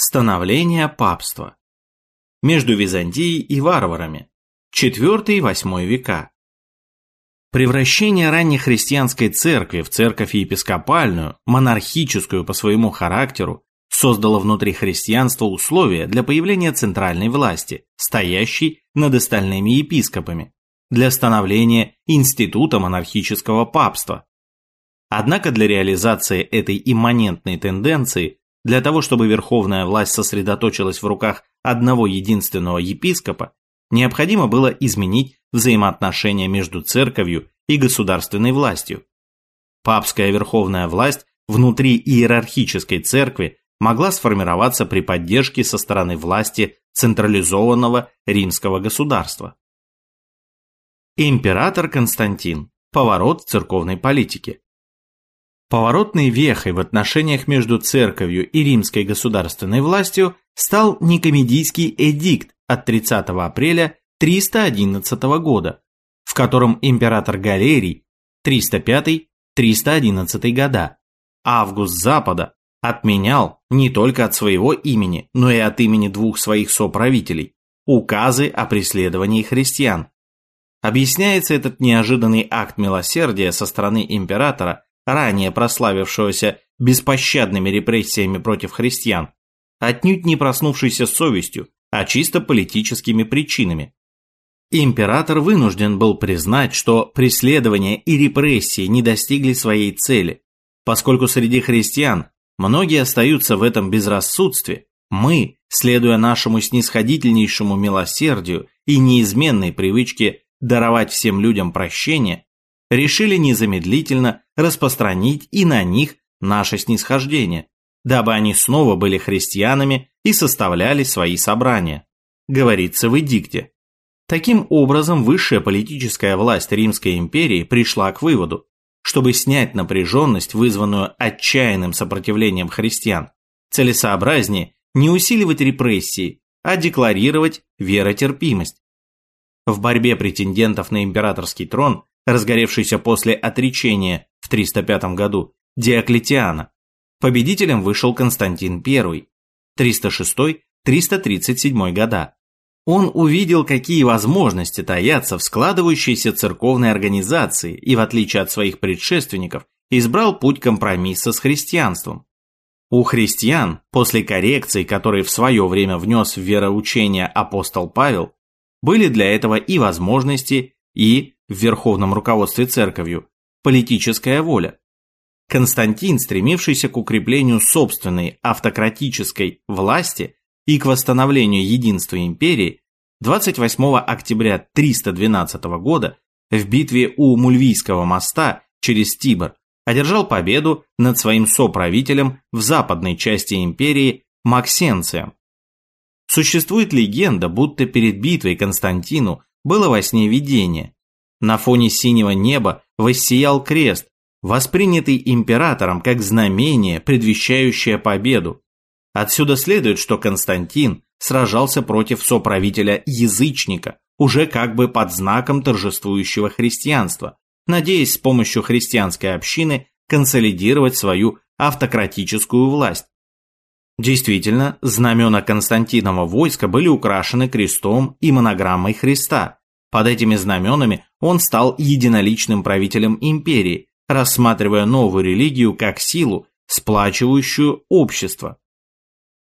Становление папства. Между Византией и варварами. IV-VIII века. Превращение раннехристианской церкви в церковь епископальную, монархическую по своему характеру, создало внутри христианства условия для появления центральной власти, стоящей над остальными епископами, для становления института монархического папства. Однако для реализации этой имманентной тенденции, для того чтобы верховная власть сосредоточилась в руках одного единственного епископа, необходимо было изменить взаимоотношения между церковью и государственной властью. Папская верховная власть внутри иерархической церкви могла сформироваться при поддержке со стороны власти централизованного римского государства. Император Константин. Поворот церковной политики. Поворотной вехой в отношениях между церковью и римской государственной властью стал Никомедийский эдикт от 30 апреля 311 года, в котором император Галерий 305-311 года, Август Запада, отменял не только от своего имени, но и от имени двух своих соправителей указы о преследовании христиан. Объясняется этот неожиданный акт милосердия со стороны императора, ранее прославившегося беспощадными репрессиями против христиан, отнюдь не проснувшейся совестью, а чисто политическими причинами. Император вынужден был признать, что преследования и репрессии не достигли своей цели, поскольку среди христиан многие остаются в этом безрассудстве, мы, следуя нашему снисходительнейшему милосердию и неизменной привычке даровать всем людям прощение, решили незамедлительно распространить и на них наше снисхождение, дабы они снова были христианами и составляли свои собрания, говорится в эдикте. Таким образом, высшая политическая власть Римской империи пришла к выводу, чтобы снять напряженность, вызванную отчаянным сопротивлением христиан, целесообразнее не усиливать репрессии, а декларировать веротерпимость. В борьбе претендентов на императорский трон, разгоревшейся после отречения в 305 году Диоклетиана, победителем вышел Константин I, 306-337 года он увидел, какие возможности таятся в складывающейся церковной организации и, в отличие от своих предшественников, избрал путь компромисса с христианством. У христиан, после коррекций, которые в свое время внес в вероучение апостол Павел, были для этого и возможности, и, в верховном руководстве церковью, политическая воля. Константин, стремившийся к укреплению собственной автократической власти, и к восстановлению единства империи 28 октября 312 года в битве у Мульвийского моста через Тибр одержал победу над своим соправителем в западной части империи Максенцием. Существует легенда, будто перед битвой Константину было во сне видение. На фоне синего неба воссиял крест, воспринятый императором как знамение, предвещающее победу. Отсюда следует, что Константин сражался против соправителя-язычника, уже как бы под знаком торжествующего христианства, надеясь с помощью христианской общины консолидировать свою автократическую власть. Действительно, знамена Константинова войска были украшены крестом и монограммой Христа. Под этими знаменами он стал единоличным правителем империи, рассматривая новую религию как силу, сплачивающую общество.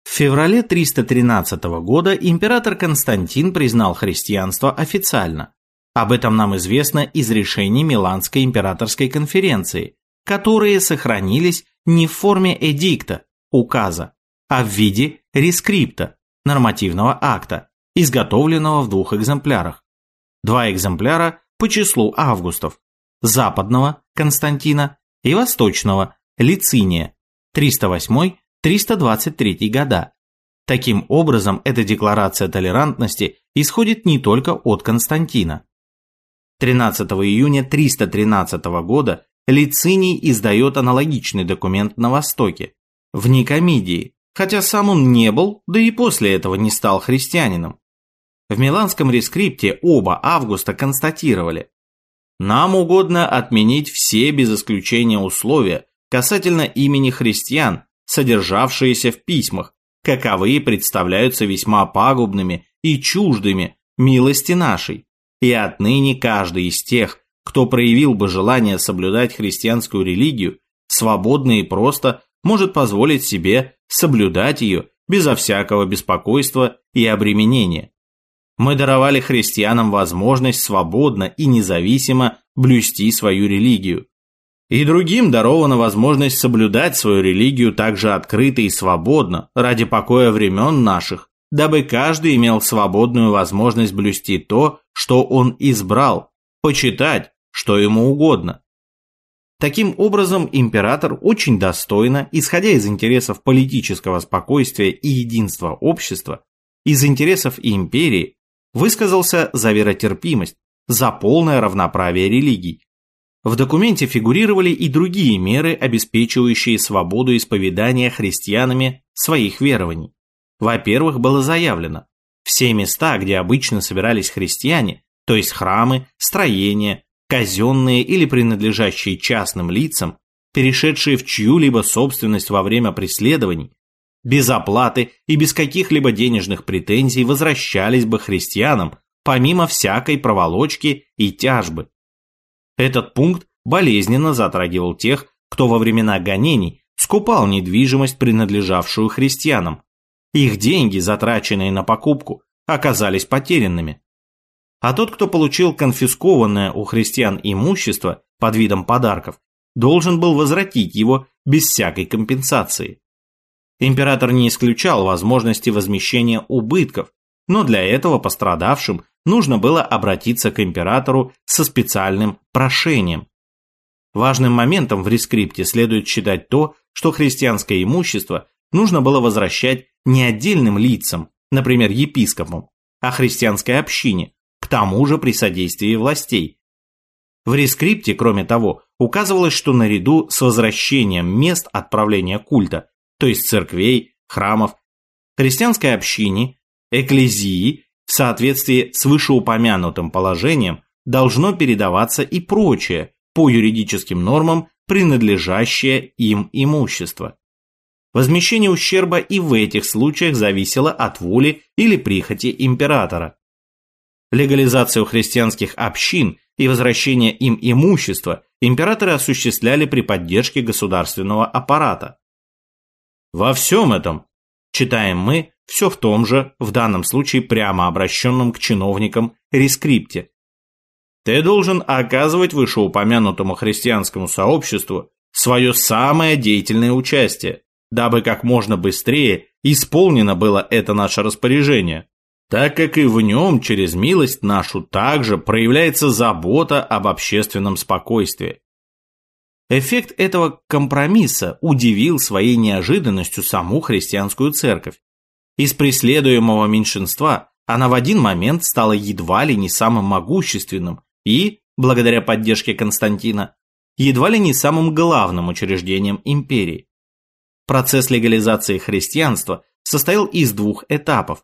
В феврале 313 года император Константин признал христианство официально. Об этом нам известно из решений Миланской императорской конференции, которые сохранились не в форме эдикта, указа, а в виде рескрипта, нормативного акта, изготовленного в двух экземплярах. Два экземпляра по числу августов, западного Константина и восточного Лициния, 308 323 года. Таким образом, эта декларация толерантности исходит не только от Константина. 13 июня 313 года Лициний издает аналогичный документ на Востоке, в Никомидии, хотя сам он не был, да и после этого не стал христианином. В Миланском рескрипте оба Августа констатировали, нам угодно отменить все без исключения условия касательно имени христиан, содержавшиеся в письмах, каковые представляются весьма пагубными и чуждыми милости нашей, и отныне каждый из тех, кто проявил бы желание соблюдать христианскую религию, свободно и просто может позволить себе соблюдать ее безо всякого беспокойства и обременения. Мы даровали христианам возможность свободно и независимо блюсти свою религию. И другим дарована возможность соблюдать свою религию также открыто и свободно, ради покоя времен наших, дабы каждый имел свободную возможность блюсти то, что он избрал, почитать, что ему угодно. Таким образом, император очень достойно, исходя из интересов политического спокойствия и единства общества, из интересов империи, высказался за веротерпимость, за полное равноправие религий. В документе фигурировали и другие меры, обеспечивающие свободу исповедания христианами своих верований. Во-первых, было заявлено, все места, где обычно собирались христиане, то есть храмы, строения, казенные или принадлежащие частным лицам, перешедшие в чью-либо собственность во время преследований, без оплаты и без каких-либо денежных претензий возвращались бы христианам, помимо всякой проволочки и тяжбы. Этот пункт болезненно затрагивал тех, кто во времена гонений скупал недвижимость, принадлежавшую христианам. Их деньги, затраченные на покупку, оказались потерянными. А тот, кто получил конфискованное у христиан имущество под видом подарков, должен был возвратить его без всякой компенсации. Император не исключал возможности возмещения убытков, но для этого пострадавшим нужно было обратиться к императору со специальным прошением. Важным моментом в рескрипте следует считать то, что христианское имущество нужно было возвращать не отдельным лицам, например, епископам, а христианской общине, к тому же при содействии властей. В рескрипте, кроме того, указывалось, что наряду с возвращением мест отправления культа, то есть церквей, храмов, христианской общине, экклезии в соответствии с вышеупомянутым положением должно передаваться и прочее, по юридическим нормам, принадлежащее им имущество. Возмещение ущерба и в этих случаях зависело от воли или прихоти императора. Легализацию христианских общин и возвращение им имущества императоры осуществляли при поддержке государственного аппарата. Во всем этом, читаем мы, все в том же, в данном случае прямо обращенном к чиновникам, рескрипте. Ты должен оказывать вышеупомянутому христианскому сообществу свое самое деятельное участие, дабы как можно быстрее исполнено было это наше распоряжение, так как и в нем через милость нашу также проявляется забота об общественном спокойствии. Эффект этого компромисса удивил своей неожиданностью саму христианскую церковь. Из преследуемого меньшинства она в один момент стала едва ли не самым могущественным и, благодаря поддержке Константина, едва ли не самым главным учреждением империи. Процесс легализации христианства состоял из двух этапов.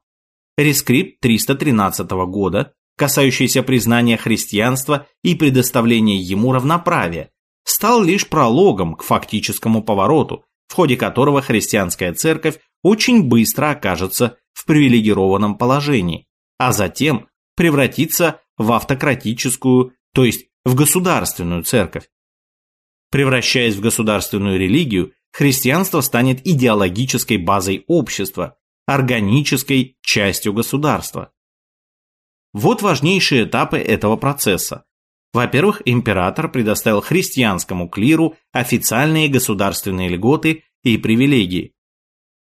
Рескрипт 313 года, касающийся признания христианства и предоставления ему равноправия, стал лишь прологом к фактическому повороту, в ходе которого христианская церковь очень быстро окажется в привилегированном положении, а затем превратится в автократическую, то есть в государственную церковь. Превращаясь в государственную религию, христианство станет идеологической базой общества, органической частью государства. Вот важнейшие этапы этого процесса. Во-первых, император предоставил христианскому клиру официальные государственные льготы и привилегии.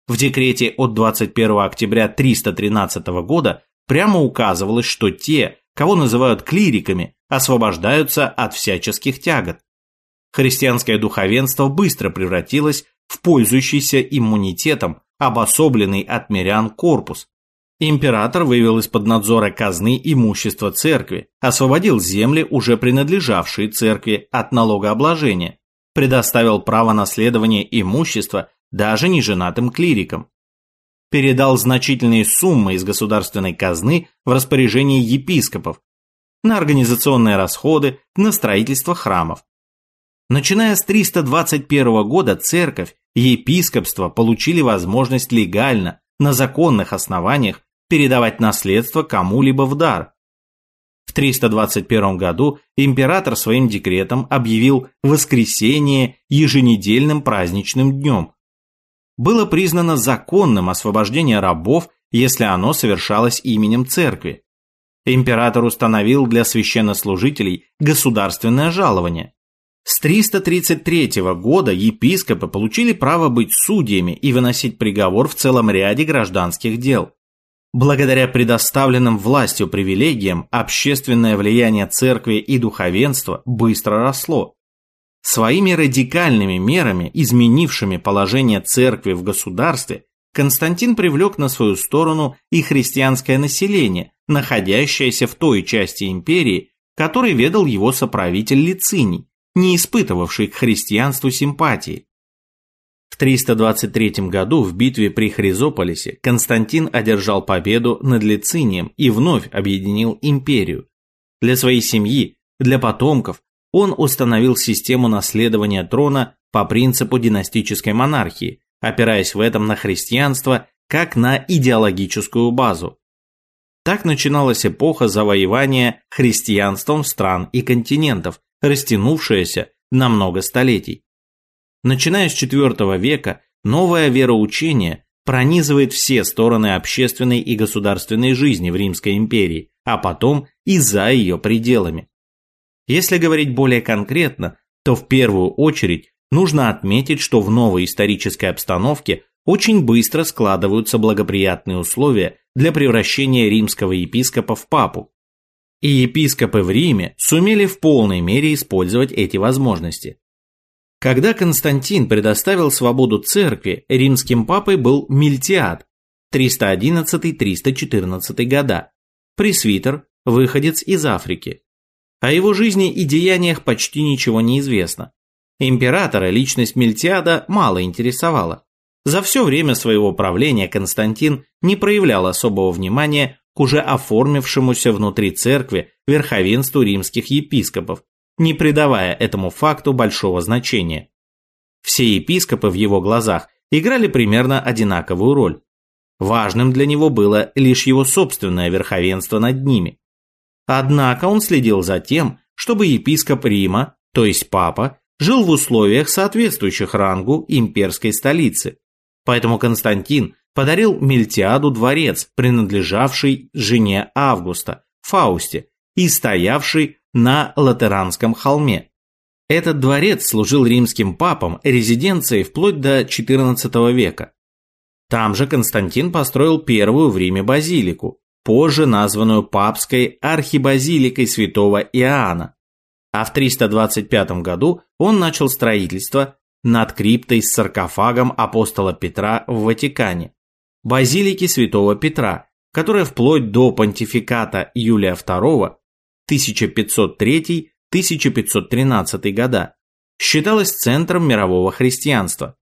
В декрете от 21 октября 313 года прямо указывалось, что те, кого называют клириками, освобождаются от всяческих тягот. Христианское духовенство быстро превратилось в пользующийся иммунитетом обособленный от мирян корпус. Император вывел из-под надзора казны имущество церкви, освободил земли, уже принадлежавшие церкви, от налогообложения, предоставил право наследования имущества даже неженатым клирикам. Передал значительные суммы из государственной казны в распоряжение епископов на организационные расходы, на строительство храмов. Начиная с 321 года церковь и епископство получили возможность легально, на законных основаниях передавать наследство кому-либо в дар. В 321 году император своим декретом объявил воскресенье еженедельным праздничным днем. Было признано законным освобождение рабов, если оно совершалось именем церкви. Император установил для священнослужителей государственное жалование. С 333 года епископы получили право быть судьями и выносить приговор в целом ряде гражданских дел. Благодаря предоставленным властью привилегиям общественное влияние церкви и духовенства быстро росло. Своими радикальными мерами, изменившими положение церкви в государстве, Константин привлек на свою сторону и христианское население, находящееся в той части империи, которой ведал его соправитель Лициний, не испытывавший к христианству симпатии. В 323 году в битве при Хризополисе Константин одержал победу над Лицинием и вновь объединил империю. Для своей семьи, для потомков, он установил систему наследования трона по принципу династической монархии, опираясь в этом на христианство как на идеологическую базу. Так начиналась эпоха завоевания христианством стран и континентов, растянувшаяся на много столетий. Начиная с IV века, новое вероучение пронизывает все стороны общественной и государственной жизни в Римской империи, а потом и за ее пределами. Если говорить более конкретно, то в первую очередь нужно отметить, что в новой исторической обстановке очень быстро складываются благоприятные условия для превращения римского епископа в папу. И епископы в Риме сумели в полной мере использовать эти возможности. Когда Константин предоставил свободу церкви, римским папой был Мильтиад 311-314 года, пресвитер, выходец из Африки. О его жизни и деяниях почти ничего не известно. Императора личность Мильтиада мало интересовала. За все время своего правления Константин не проявлял особого внимания к уже оформившемуся внутри церкви верховенству римских епископов, не придавая этому факту большого значения. Все епископы в его глазах играли примерно одинаковую роль. Важным для него было лишь его собственное верховенство над ними. Однако он следил за тем, чтобы епископ Рима, то есть папа, жил в условиях, соответствующих рангу имперской столицы. Поэтому Константин подарил Мильтиаду дворец, принадлежавший жене Августа, Фаусте, и стоявший на Латеранском холме. Этот дворец служил римским папам резиденцией вплоть до XIV века. Там же Константин построил первую в Риме базилику, позже названную папской архибазиликой святого Иоанна. А в 325 году он начал строительство над криптой с саркофагом апостола Петра в Ватикане, базилики святого Петра, которая вплоть до понтификата Юлия II 1503-1513 года, считалась центром мирового христианства.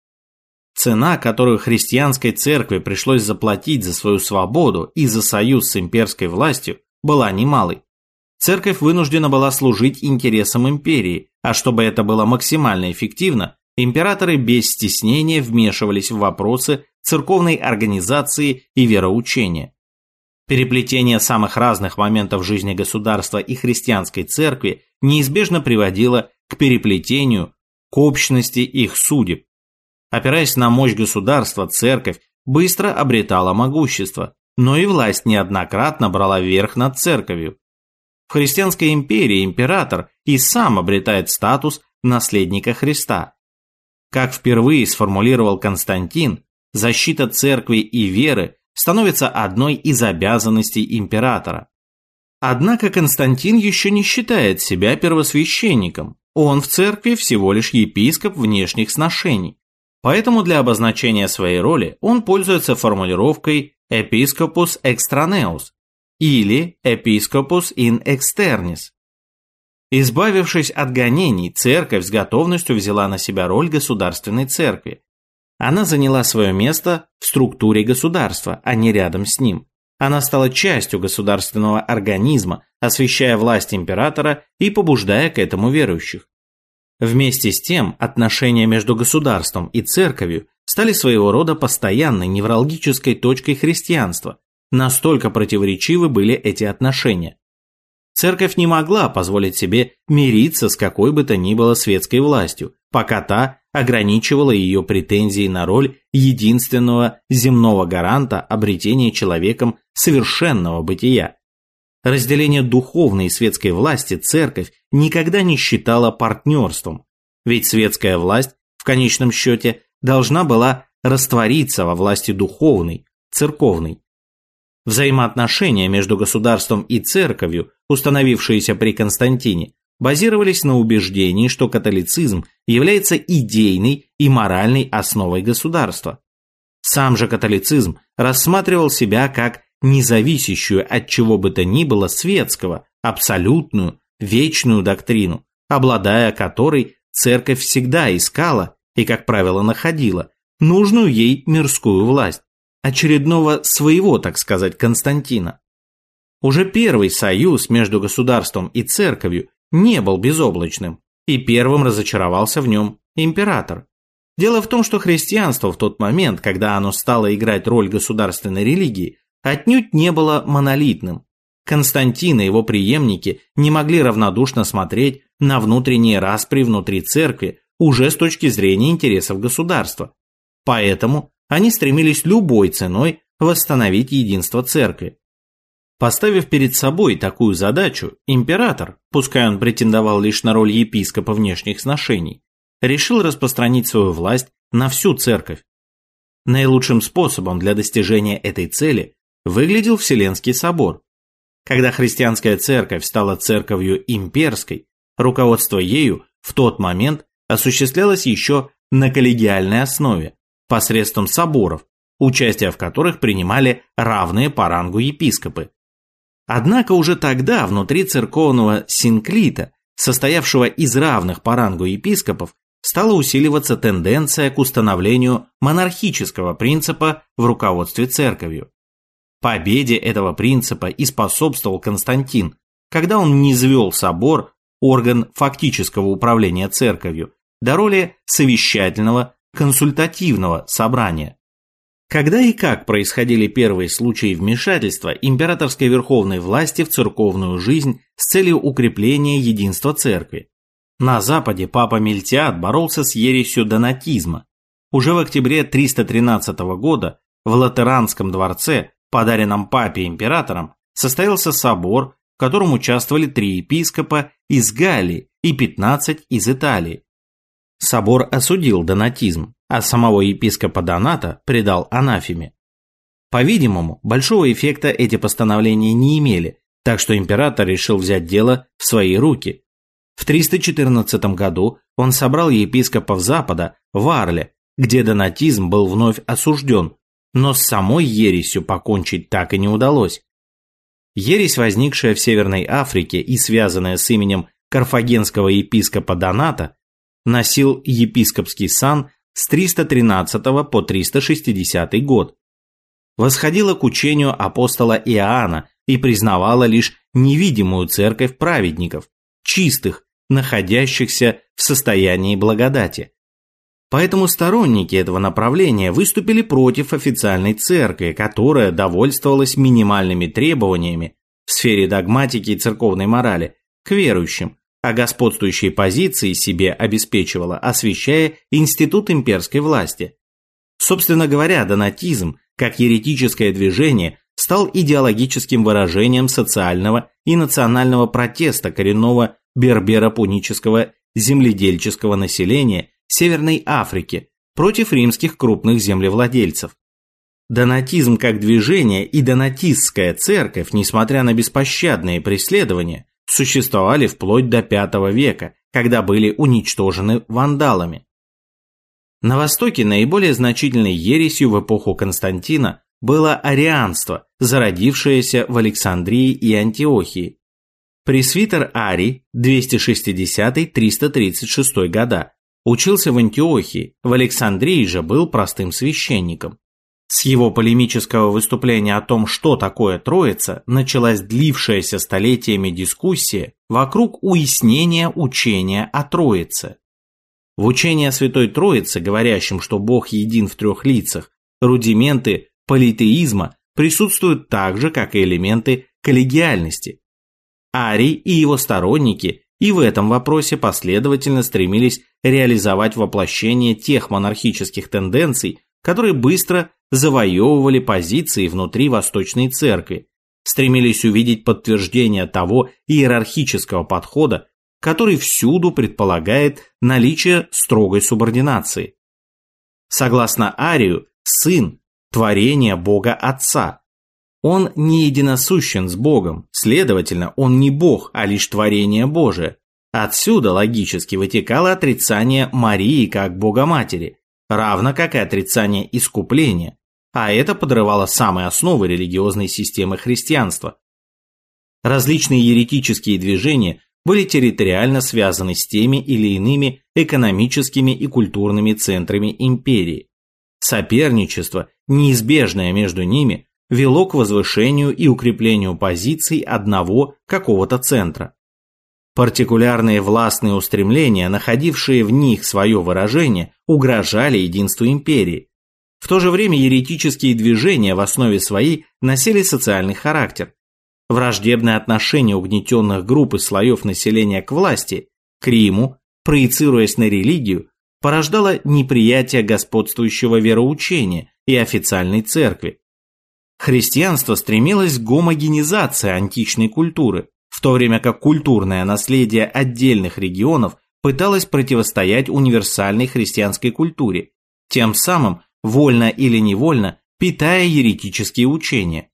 Цена, которую христианской церкви пришлось заплатить за свою свободу и за союз с имперской властью, была немалой. Церковь вынуждена была служить интересам империи, а чтобы это было максимально эффективно, императоры без стеснения вмешивались в вопросы церковной организации и вероучения. Переплетение самых разных моментов жизни государства и христианской церкви неизбежно приводило к переплетению, к общности их судеб. Опираясь на мощь государства, церковь быстро обретала могущество, но и власть неоднократно брала верх над церковью. В христианской империи император и сам обретает статус наследника Христа. Как впервые сформулировал Константин, защита церкви и веры становится одной из обязанностей императора. Однако Константин еще не считает себя первосвященником, он в церкви всего лишь епископ внешних сношений. Поэтому для обозначения своей роли он пользуется формулировкой «episcopus extraneus» или «episcopus in externis». Избавившись от гонений, церковь с готовностью взяла на себя роль государственной церкви, она заняла свое место в структуре государства, а не рядом с ним. Она стала частью государственного организма, освещая власть императора и побуждая к этому верующих. Вместе с тем, отношения между государством и церковью стали своего рода постоянной неврологической точкой христианства. Настолько противоречивы были эти отношения. Церковь не могла позволить себе мириться с какой бы то ни было светской властью, пока та ограничивала ее претензии на роль единственного земного гаранта обретения человеком совершенного бытия. Разделение духовной и светской власти церковь никогда не считала партнерством, ведь светская власть, в конечном счете, должна была раствориться во власти духовной, церковной. Взаимоотношения между государством и церковью, установившиеся при Константине, базировались на убеждении, что католицизм является идейной и моральной основой государства. Сам же католицизм рассматривал себя как независящую от чего бы то ни было светского, абсолютную, вечную доктрину, обладая которой церковь всегда искала и, как правило, находила нужную ей мирскую власть, очередного своего, так сказать, Константина. Уже первый союз между государством и церковью не был безоблачным, и первым разочаровался в нем император. Дело в том, что христианство в тот момент, когда оно стало играть роль государственной религии, отнюдь не было монолитным. Константин и его преемники не могли равнодушно смотреть на внутренние распри внутри церкви уже с точки зрения интересов государства. Поэтому они стремились любой ценой восстановить единство церкви. Поставив перед собой такую задачу, император, пускай он претендовал лишь на роль епископа внешних сношений, решил распространить свою власть на всю церковь. Наилучшим способом для достижения этой цели выглядел Вселенский собор. Когда христианская церковь стала церковью имперской, руководство ею в тот момент осуществлялось еще на коллегиальной основе, посредством соборов, участие в которых принимали равные по рангу епископы. Однако уже тогда внутри церковного синклита, состоявшего из равных по рангу епископов, стала усиливаться тенденция к установлению монархического принципа в руководстве церковью. Победе этого принципа и способствовал Константин, когда он низвел собор, орган фактического управления церковью, до роли совещательного консультативного собрания. Когда и как происходили первые случаи вмешательства императорской верховной власти в церковную жизнь с целью укрепления единства церкви? На Западе папа Мельтиад боролся с ересью донатизма. Уже в октябре 313 года в Латеранском дворце, подаренном папе императором, состоялся собор, в котором участвовали три епископа из Галлии и 15 из Италии. Собор осудил донатизм, а самого епископа Доната предал анафеме. По-видимому, большого эффекта эти постановления не имели, так что император решил взять дело в свои руки. В 314 году он собрал епископов Запада в Арле, где донатизм был вновь осужден, но с самой ересью покончить так и не удалось. Ересь, возникшая в Северной Африке и связанная с именем карфагенского епископа Доната, носил епископский сан с 313 по 360 год. Восходила к учению апостола Иоанна и признавала лишь невидимую церковь праведников, чистых, находящихся в состоянии благодати. Поэтому сторонники этого направления выступили против официальной церкви, которая довольствовалась минимальными требованиями в сфере догматики и церковной морали к верующим, а господствующие позиции себе обеспечивала, освещая институт имперской власти. Собственно говоря, донатизм, как еретическое движение, стал идеологическим выражением социального и национального протеста коренного берберо-пунического земледельческого населения Северной Африки против римских крупных землевладельцев. Донатизм как движение и донатистская церковь, несмотря на беспощадные преследования, существовали вплоть до V века, когда были уничтожены вандалами. На Востоке наиболее значительной ересью в эпоху Константина было арианство, зародившееся в Александрии и Антиохии. Пресвитер Арий 260-336 года учился в Антиохии, в Александрии же был простым священником. С его полемического выступления о том, что такое Троица, началась длившаяся столетиями дискуссия вокруг уяснения учения о Троице. В учении о Святой Троице, говорящем, что Бог един в трех лицах, рудименты политеизма присутствуют так же, как и элементы коллегиальности. Арий и его сторонники и в этом вопросе последовательно стремились реализовать воплощение тех монархических тенденций, которые быстро завоевывали позиции внутри Восточной Церкви, стремились увидеть подтверждение того иерархического подхода, который всюду предполагает наличие строгой субординации. Согласно Арию, сын – творение Бога Отца. Он не единосущен с Богом, следовательно, он не Бог, а лишь творение Божие. Отсюда логически вытекало отрицание Марии как Бога-Матери, равно как и отрицание искупления, а это подрывало самые основы религиозной системы христианства. Различные еретические движения были территориально связаны с теми или иными экономическими и культурными центрами империи. Соперничество, неизбежное между ними, вело к возвышению и укреплению позиций одного какого-то центра. Партикулярные властные устремления, находившие в них свое выражение, угрожали единству империи. В то же время еретические движения в основе своей носили социальный характер. Враждебное отношение угнетенных групп и слоев населения к власти, к Риму, проецируясь на религию, порождало неприятие господствующего вероучения и официальной церкви. Христианство стремилось к гомогенизации античной культуры, в то время как культурное наследие отдельных регионов пыталось противостоять универсальной христианской культуре, тем самым, вольно или невольно, питая еретические учения.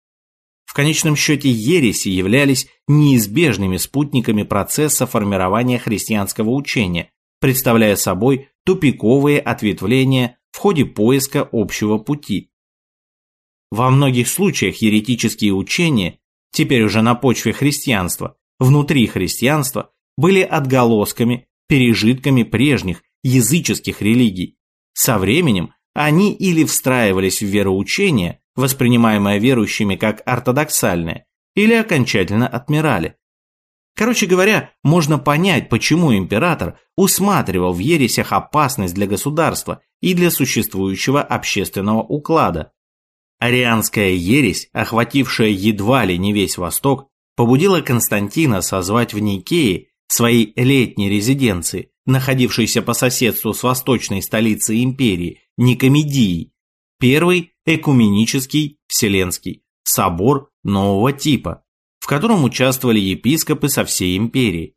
В конечном счете ереси являлись неизбежными спутниками процесса формирования христианского учения, представляя собой тупиковые ответвления в ходе поиска общего пути. Во многих случаях еретические учения теперь уже на почве христианства, внутри христианства, были отголосками, пережитками прежних языческих религий. Со временем они или встраивались в вероучение, воспринимаемое верующими как ортодоксальное, или окончательно отмирали. Короче говоря, можно понять, почему император усматривал в ересях опасность для государства и для существующего общественного уклада, Арианская ересь, охватившая едва ли не весь Восток, побудила Константина созвать в Никее, своей летней резиденции, находившейся по соседству с восточной столицей империи, Никомедией, первый экуменический Вселенский собор нового типа, в котором участвовали епископы со всей империи.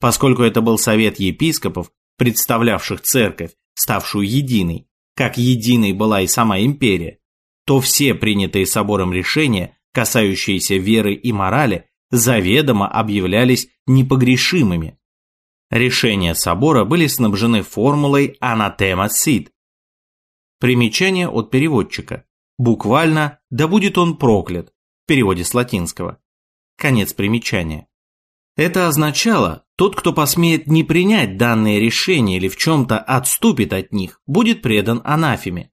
Поскольку это был совет епископов, представлявших церковь, ставшую единой, как единой была и сама империя, то все принятые собором решения, касающиеся веры и морали, заведомо объявлялись непогрешимыми. Решения собора были снабжены формулой «анатема сид». Примечание от переводчика. Буквально «да будет он проклят» в переводе с латинского. Конец примечания. Это означало, тот, кто посмеет не принять данные решения или в чем-то отступит от них, будет предан анафеме.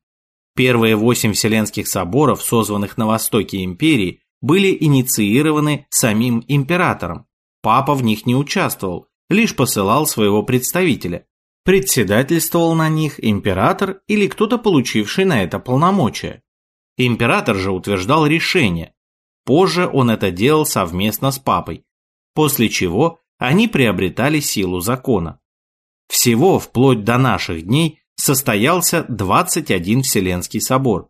Первые восемь Вселенских соборов, созванных на востоке империи, были инициированы самим императором. Папа в них не участвовал, лишь посылал своего представителя. Председательствовал на них император или кто-то получивший на это полномочия. Император же утверждал решение. Позже он это делал совместно с папой, после чего они приобретали силу закона. Всего, вплоть до наших дней, состоялся 21 Вселенский собор.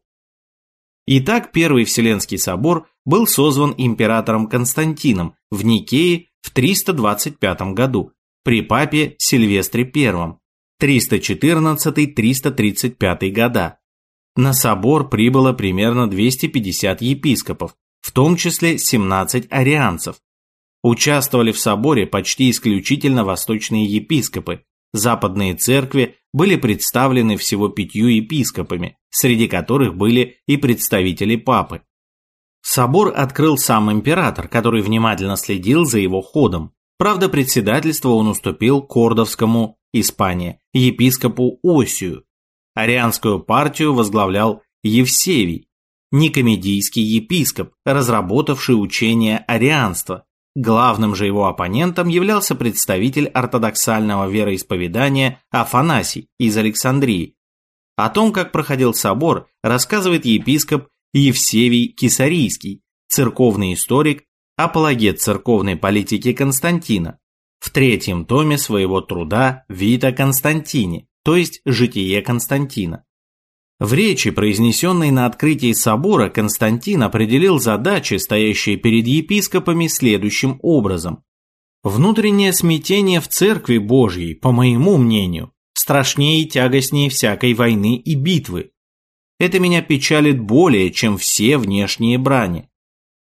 Итак, Первый Вселенский собор был созван императором Константином в Никее в 325 году при папе Сильвестре I 314-335 года. На собор прибыло примерно 250 епископов, в том числе 17 арианцев. Участвовали в соборе почти исключительно восточные епископы, западные церкви были представлены всего пятью епископами, среди которых были и представители папы. Собор открыл сам император, который внимательно следил за его ходом. Правда, председательство он уступил Кордовскому, Испания, епископу Осию. Арианскую партию возглавлял Евсевий, никомедийский епископ, разработавший учение арианства, Главным же его оппонентом являлся представитель ортодоксального вероисповедания Афанасий из Александрии. О том, как проходил собор, рассказывает епископ Евсевий Кисарийский, церковный историк, апологет церковной политики Константина, в третьем томе своего труда «Вита Константини», то есть «Житие Константина». В речи, произнесенной на открытии собора, Константин определил задачи, стоящие перед епископами, следующим образом. Внутреннее смятение в Церкви Божьей, по моему мнению, страшнее и тягостнее всякой войны и битвы. Это меня печалит более, чем все внешние брани.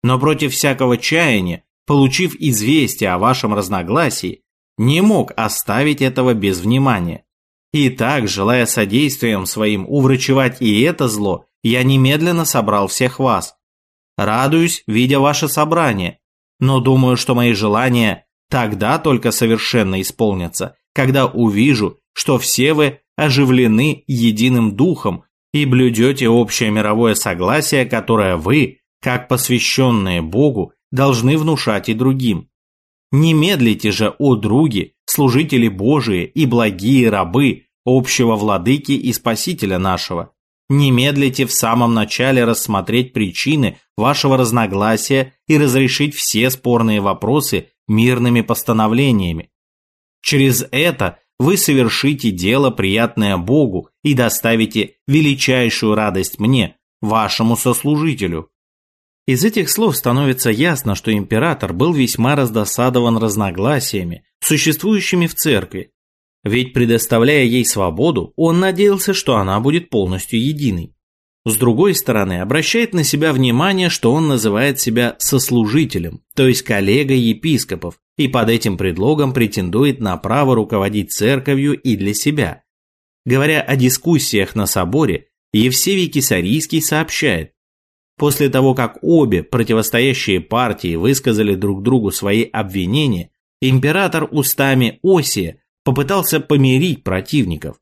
Но против всякого чаяния, получив известие о вашем разногласии, не мог оставить этого без внимания. И так, желая содействием своим уврачевать и это зло, я немедленно собрал всех вас. Радуюсь, видя ваше собрание, но думаю, что мои желания тогда только совершенно исполнятся, когда увижу, что все вы оживлены единым духом и блюдете общее мировое согласие, которое вы, как посвященные Богу, должны внушать и другим. Не медлите же, о други, служители Божии и благие рабы общего владыки и спасителя нашего. Не медлите в самом начале рассмотреть причины вашего разногласия и разрешить все спорные вопросы мирными постановлениями. Через это вы совершите дело, приятное Богу, и доставите величайшую радость мне, вашему сослужителю. Из этих слов становится ясно, что император был весьма раздосадован разногласиями, существующими в церкви. Ведь предоставляя ей свободу, он надеялся, что она будет полностью единой. С другой стороны, обращает на себя внимание, что он называет себя сослужителем, то есть коллегой епископов, и под этим предлогом претендует на право руководить церковью и для себя. Говоря о дискуссиях на соборе, Евсевий Кисарийский сообщает, После того, как обе противостоящие партии высказали друг другу свои обвинения, император устами Осия попытался помирить противников.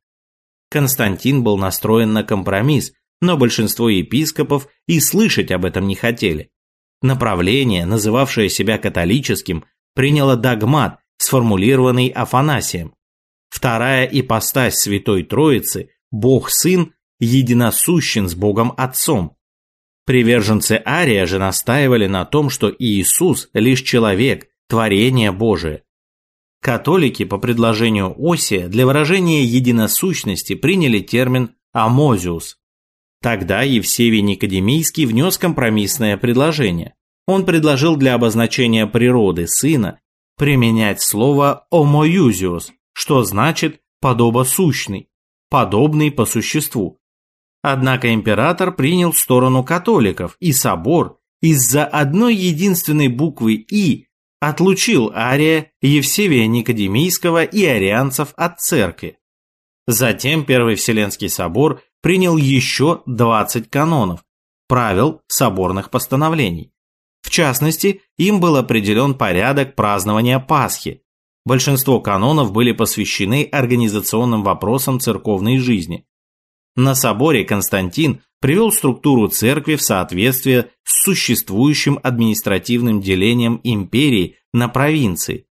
Константин был настроен на компромисс, но большинство епископов и слышать об этом не хотели. Направление, называвшее себя католическим, приняло догмат, сформулированный Афанасием. Вторая ипостась Святой Троицы, Бог-Сын, единосущен с Богом Отцом. Приверженцы Ария же настаивали на том, что Иисус лишь человек, творение Божие. Католики по предложению Осия для выражения единосущности приняли термин «амозиус». Тогда Евсевий Никодемийский внес компромиссное предложение. Он предложил для обозначения природы сына применять слово «омоюзиус», что значит «подобосущный», «подобный по существу». Однако император принял сторону католиков, и собор из-за одной единственной буквы «и» отлучил Ария, Евсевия Никодемийского и арианцев от церкви. Затем Первый Вселенский собор принял еще 20 канонов, правил соборных постановлений. В частности, им был определен порядок празднования Пасхи. Большинство канонов были посвящены организационным вопросам церковной жизни. На соборе Константин привел структуру церкви в соответствие с существующим административным делением империи на провинции.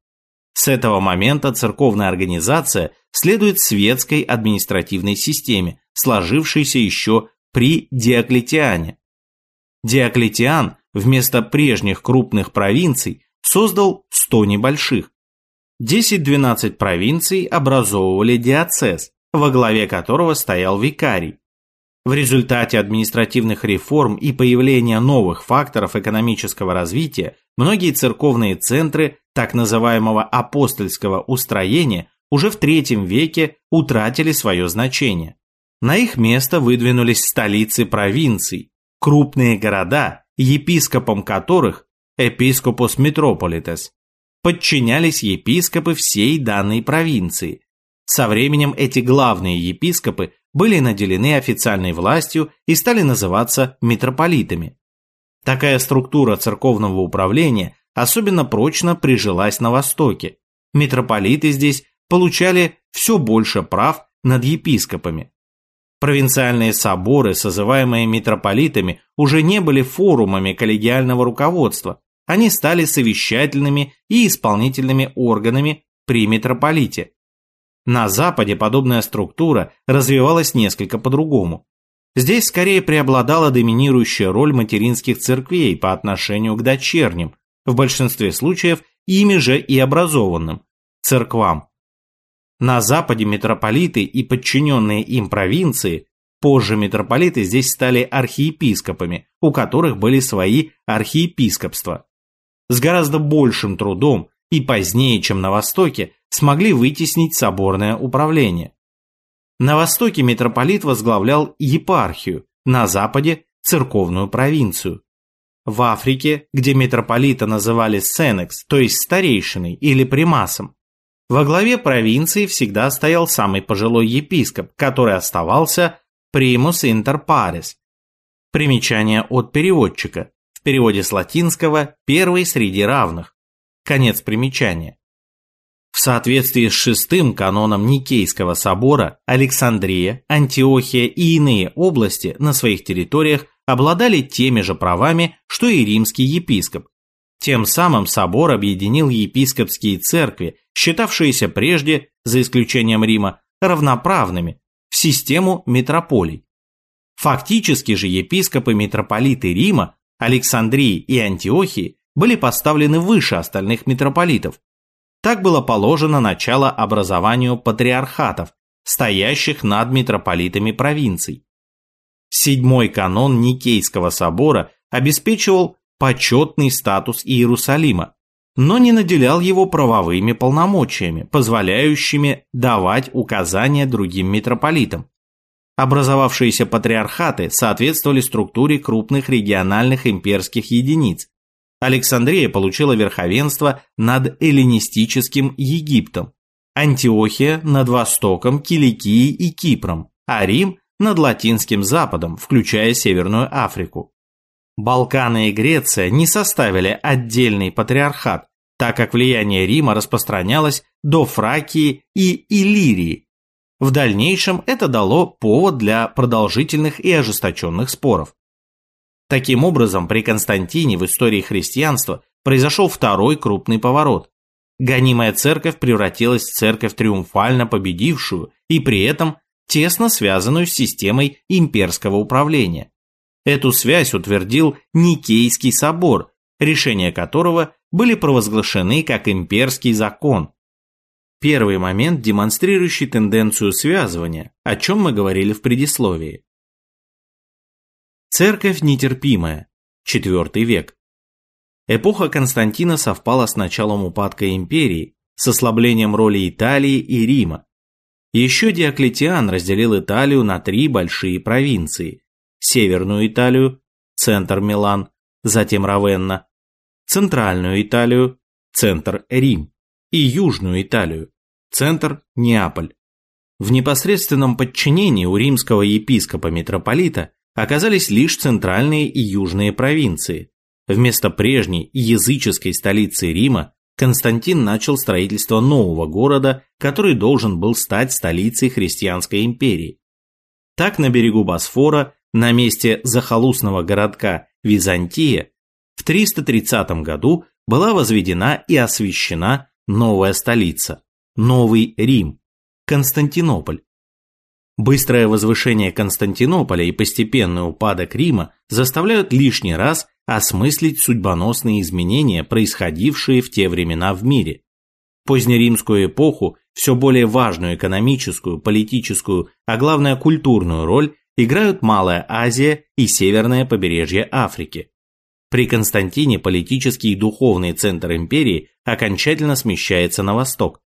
С этого момента церковная организация следует светской административной системе, сложившейся еще при Диоклетиане. Диоклетиан вместо прежних крупных провинций создал 100 небольших. 10-12 провинций образовывали диацез, во главе которого стоял викарий. В результате административных реформ и появления новых факторов экономического развития многие церковные центры так называемого апостольского устроения уже в III веке утратили свое значение. На их место выдвинулись столицы провинций, крупные города, епископом которых епископус метрополитес подчинялись епископы всей данной провинции, со временем эти главные епископы были наделены официальной властью и стали называться митрополитами. Такая структура церковного управления особенно прочно прижилась на Востоке. Митрополиты здесь получали все больше прав над епископами. Провинциальные соборы, созываемые митрополитами, уже не были форумами коллегиального руководства. они стали совещательными и исполнительными органами при митрополите. На Западе подобная структура развивалась несколько по-другому. Здесь скорее преобладала доминирующая роль материнских церквей по отношению к дочерним, в большинстве случаев ими же и образованным, церквам. На Западе митрополиты и подчиненные им провинции, позже митрополиты здесь стали архиепископами, у которых были свои архиепископства. С гораздо большим трудом и позднее, чем на Востоке, смогли вытеснить соборное управление. На Востоке митрополит возглавлял епархию, на Западе – церковную провинцию. В Африке, где митрополита называли сенекс, то есть старейшиной или примасом, во главе провинции всегда стоял самый пожилой епископ, который оставался примус интер парис. Примечание от переводчика. В переводе с латинского «первый среди равных». Конец примечания. В соответствии с шестым каноном Никейского собора, Александрия, Антиохия и иные области на своих территориях обладали теми же правами, что и римский епископ, тем самым собор объединил епископские церкви, считавшиеся прежде, за исключением Рима, равноправными, в систему митрополий. Фактически же епископы-митрополиты Рима, Александрии и Антиохии были поставлены выше остальных митрополитов. Так было положено начало образованию патриархатов, стоящих над митрополитами провинций. Седьмой канон Никейского собора обеспечивал почетный статус Иерусалима, но не наделял его правовыми полномочиями, позволяющими давать указания другим митрополитам. Образовавшиеся патриархаты соответствовали структуре крупных региональных имперских единиц. Александрия получила верховенство над эллинистическим Египтом, Антиохия над Востоком, Киликией и Кипром, а Рим над Латинским Западом, включая Северную Африку. Балканы и Греция не составили отдельный патриархат, так как влияние Рима распространялось до Фракии и Иллирии. В дальнейшем это дало повод для продолжительных и ожесточенных споров. Таким образом, при Константине в истории христианства произошел второй крупный поворот. Гонимая церковь превратилась в церковь триумфально победившую и при этом тесно связанную с системой имперского управления. Эту связь утвердил Никейский собор, решения которого были провозглашены как имперский закон. Первый момент, демонстрирующий тенденцию связывания, о чем мы говорили в предисловии. Церковь нетерпимая. IV век. Эпоха Константина совпала с началом упадка империи, с ослаблением роли Италии и Рима. Еще Диоклетиан разделил Италию на три большие провинции Северную Италию, центр Милан, затем Равенна, Центральную Италию, центр Рим и Южную Италию, центр Неаполь. В непосредственном подчинении у римского епископа-митрополита оказались лишь центральные и южные провинции. Вместо прежней языческой столицы Рима Константин начал строительство нового города, который должен был стать столицей христианской империи. Так на берегу Босфора на месте захолустного городка Византия в 330 году была возведена и освящена новая столица – Новый Рим, Константинополь. Быстрое возвышение Константинополя и постепенный упадок Рима заставляют лишний раз осмыслить судьбоносные изменения, происходившие в те времена в мире. Позднеримскую эпоху все более важную экономическую, политическую, а главное культурную роль играют Малая Азия и северное побережье Африки. При Константине политический и духовный центр империи окончательно смещается на восток.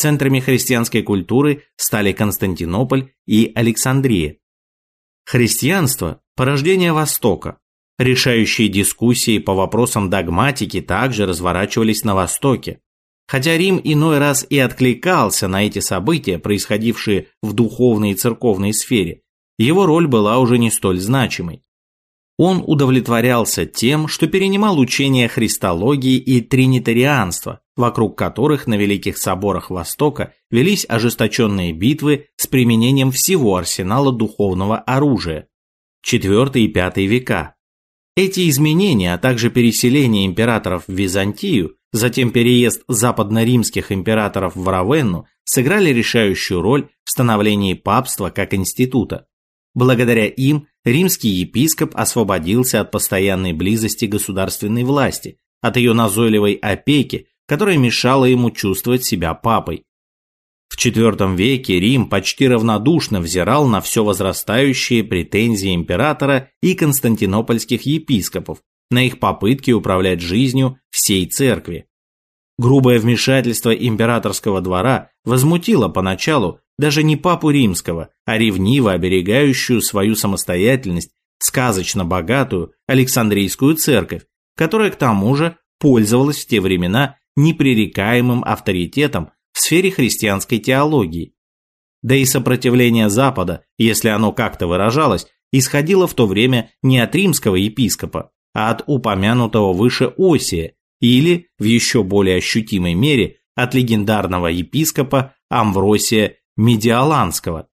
Центрами христианской культуры стали Константинополь и Александрия. Христианство – порождение Востока. Решающие дискуссии по вопросам догматики также разворачивались на Востоке. Хотя Рим иной раз и откликался на эти события, происходившие в духовной и церковной сфере, его роль была уже не столь значимой. Он удовлетворялся тем, что перенимал учения христологии и тринитарианства, вокруг которых на Великих Соборах Востока велись ожесточенные битвы с применением всего арсенала духовного оружия. IV и V века. Эти изменения, а также переселение императоров в Византию, затем переезд западно-римских императоров в Равенну сыграли решающую роль в становлении папства как института. Благодаря им римский епископ освободился от постоянной близости государственной власти, от ее назойливой опеки, которая мешала ему чувствовать себя папой. В IV веке Рим почти равнодушно взирал на все возрастающие претензии императора и константинопольских епископов, на их попытки управлять жизнью всей церкви. Грубое вмешательство императорского двора возмутило поначалу даже не папу римского, а ревниво оберегающую свою самостоятельность, сказочно богатую Александрийскую церковь, которая к тому же пользовалась в те времена непререкаемым авторитетом в сфере христианской теологии. Да и сопротивление Запада, если оно как-то выражалось, исходило в то время не от римского епископа, а от упомянутого выше Осия или, в еще более ощутимой мере, от легендарного епископа Амвросия Медиаланского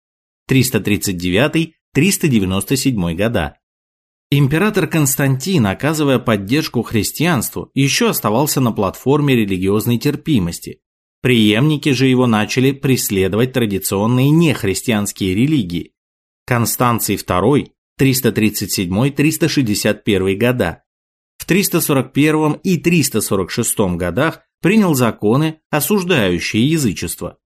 339-397 года. Император Константин, оказывая поддержку христианству, еще оставался на платформе религиозной терпимости, Преемники же его начали преследовать традиционные нехристианские религии. Констанций II 337-361 года. В 341 и 346 годах принял законы, осуждающие язычество.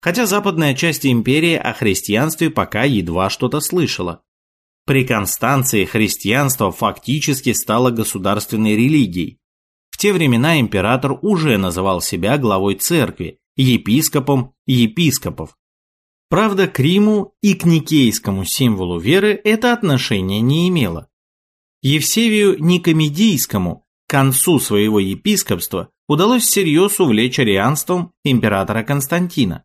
Хотя западная часть империи о христианстве пока едва что-то слышала. При Констанции христианство фактически стало государственной религией, те времена император уже называл себя главой церкви, епископом епископов. Правда, к Риму и к никейскому символу веры это отношение не имело. Евсевию Никомедийскому к концу своего епископства удалось всерьез увлечь арианством императора Константина.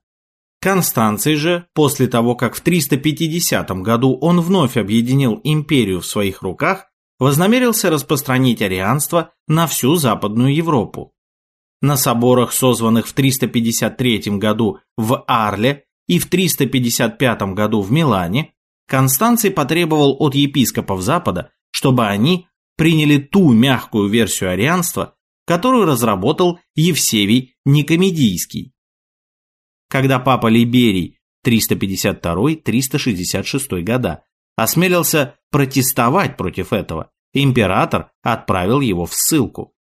Констанций же, после того, как в 350 году он вновь объединил империю в своих руках, вознамерился распространить арианство на всю Западную Европу. На соборах, созванных в 353 году в Арле и в 355 году в Милане, Констанций потребовал от епископов Запада, чтобы они приняли ту мягкую версию арианства, которую разработал Евсевий Никомедийский. Когда папа Либерий 352-366 года осмелился протестовать против этого, император отправил его в ссылку.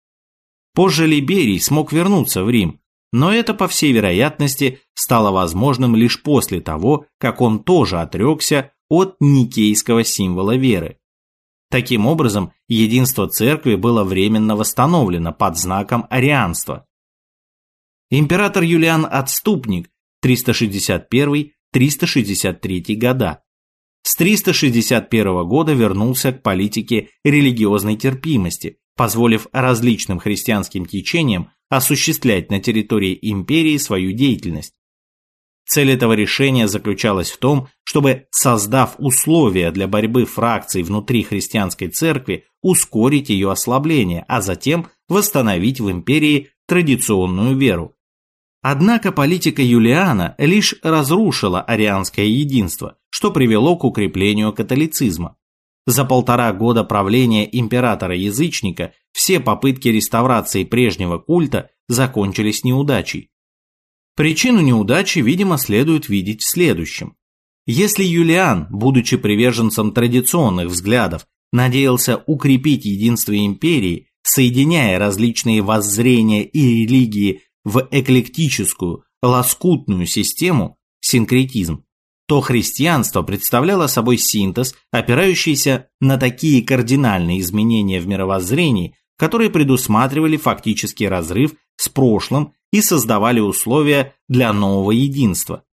Позже Либерий смог вернуться в Рим, но это, по всей вероятности, стало возможным лишь после того, как он тоже отрекся от никейского символа веры. Таким образом, единство церкви было временно восстановлено под знаком арианства. Император Юлиан Отступник 361-363 года с 361 года вернулся к политике религиозной терпимости, позволив различным христианским течениям осуществлять на территории империи свою деятельность. Цель этого решения заключалась в том, чтобы, создав условия для борьбы фракций внутри христианской церкви, ускорить ее ослабление, а затем восстановить в империи традиционную веру. Однако политика Юлиана лишь разрушила арианское единство, что привело к укреплению католицизма. За полтора года правления императора-язычника все попытки реставрации прежнего культа закончились неудачей. Причину неудачи, видимо, следует видеть в следующем. Если Юлиан, будучи приверженцем традиционных взглядов, надеялся укрепить единство империи, соединяя различные воззрения и религии в эклектическую, лоскутную систему, синкретизм, то христианство представляло собой синтез, опирающийся на такие кардинальные изменения в мировоззрении, которые предусматривали фактический разрыв с прошлым и создавали условия для нового единства.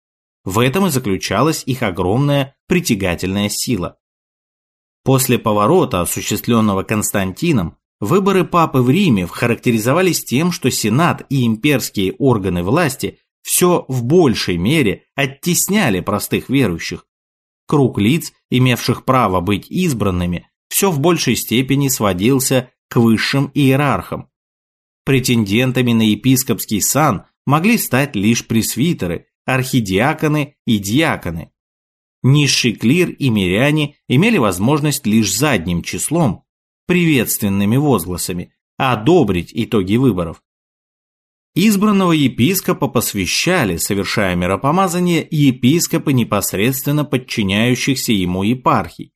В этом и заключалась их огромная притягательная сила. После поворота, осуществленного Константином, Выборы папы в Риме характеризовались тем, что Сенат и имперские органы власти все в большей мере оттесняли простых верующих. Круг лиц, имевших право быть избранными, все в большей степени сводился к высшим иерархам. Претендентами на епископский сан могли стать лишь пресвитеры, архидиаконы и диаконы. Низший клир и миряне имели возможность лишь задним числом приветственными возгласами, одобрить итоги выборов. Избранного епископа посвящали, совершая миропомазание, епископы непосредственно подчиняющихся ему епархий.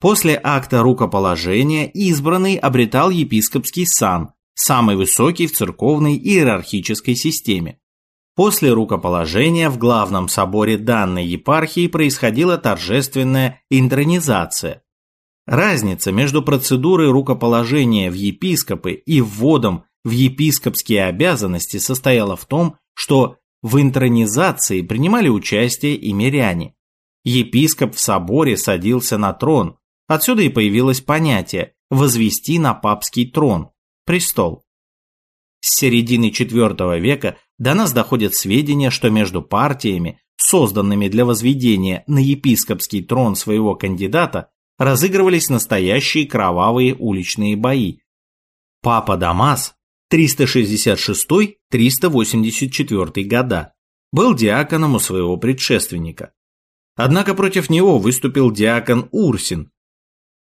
После акта рукоположения избранный обретал епископский сан, самый высокий в церковной иерархической системе. После рукоположения в главном соборе данной епархии происходила торжественная интронизация. Разница между процедурой рукоположения в епископы и вводом в епископские обязанности состояла в том, что в интронизации принимали участие и миряне. Епископ в соборе садился на трон, отсюда и появилось понятие «возвести на папский трон» – престол. С середины IV века до нас доходят сведения, что между партиями, созданными для возведения на епископский трон своего кандидата, разыгрывались настоящие кровавые уличные бои. Папа Дамас 366-384 года был диаконом у своего предшественника. Однако против него выступил диакон Урсин.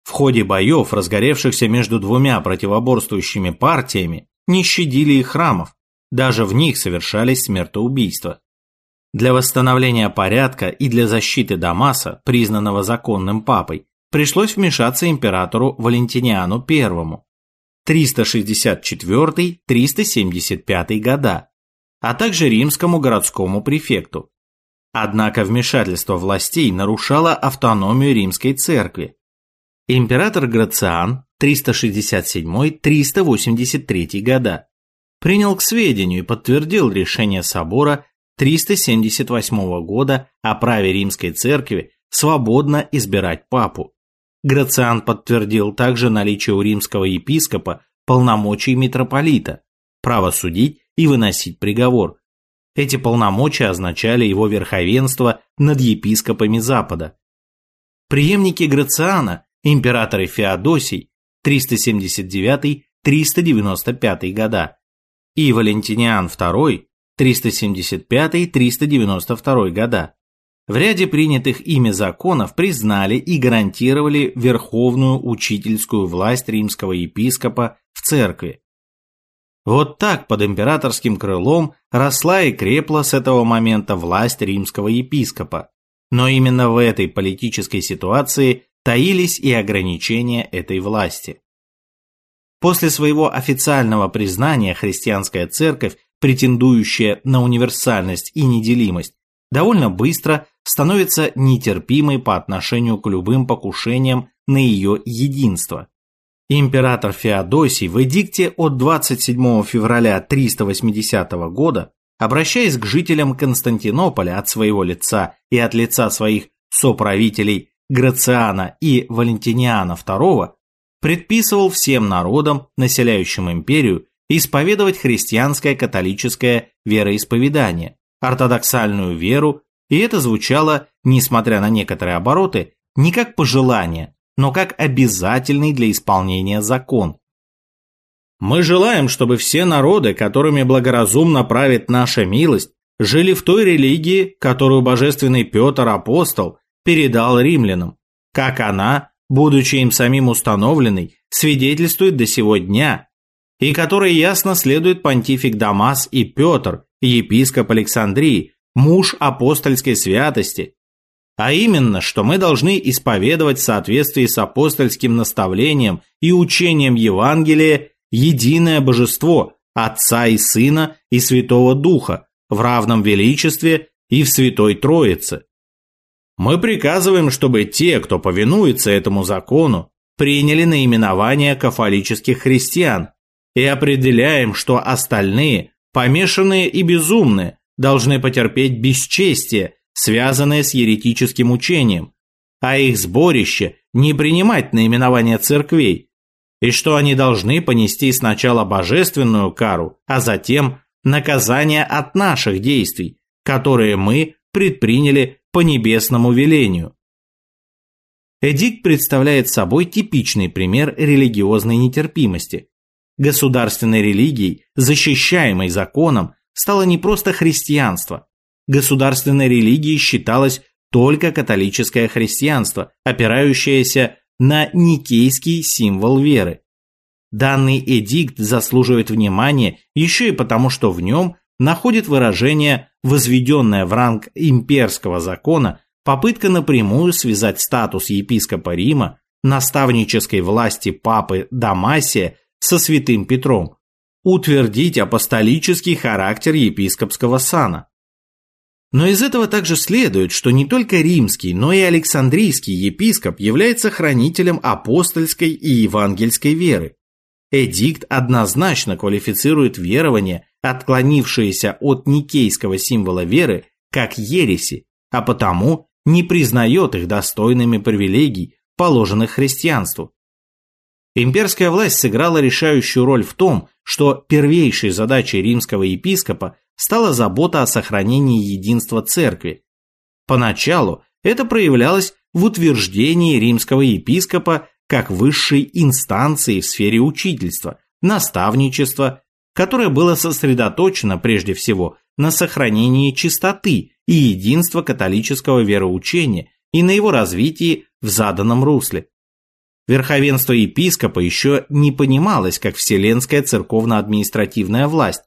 В ходе боев, разгоревшихся между двумя противоборствующими партиями, не щадили и храмов, даже в них совершались смертоубийства. Для восстановления порядка и для защиты Дамаса, признанного законным папой, пришлось вмешаться императору Валентиниану I 364-375 года, а также римскому городскому префекту. Однако вмешательство властей нарушало автономию римской церкви. Император Грациан 367-383 года принял к сведению и подтвердил решение собора 378 года о праве римской церкви свободно избирать папу. Грациан подтвердил также наличие у римского епископа полномочий митрополита, право судить и выносить приговор. Эти полномочия означали его верховенство над епископами Запада. Преемники Грациана, императоры Феодосий, 379-395 года, и Валентиниан II 375-392 года. В ряде принятых ими законов признали и гарантировали верховную учительскую власть римского епископа в церкви. Вот так под императорским крылом росла и крепла с этого момента власть римского епископа. Но именно в этой политической ситуации таились и ограничения этой власти. После своего официального признания христианская церковь, претендующая на универсальность и неделимость, довольно быстро становится нетерпимой по отношению к любым покушениям на ее единство. Император Феодосий в эдикте от 27 февраля 380 года, обращаясь к жителям Константинополя от своего лица и от лица своих соправителей Грациана и Валентиниана II, предписывал всем народам, населяющим империю, исповедовать христианское католическое вероисповедание, ортодоксальную веру, и это звучало, несмотря на некоторые обороты, не как пожелание, но как обязательный для исполнения закон. Мы желаем, чтобы все народы, которыми благоразумно правит наша милость, жили в той религии, которую божественный Петр Апостол передал римлянам, как она будучи им самим установленной, свидетельствует до сего дня, и которой ясно следует понтифик Дамас и Петр, епископ Александрии, муж апостольской святости, а именно, что мы должны исповедовать в соответствии с апостольским наставлением и учением Евангелия единое божество Отца и Сына и Святого Духа в равном величестве и в Святой Троице. Мы приказываем, чтобы те, кто повинуется этому закону, приняли наименование кафолических христиан и определяем, что остальные, помешанные и безумные, должны потерпеть бесчестие, связанное с еретическим учением, а их сборище не принимать наименование церквей, и что они должны понести сначала божественную кару, а затем наказание от наших действий, которые мы предприняли по небесному велению. Эдикт представляет собой типичный пример религиозной нетерпимости. Государственной религией, защищаемой законом, стало не просто христианство. Государственной религией считалось только католическое христианство, опирающееся на никейский символ веры. Данный эдикт заслуживает внимания еще и потому, что в нем находит выражение возведенное в ранг имперского закона попытка напрямую связать статус епископа Рима, наставнической власти папы Дамасия со святым Петром, утвердить апостолический характер епископского сана. Но из этого также следует, что не только римский, но и александрийский епископ является хранителем апостольской и евангельской веры. Эдикт однозначно квалифицирует верование, отклонившееся от никейского символа веры, как ереси, а потому не признает их достойными привилегий, положенных христианству. Имперская власть сыграла решающую роль в том, что первейшей задачей римского епископа стала забота о сохранении единства церкви. Поначалу это проявлялось в утверждении римского епископа как высшей инстанции в сфере учительства, наставничества, которое было сосредоточено прежде всего на сохранении чистоты и единства католического вероучения и на его развитии в заданном русле. Верховенство епископа еще не понималось как вселенская церковно-административная власть.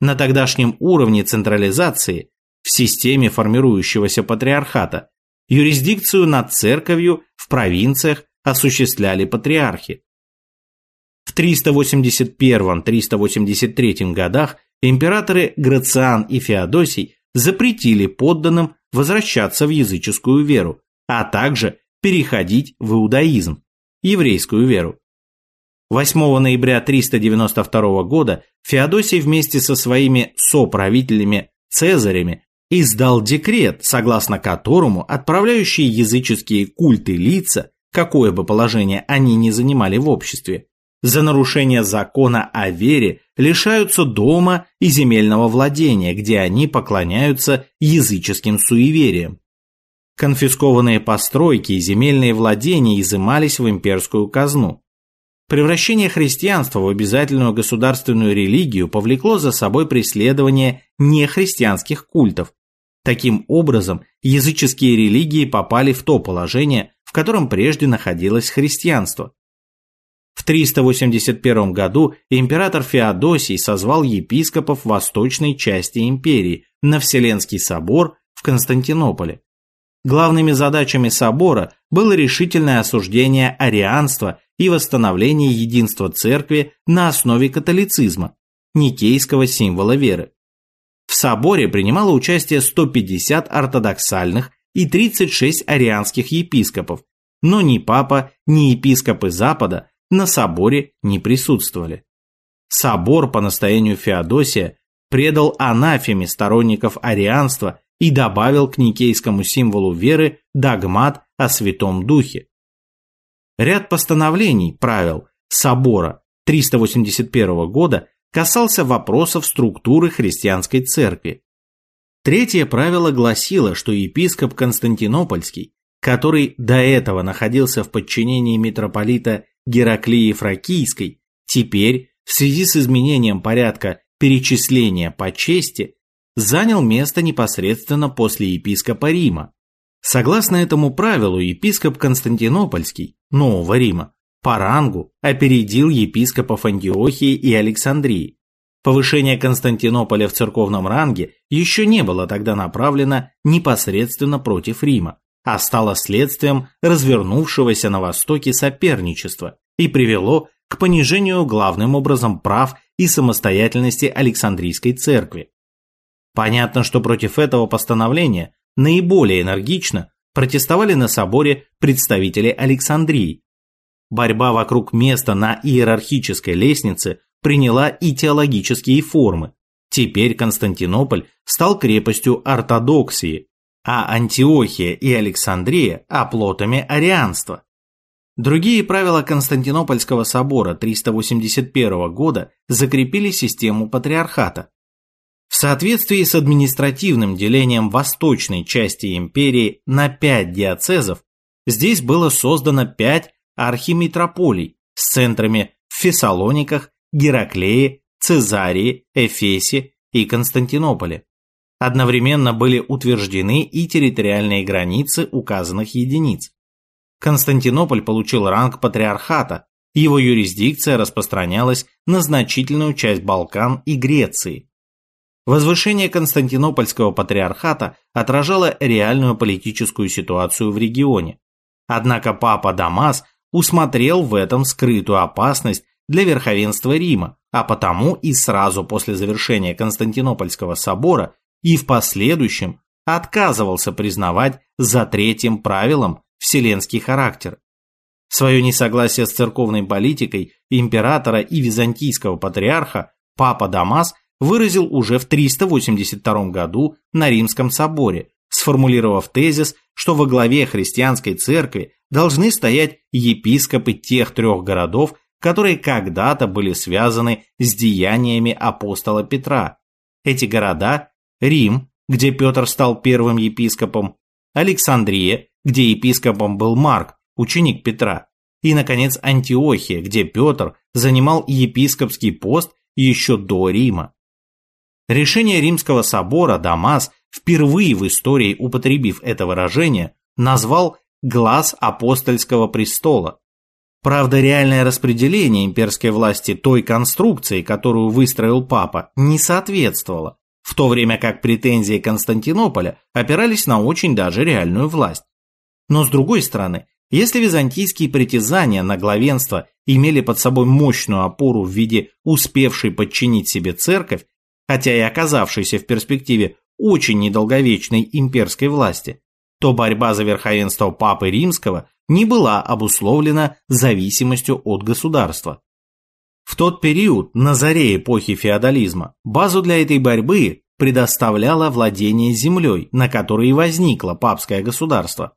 На тогдашнем уровне централизации, в системе формирующегося патриархата, юрисдикцию над церковью в провинциях осуществляли патриархи. В 381-383 годах императоры Грациан и Феодосий запретили подданным возвращаться в языческую веру, а также переходить в иудаизм, еврейскую веру. 8 ноября 392 года Феодосий вместе со своими соправителями Цезарями издал декрет, согласно которому отправляющие языческие культы лица, какое бы положение они ни занимали в обществе, за нарушение закона о вере лишаются дома и земельного владения, где они поклоняются языческим суевериям. Конфискованные постройки и земельные владения изымались в имперскую казну. Превращение христианства в обязательную государственную религию повлекло за собой преследование нехристианских культов. Таким образом, языческие религии попали в то положение, в котором прежде находилось христианство. В 381 году император Феодосий созвал епископов восточной части империи на Вселенский собор в Константинополе. Главными задачами собора было решительное осуждение арианства и восстановление единства церкви на основе католицизма, никейского символа веры. В соборе принимало участие 150 ортодоксальных и 36 арианских епископов, но ни папа, ни епископы Запада на соборе не присутствовали. Собор по настоянию Феодосия предал анафеме сторонников арианства и добавил к никейскому символу веры догмат о Святом Духе. Ряд постановлений, правил собора 381 года касался вопросов структуры христианской церкви. Третье правило гласило, что епископ Константинопольский, который до этого находился в подчинении митрополита Гераклии Фракийской, теперь, в связи с изменением порядка перечисления по чести, занял место непосредственно после епископа Рима. Согласно этому правилу, епископ Константинопольский, Нового Рима, по рангу опередил епископов Антиохии и Александрии. Повышение Константинополя в церковном ранге еще не было тогда направлено непосредственно против Рима, а стало следствием развернувшегося на Востоке соперничества и привело к понижению главным образом прав и самостоятельности Александрийской церкви. Понятно, что против этого постановления наиболее энергично протестовали на соборе представители Александрии. Борьба вокруг места на иерархической лестнице приняла и теологические формы. Теперь Константинополь стал крепостью ортодоксии, а Антиохия и Александрия – оплотами арианства. Другие правила Константинопольского собора 381 года закрепили систему патриархата. В соответствии с административным делением восточной части империи на пять диацезов, здесь было создано пять архимитрополий с центрами в Фессалониках, Гераклее, Цезарии, Эфесе и Константинополе. Одновременно были утверждены и территориальные границы указанных единиц. Константинополь получил ранг патриархата, Его юрисдикция распространялась на значительную часть Балкан и Греции. Возвышение Константинопольского патриархата отражало реальную политическую ситуацию в регионе. Однако папа Дамас усмотрел в этом скрытую опасность для верховенства Рима, а потому и сразу после завершения Константинопольского собора и в последующем отказывался признавать за третьим правилом вселенский характер. Свое несогласие с церковной политикой императора и византийского патриарха папа Дамас выразил уже в 382 году на Римском соборе, сформулировав тезис, что во главе христианской церкви должны стоять епископы тех трех городов, которые когда-то были связаны с деяниями апостола Петра. Эти города – Рим, где Петр стал первым епископом, Александрия, где епископом был Марк, ученик Петра, и, наконец, Антиохия, где Петр занимал епископский пост еще до Рима. Решение Римского собора Дамас, впервые в истории употребив это выражение, назвал «глаз апостольского престола», Правда, реальное распределение имперской власти той конструкции, которую выстроил папа, не соответствовало, в то время как претензии Константинополя опирались на очень даже реальную власть. Но с другой стороны, если византийские притязания на главенство имели под собой мощную опору в виде успевшей подчинить себе церковь, хотя и оказавшейся в перспективе очень недолговечной имперской власти, то борьба за верховенство Папы Римского не была обусловлена зависимостью от государства. В тот период, на заре эпохи феодализма, базу для этой борьбы предоставляло владение землей, на которой и возникло папское государство.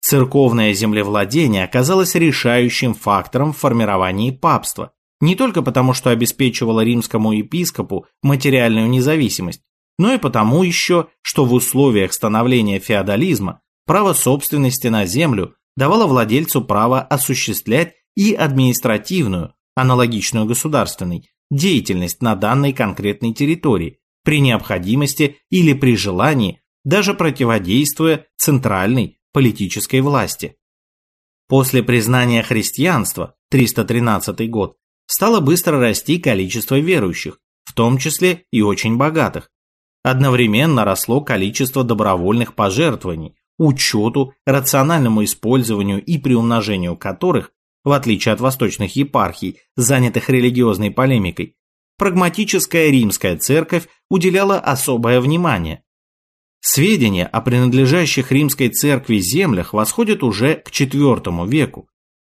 Церковное землевладение оказалось решающим фактором в формировании папства, не только потому, что обеспечивало римскому епископу материальную независимость, но и потому еще, что в условиях становления феодализма право собственности на землю давала владельцу право осуществлять и административную, аналогичную государственной, деятельность на данной конкретной территории, при необходимости или при желании, даже противодействуя центральной политической власти. После признания христианства, 313 год, стало быстро расти количество верующих, в том числе и очень богатых. Одновременно росло количество добровольных пожертвований, учету, рациональному использованию и приумножению которых, в отличие от восточных епархий, занятых религиозной полемикой, прагматическая римская церковь уделяла особое внимание. Сведения о принадлежащих римской церкви землях восходят уже к IV веку.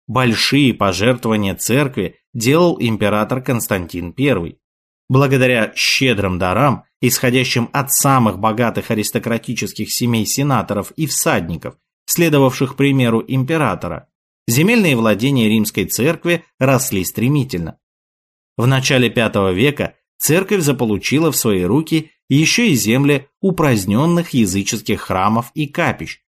Большие пожертвования церкви делал император Константин I. Благодаря щедрым дарам, исходящим от самых богатых аристократических семей сенаторов и всадников, следовавших примеру императора, земельные владения римской церкви росли стремительно. В начале V века церковь заполучила в свои руки еще и земли упраздненных языческих храмов и капищ.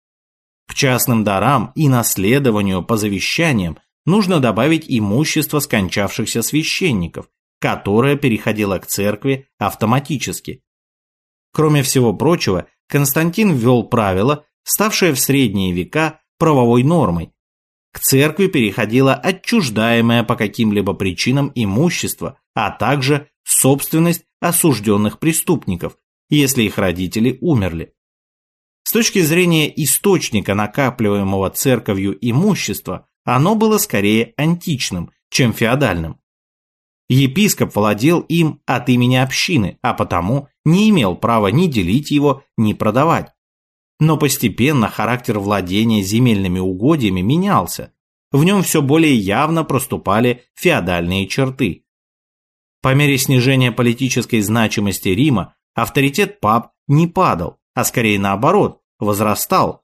К частным дарам и наследованию по завещаниям нужно добавить имущество скончавшихся священников, которая переходила к церкви автоматически. Кроме всего прочего, Константин ввел правило, ставшее в средние века правовой нормой. К церкви переходило отчуждаемое по каким-либо причинам имущество, а также собственность осужденных преступников, если их родители умерли. С точки зрения источника накапливаемого церковью имущества, оно было скорее античным, чем феодальным. Епископ владел им от имени общины, а потому не имел права ни делить его, ни продавать. Но постепенно характер владения земельными угодьями менялся. В нем все более явно проступали феодальные черты. По мере снижения политической значимости Рима авторитет пап не падал, а скорее наоборот, возрастал,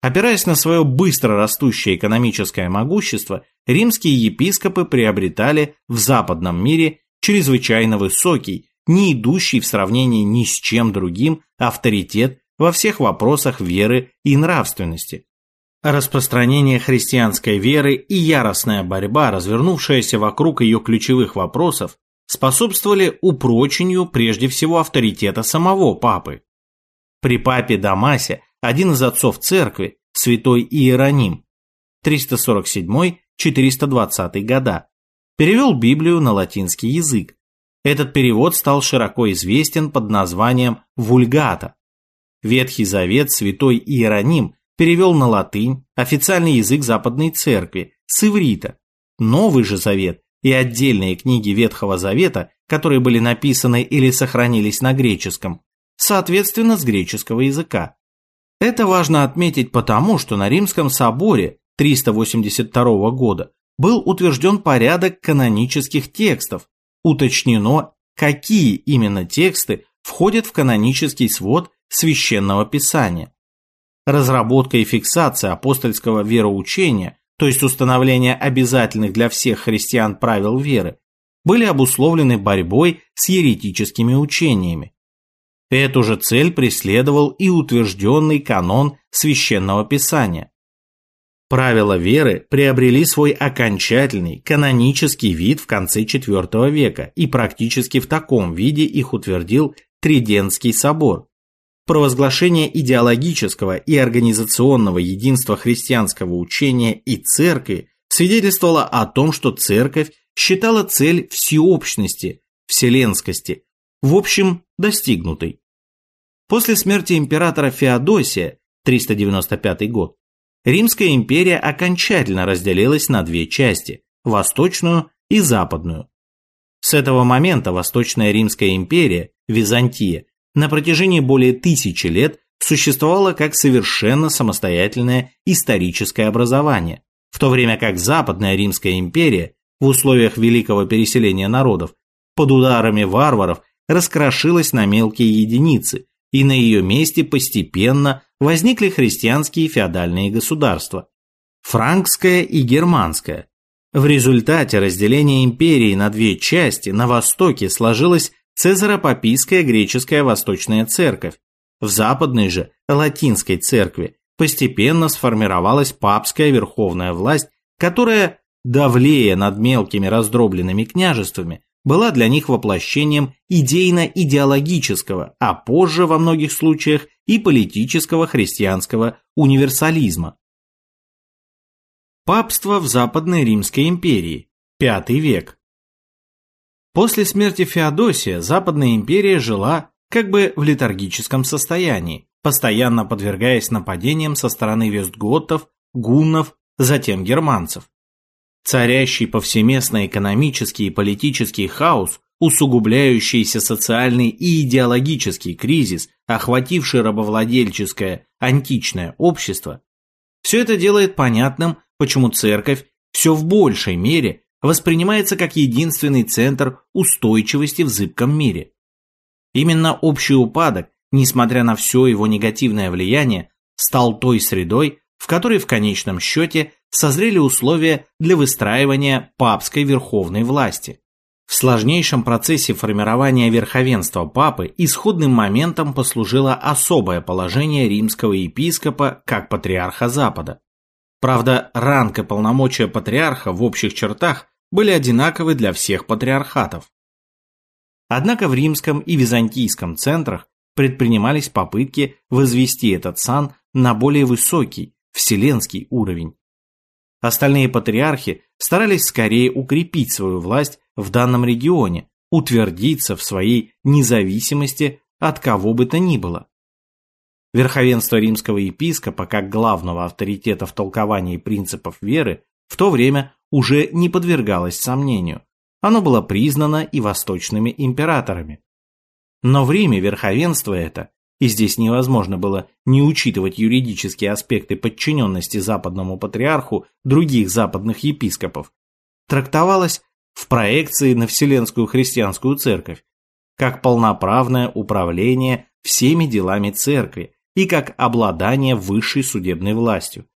Опираясь на свое быстро растущее экономическое могущество, римские епископы приобретали в западном мире чрезвычайно высокий, не идущий в сравнении ни с чем другим авторитет во всех вопросах веры и нравственности. Распространение христианской веры и яростная борьба, развернувшаяся вокруг ее ключевых вопросов, способствовали упрочению прежде всего авторитета самого папы. При папе Дамасе один из отцов церкви, святой Иероним, 347-4 300-420 года. Перевел Библию на латинский язык. Этот перевод стал широко известен под названием «Вульгата». Ветхий Завет святой Иероним перевел на латынь, официальный язык Западной Церкви, с иврита. Новый же Завет и отдельные книги Ветхого Завета, которые были написаны или сохранились на греческом, соответственно с греческого языка. Это важно отметить потому, что на Римском соборе 382 года был утвержден порядок канонических текстов, уточнено, какие именно тексты входят в канонический свод священного писания. Разработка и фиксация апостольского вероучения, то есть установление обязательных для всех христиан правил веры, были обусловлены борьбой с еретическими учениями. Эту же цель преследовал и утвержденный канон священного писания. Правила веры приобрели свой окончательный канонический вид в конце IV века и практически в таком виде их утвердил Тридентский собор. Провозглашение идеологического и организационного единства христианского учения и церкви свидетельствовало о том, что церковь считала цель всеобщности, вселенскости, в общем, достигнутой. После смерти императора Феодосия, 395 год, Римская империя окончательно разделилась на две части – восточную и западную. С этого момента Восточная Римская империя, Византия, на протяжении более тысячи лет существовала как совершенно самостоятельное историческое образование, в то время как Западная Римская империя в условиях великого переселения народов под ударами варваров раскрошилась на мелкие единицы, и на ее месте постепенно возникли христианские феодальные государства – франкское и германское. В результате разделения империи на две части на востоке сложилась Цезаропапийская греческая восточная церковь, в западной же латинской церкви постепенно сформировалась папская верховная власть, которая, давлея над мелкими раздробленными княжествами, была для них воплощением идейно-идеологического, а позже во многих случаях и политического христианского универсализма. Папство в Западной Римской империи, V век. После смерти Феодосия Западная империя жила как бы в летаргическом состоянии, постоянно подвергаясь нападениям со стороны вестготтов, гуннов, затем германцев. Царящий повсеместно экономический и политический хаос, усугубляющийся социальный и идеологический кризис, охвативший рабовладельческое античное общество, все это делает понятным, почему церковь все в большей мере воспринимается как единственный центр устойчивости в зыбком мире. Именно общий упадок, несмотря на все его негативное влияние, стал той средой, в которой в конечном счете созрели условия для выстраивания папской верховной власти. В сложнейшем процессе формирования верховенства папы исходным моментом послужило особое положение римского епископа как патриарха Запада. Правда, ранг и полномочия патриарха в общих чертах были одинаковы для всех патриархатов. Однако в римском и византийском центрах предпринимались попытки возвести этот сан на более высокий, вселенский уровень. Остальные патриархи старались скорее укрепить свою власть в данном регионе, утвердиться в своей независимости от кого бы то ни было. Верховенство римского епископа как главного авторитета в толковании принципов веры в то время уже не подвергалось сомнению. Оно было признано и восточными императорами. Но в Риме верховенство это и здесь невозможно было не учитывать юридические аспекты подчиненности западному патриарху других западных епископов, трактовалось в проекции на Вселенскую христианскую церковь, как полноправное управление всеми делами церкви и как обладание высшей судебной властью.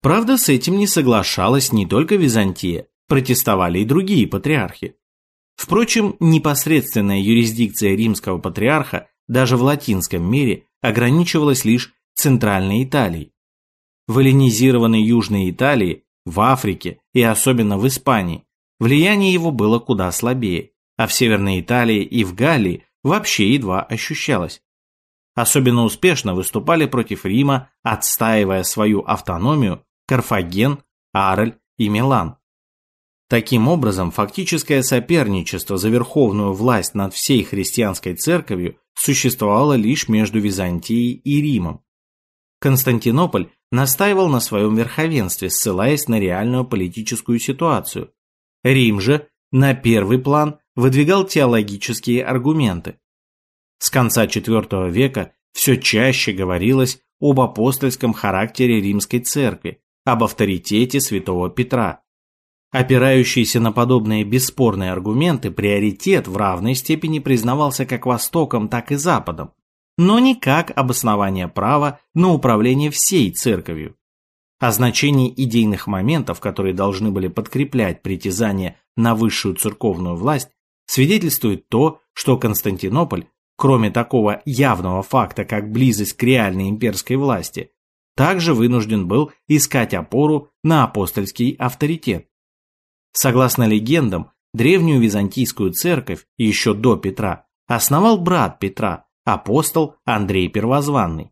Правда, с этим не соглашалась не только Византия, протестовали и другие патриархи. Впрочем, непосредственная юрисдикция римского патриарха даже в латинском мире ограничивалась лишь Центральной Италией. В эллинизированной Южной Италии, в Африке и особенно в Испании влияние его было куда слабее, а в Северной Италии и в Галлии вообще едва ощущалось. Особенно успешно выступали против Рима, отстаивая свою автономию Карфаген, Арель и Милан. Таким образом, фактическое соперничество за верховную власть над всей христианской церковью существовало лишь между Византией и Римом. Константинополь настаивал на своем верховенстве, ссылаясь на реальную политическую ситуацию. Рим же на первый план выдвигал теологические аргументы. С конца IV века все чаще говорилось об апостольском характере римской церкви, об авторитете святого Петра. Опирающийся на подобные бесспорные аргументы, приоритет в равной степени признавался как Востоком, так и Западом, но не как обоснование права на управление всей церковью. О значении идейных моментов, которые должны были подкреплять притязание на высшую церковную власть, свидетельствует то, что Константинополь, кроме такого явного факта, как близость к реальной имперской власти, также вынужден был искать опору на апостольский авторитет. Согласно легендам, древнюю византийскую церковь еще до Петра основал брат Петра, апостол Андрей Первозванный.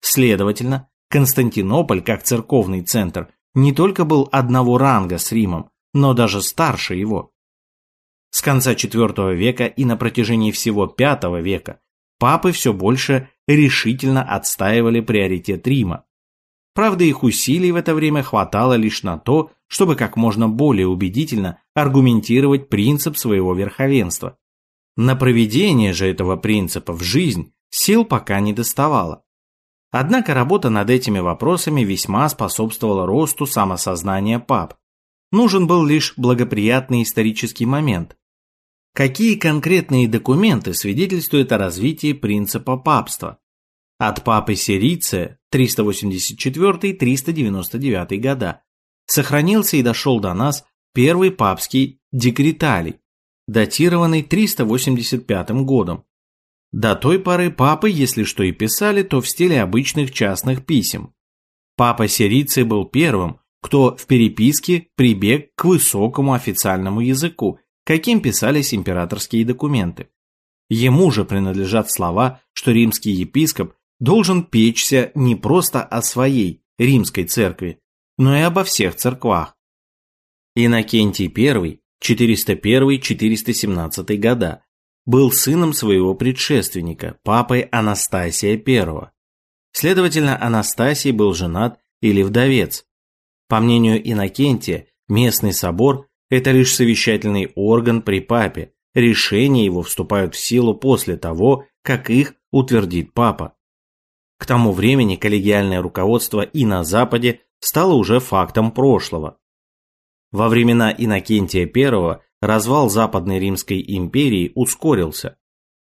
Следовательно, Константинополь, как церковный центр, не только был одного ранга с Римом, но даже старше его. С конца IV века и на протяжении всего V века папы все больше решительно отстаивали приоритет Рима. Правда, их усилий в это время хватало лишь на то, чтобы как можно более убедительно аргументировать принцип своего верховенства. На проведение же этого принципа в жизнь сил пока не доставало. Однако работа над этими вопросами весьма способствовала росту самосознания пап. Нужен был лишь благоприятный исторический момент. Какие конкретные документы свидетельствуют о развитии принципа папства? От папы Сириция 384-399 года сохранился и дошел до нас первый папский декреталий, датированный 385 годом, до той поры папы, если что и писали, то в стиле обычных частных писем. Папа Сирийцы был первым, кто в переписке прибег к высокому официальному языку, каким писались императорские документы. Ему же принадлежат слова, что римский епископ должен печься не просто о своей римской церкви, но и обо всех церквах. Иннокентий I, 401-417 года, был сыном своего предшественника, папой Анастасия I. Следовательно, Анастасий был женат или вдовец. По мнению Иннокентия, местный собор – это лишь совещательный орган при папе, решения его вступают в силу после того, как их утвердит папа. К тому времени коллегиальное руководство и на Западе стало уже фактом прошлого. Во времена Иннокентия I развал Западной Римской империи ускорился.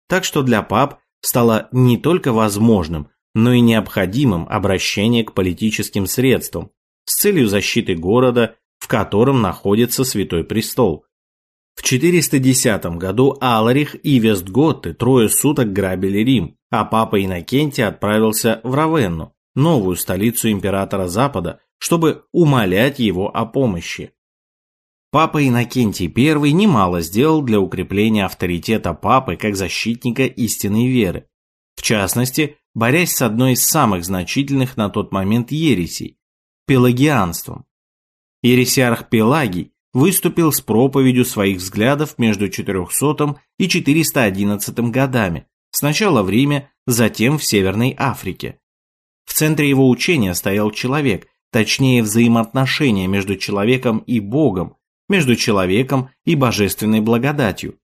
Так что для пап стало не только возможным, но и необходимым обращение к политическим средствам с целью защиты города, в котором находится Святой Престол. В 410 году Аларих и Вестготты трое суток грабили Рим, а папа Иннокентий отправился в Равенну, новую столицу императора Запада, чтобы умолять его о помощи. Папа Иннокентий I немало сделал для укрепления авторитета папы как защитника истинной веры. В частности, борясь с одной из самых значительных на тот момент ересей – пелагианством. Ересиарх Пелагий выступил с проповедью своих взглядов между 400 и 411 годами, сначала в Риме, затем в Северной Африке. В центре его учения стоял человек, точнее взаимоотношения между человеком и Богом, между человеком и божественной благодатью.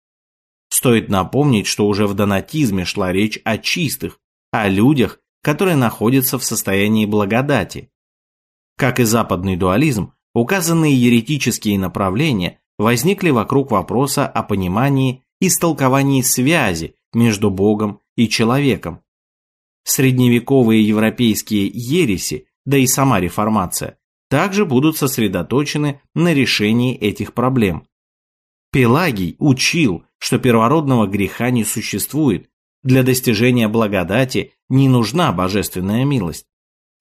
Стоит напомнить, что уже в донатизме шла речь о чистых, о людях, которые находятся в состоянии благодати. Как и западный дуализм, указанные еретические направления возникли вокруг вопроса о понимании и истолковании связи между Богом и человеком. Средневековые европейские ереси, да и сама реформация, также будут сосредоточены на решении этих проблем. Пелагий учил, что первородного греха не существует, для достижения благодати не нужна божественная милость.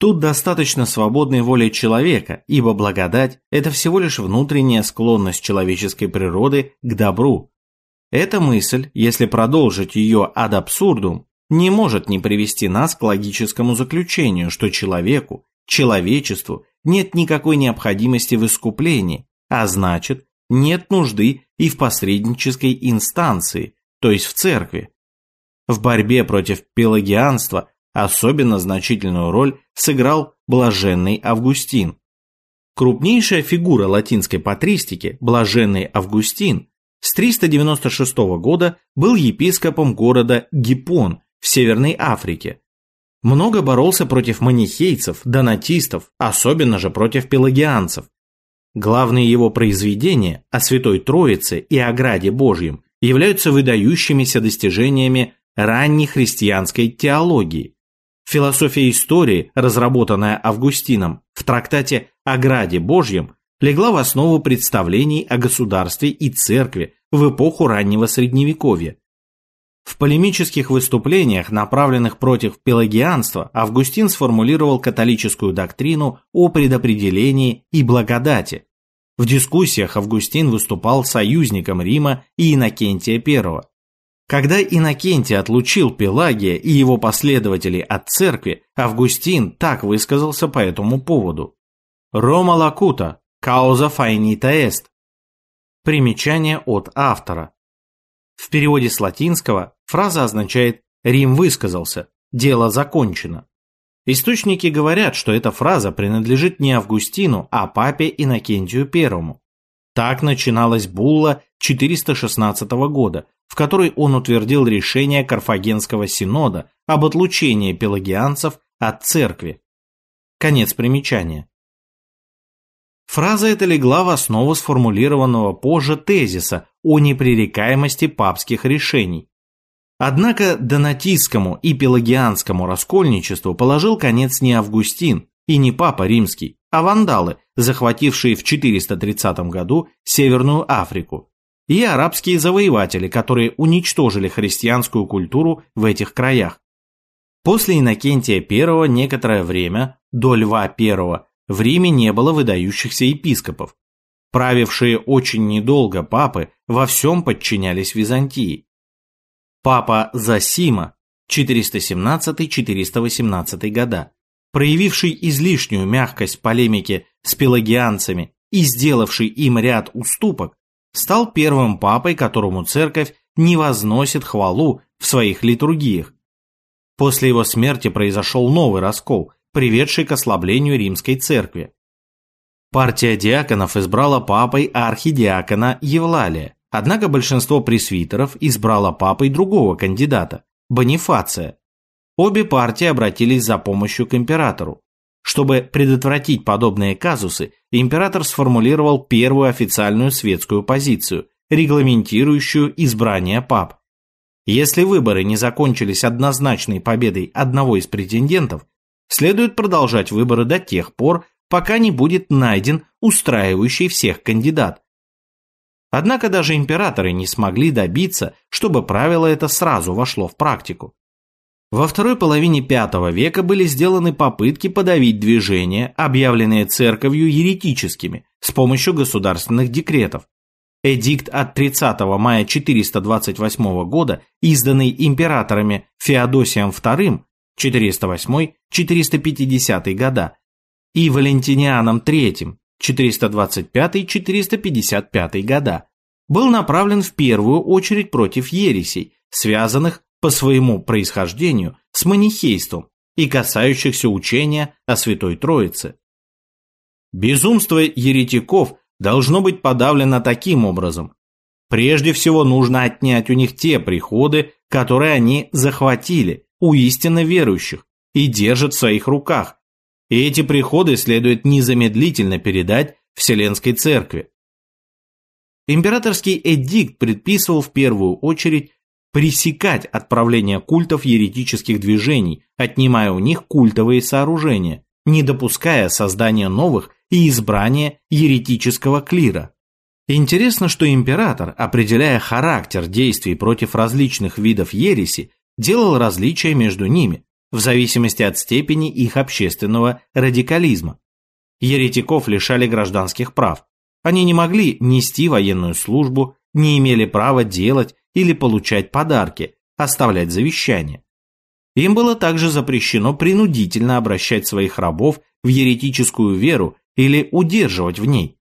Тут достаточно свободной воли человека, ибо благодать – это всего лишь внутренняя склонность человеческой природы к добру. Эта мысль, если продолжить ее ad absurdum, не может не привести нас к логическому заключению, что человеку, человечеству нет никакой необходимости в искуплении, а значит, нет нужды и в посреднической инстанции, то есть в церкви. В борьбе против пелагианства особенно значительную роль сыграл блаженный Августин. Крупнейшая фигура латинской патристики, блаженный Августин, с 396 года был епископом города Гиппон в Северной Африке. Много боролся против манихейцев, донатистов, особенно же против пелагианцев. Главные его произведения о Святой Троице и о Граде Божьем являются выдающимися достижениями ранней христианской теологии. Философия истории, разработанная Августином в трактате о Граде Божьем, легла в основу представлений о государстве и церкви в эпоху раннего Средневековья. В полемических выступлениях, направленных против пелагианства, Августин сформулировал католическую доктрину о предопределении и благодати. В дискуссиях Августин выступал союзником Рима и Иннокентия I. Когда Иннокентий отлучил Пелагия и его последователей от церкви, Августин так высказался по этому поводу. «Рома лакута, кауза файнита эст». Примечание от автора. В переводе с латинского фраза означает «Рим высказался», «дело закончено». Источники говорят, что эта фраза принадлежит не Августину, а папе Иннокентию I. Так начиналась булла 416 года, в которой он утвердил решение Карфагенского синода об отлучении пелагианцев от церкви. Конец примечания. Фраза эта легла в основу сформулированного позже тезиса о непререкаемости папских решений. Однако донатистскому и пелагианскому раскольничеству положил конец не Августин и не Папа Римский, а вандалы, захватившие в 430 году Северную Африку, и арабские завоеватели, которые уничтожили христианскую культуру в этих краях. После Иннокентия I некоторое время, до Льва I, в Риме не было выдающихся епископов. Правившие очень недолго папы во всем подчинялись Византии. Папа Засима 417-418 года, проявивший излишнюю мягкость в полемике с пелагианцами и сделавший им ряд уступок, стал первым папой, которому церковь не возносит хвалу в своих литургиях. После его смерти произошел новый раскол, приведший к ослаблению римской церкви. Партия диаконов избрала папой архидиакона Евлалия, однако большинство пресвитеров избрало папой другого кандидата – Бонифация. Обе партии обратились за помощью к императору. Чтобы предотвратить подобные казусы, император сформулировал первую официальную светскую позицию, регламентирующую избрание пап. Если выборы не закончились однозначной победой одного из претендентов, следует продолжать выборы до тех пор, пока не будет найден устраивающий всех кандидат. Однако даже императоры не смогли добиться, чтобы правило это сразу вошло в практику. Во второй половине V века были сделаны попытки подавить движения, объявленные церковью еретическими, с помощью государственных декретов. Эдикт от 30 мая 428 года, изданный императорами Феодосием II 408-450 года и Валентинианом III 425-455 года, был направлен в первую очередь против ересей, связанных по своему происхождению с манихейством и касающихся учения о Святой Троице. Безумство еретиков должно быть подавлено таким образом. Прежде всего нужно отнять у них те приходы, которые они захватили, у истинно верующих и держат в своих руках, и эти приходы следует незамедлительно передать Вселенской Церкви. Императорский эдикт предписывал в первую очередь пресекать отправление культов еретических движений, отнимая у них культовые сооружения, не допуская создания новых и избрания еретического клира. Интересно, что император, определяя характер действий против различных видов ереси, делал различия между ними, в зависимости от степени их общественного радикализма. Еретиков лишали гражданских прав. Они не могли нести военную службу, не имели права делать или получать подарки, оставлять завещания. Им было также запрещено принудительно обращать своих рабов в еретическую веру или удерживать в ней.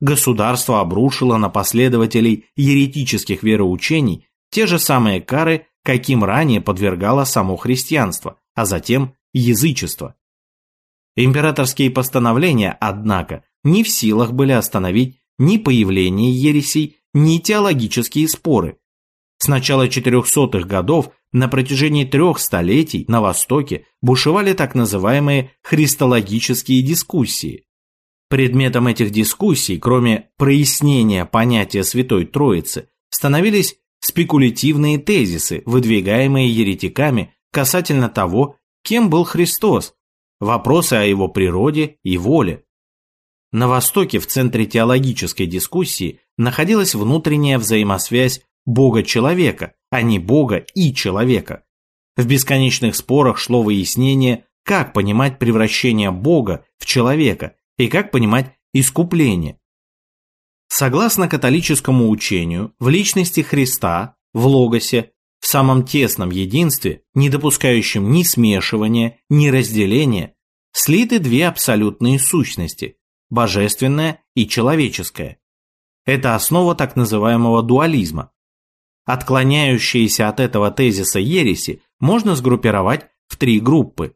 Государство обрушило на последователей еретических вероучений те же самые кары, каким ранее подвергало само христианство, а затем язычество. Императорские постановления, однако, не в силах были остановить ни появление ересей, ни теологические споры. С начала 400-х годов на протяжении трех столетий на Востоке бушевали так называемые христологические дискуссии. Предметом этих дискуссий, кроме прояснения понятия Святой Троицы, становились спекулятивные тезисы, выдвигаемые еретиками касательно того, кем был Христос, вопросы о его природе и воле. На Востоке в центре теологической дискуссии находилась внутренняя взаимосвязь Бога-человека, а не Бога и человека. В бесконечных спорах шло выяснение, как понимать превращение Бога в человека и как понимать искупление. Согласно католическому учению, в личности Христа, в Логосе, в самом тесном единстве, не допускающем ни смешивания, ни разделения, слиты две абсолютные сущности – божественная и человеческая. Это основа так называемого дуализма. Отклоняющиеся от этого тезиса ереси можно сгруппировать в три группы.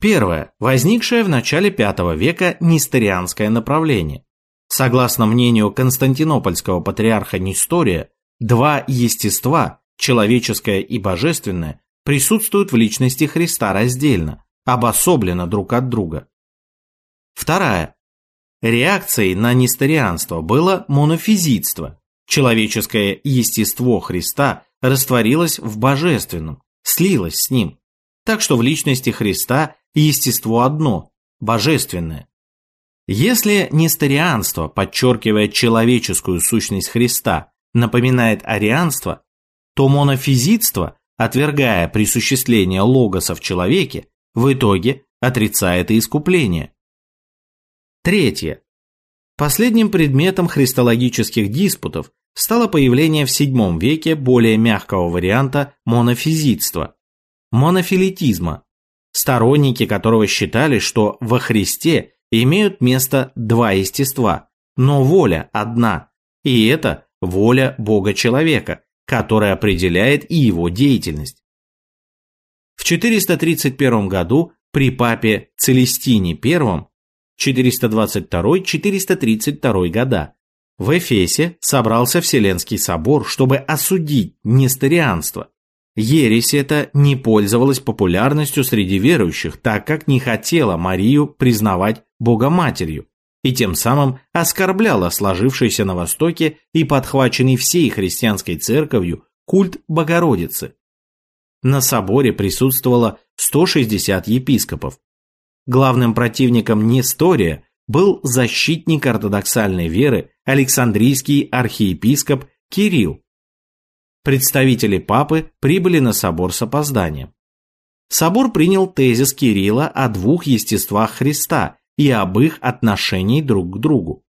Первое – возникшее в начале V века несторианское направление. Согласно мнению константинопольского патриарха Нестория, два естества, человеческое и божественное, присутствуют в личности Христа раздельно, обособленно друг от друга. Вторая. Реакцией на несторианство было монофизитство. Человеческое естество Христа растворилось в божественном, слилось с ним. Так что в личности Христа естество одно – божественное. Если несторианство, подчеркивая человеческую сущность Христа, напоминает арианство, то монофизитство, отвергая присуществление логоса в человеке, в итоге отрицает и искупление. Третье. Последним предметом христологических диспутов стало появление в VII веке более мягкого варианта монофизитства – монофилитизма, сторонники которого считали, что во Христе имеют место два естества, но воля одна, и это воля Бога-человека, которая определяет и его деятельность. В 431 году при папе Целестине I 422-432 года в Эфесе собрался Вселенский собор, чтобы осудить несторианство. Ересь эта не пользовалась популярностью среди верующих, так как не хотела Марию признавать Богоматерью, и тем самым оскорбляла сложившийся на Востоке и подхваченный всей христианской церковью культ Богородицы. На соборе присутствовало 160 епископов. Главным противником Нестория был защитник ортодоксальной веры Александрийский архиепископ Кирилл. Представители папы прибыли на собор с опозданием. Собор принял тезис Кирилла о двух естествах Христа и об их отношении друг к другу.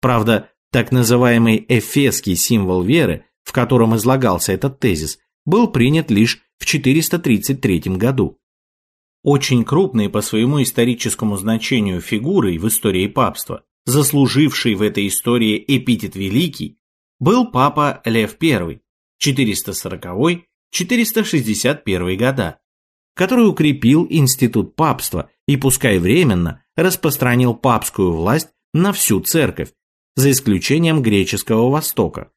Правда, так называемый эфесский символ веры, в котором излагался этот тезис, был принят лишь в 433 году. Очень крупной по своему историческому значению фигурой в истории папства, заслуживший в этой истории эпитет «Великий», был папа Лев I, 440-461 года, который укрепил институт папства и, пускай временно, распространил папскую власть на всю церковь, за исключением греческого Востока.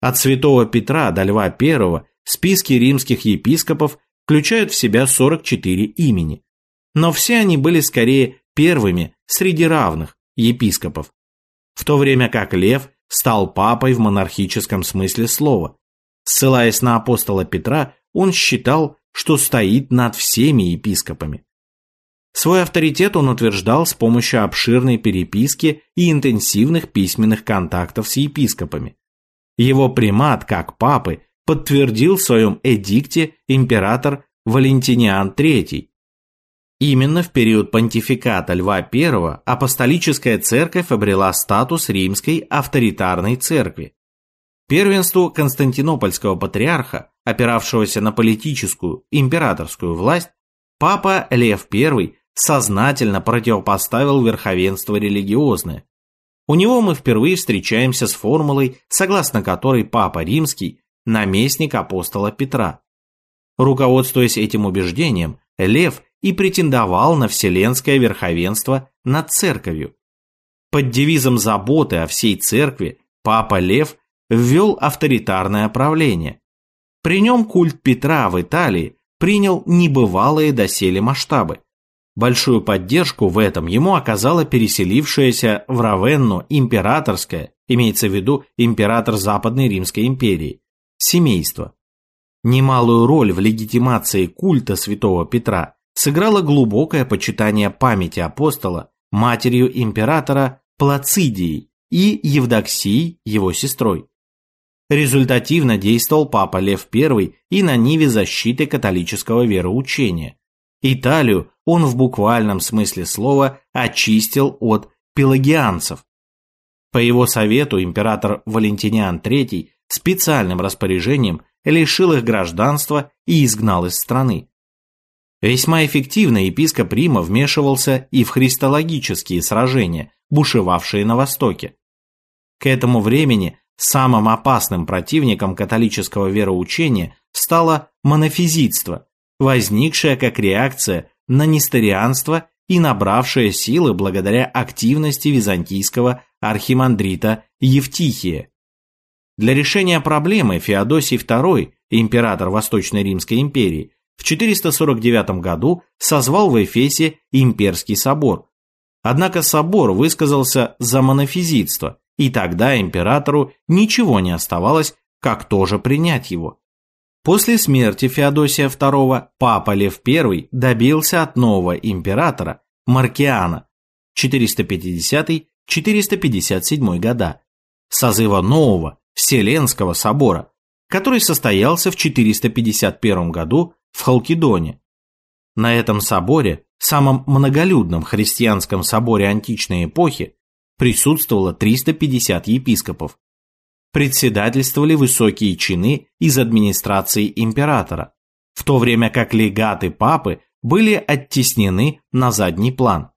От святого Петра до Льва I списки римских епископов включают в себя 44 имени, но все они были скорее первыми среди равных епископов, в то время как Лев стал папой в монархическом смысле слова. Ссылаясь на апостола Петра, он считал, что стоит над всеми епископами. Свой авторитет он утверждал с помощью обширной переписки и интенсивных письменных контактов с епископами. Его примат, как папы, подтвердил в своем эдикте император Валентиниан III. Именно в период понтификата Льва I апостолическая церковь обрела статус римской авторитарной церкви. Первенству Константинопольского патриарха, опиравшегося на политическую, императорскую власть, папа Лев I сознательно противопоставил верховенство религиозное. У него мы впервые встречаемся с формулой, согласно которой папа римский – наместник апостола Петра. Руководствуясь этим убеждением, Лев и претендовал на вселенское верховенство над церковью. Под девизом заботы о всей церкви папа Лев ввел авторитарное правление. При нем культ Петра в Италии принял небывалые доселе масштабы. Большую поддержку в этом ему оказала переселившаяся в Равенну императорское, имеется в виду император Западной Римской империи, семейство. Немалую роль в легитимации культа святого Петра сыграло глубокое почитание памяти апостола матерью императора Плацидией и Евдоксией, его сестрой. Результативно действовал папа Лев I и на ниве защиты католического вероучения. Италию он в буквальном смысле слова очистил от пелагианцев. По его совету император Валентиниан III специальным распоряжением лишил их гражданства и изгнал из страны. Весьма эффективно епископ Рима вмешивался и в христологические сражения, бушевавшие на Востоке. К этому времени самым опасным противником католического вероучения стало монофизитство, возникшее как реакция на несторианство и набравшее силы благодаря активности византийского архимандрита Евтихия. Для решения проблемы Феодосий II, император Восточной Римской империи, в 449 году созвал в Эфесе имперский собор. Однако собор высказался за монофизитство, и тогда императору ничего не оставалось, как тоже принять его. После смерти Феодосия II папа Лев I добился от нового императора Маркиана 450-457 года созыва нового Вселенского собора, который состоялся в 451 году в Халкидоне. На этом соборе, самом многолюдном христианском соборе античной эпохи, присутствовало 350 епископов. Председательствовали высокие чины из администрации императора, в то время как легаты папы были оттеснены на задний план.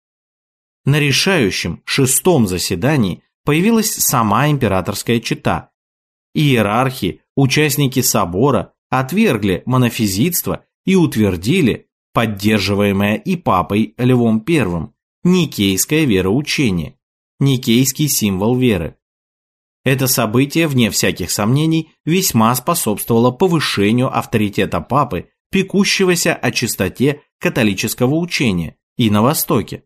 На решающем шестом заседании появилась сама императорская чета. Иерархи, участники собора отвергли монофизитство и утвердили, поддерживаемое и папой Львом I, никейское вероучение, никейский символ веры. Это событие, вне всяких сомнений, весьма способствовало повышению авторитета папы, пекущегося о чистоте католического учения и на Востоке.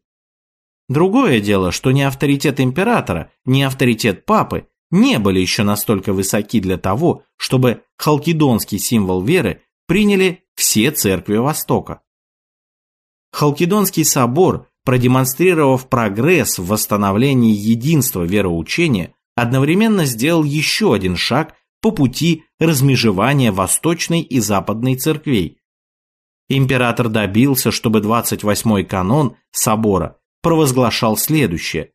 Другое дело, что ни авторитет императора, ни авторитет папы не были еще настолько высоки для того, чтобы халкидонский символ веры приняли все церкви Востока. Халкидонский собор, продемонстрировав прогресс в восстановлении единства вероучения, одновременно сделал еще один шаг по пути размежевания восточной и западной церквей. Император добился, чтобы 28-й канон собора провозглашал следующее.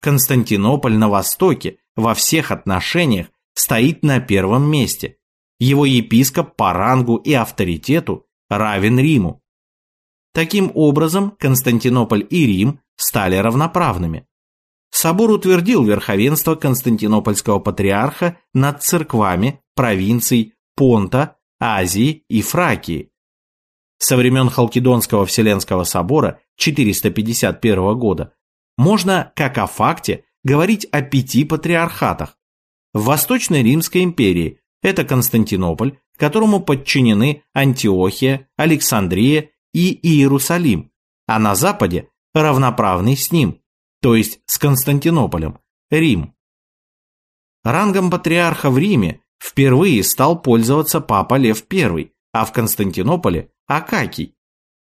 Константинополь на востоке во всех отношениях стоит на первом месте. Его епископ по рангу и авторитету равен Риму. Таким образом, Константинополь и Рим стали равноправными. Собор утвердил верховенство Константинопольского патриарха над церквами провинций Понта, Азии и Фракии. Со времен Халкидонского Вселенского собора 451 года можно, как о факте, говорить о пяти патриархатах. В Восточной Римской империи это Константинополь, которому подчинены Антиохия, Александрия и Иерусалим, а на Западе равноправный с ним, то есть с Константинополем, Рим. Рангом патриарха в Риме впервые стал пользоваться папа Лев I, а в Константинополе – Акакий.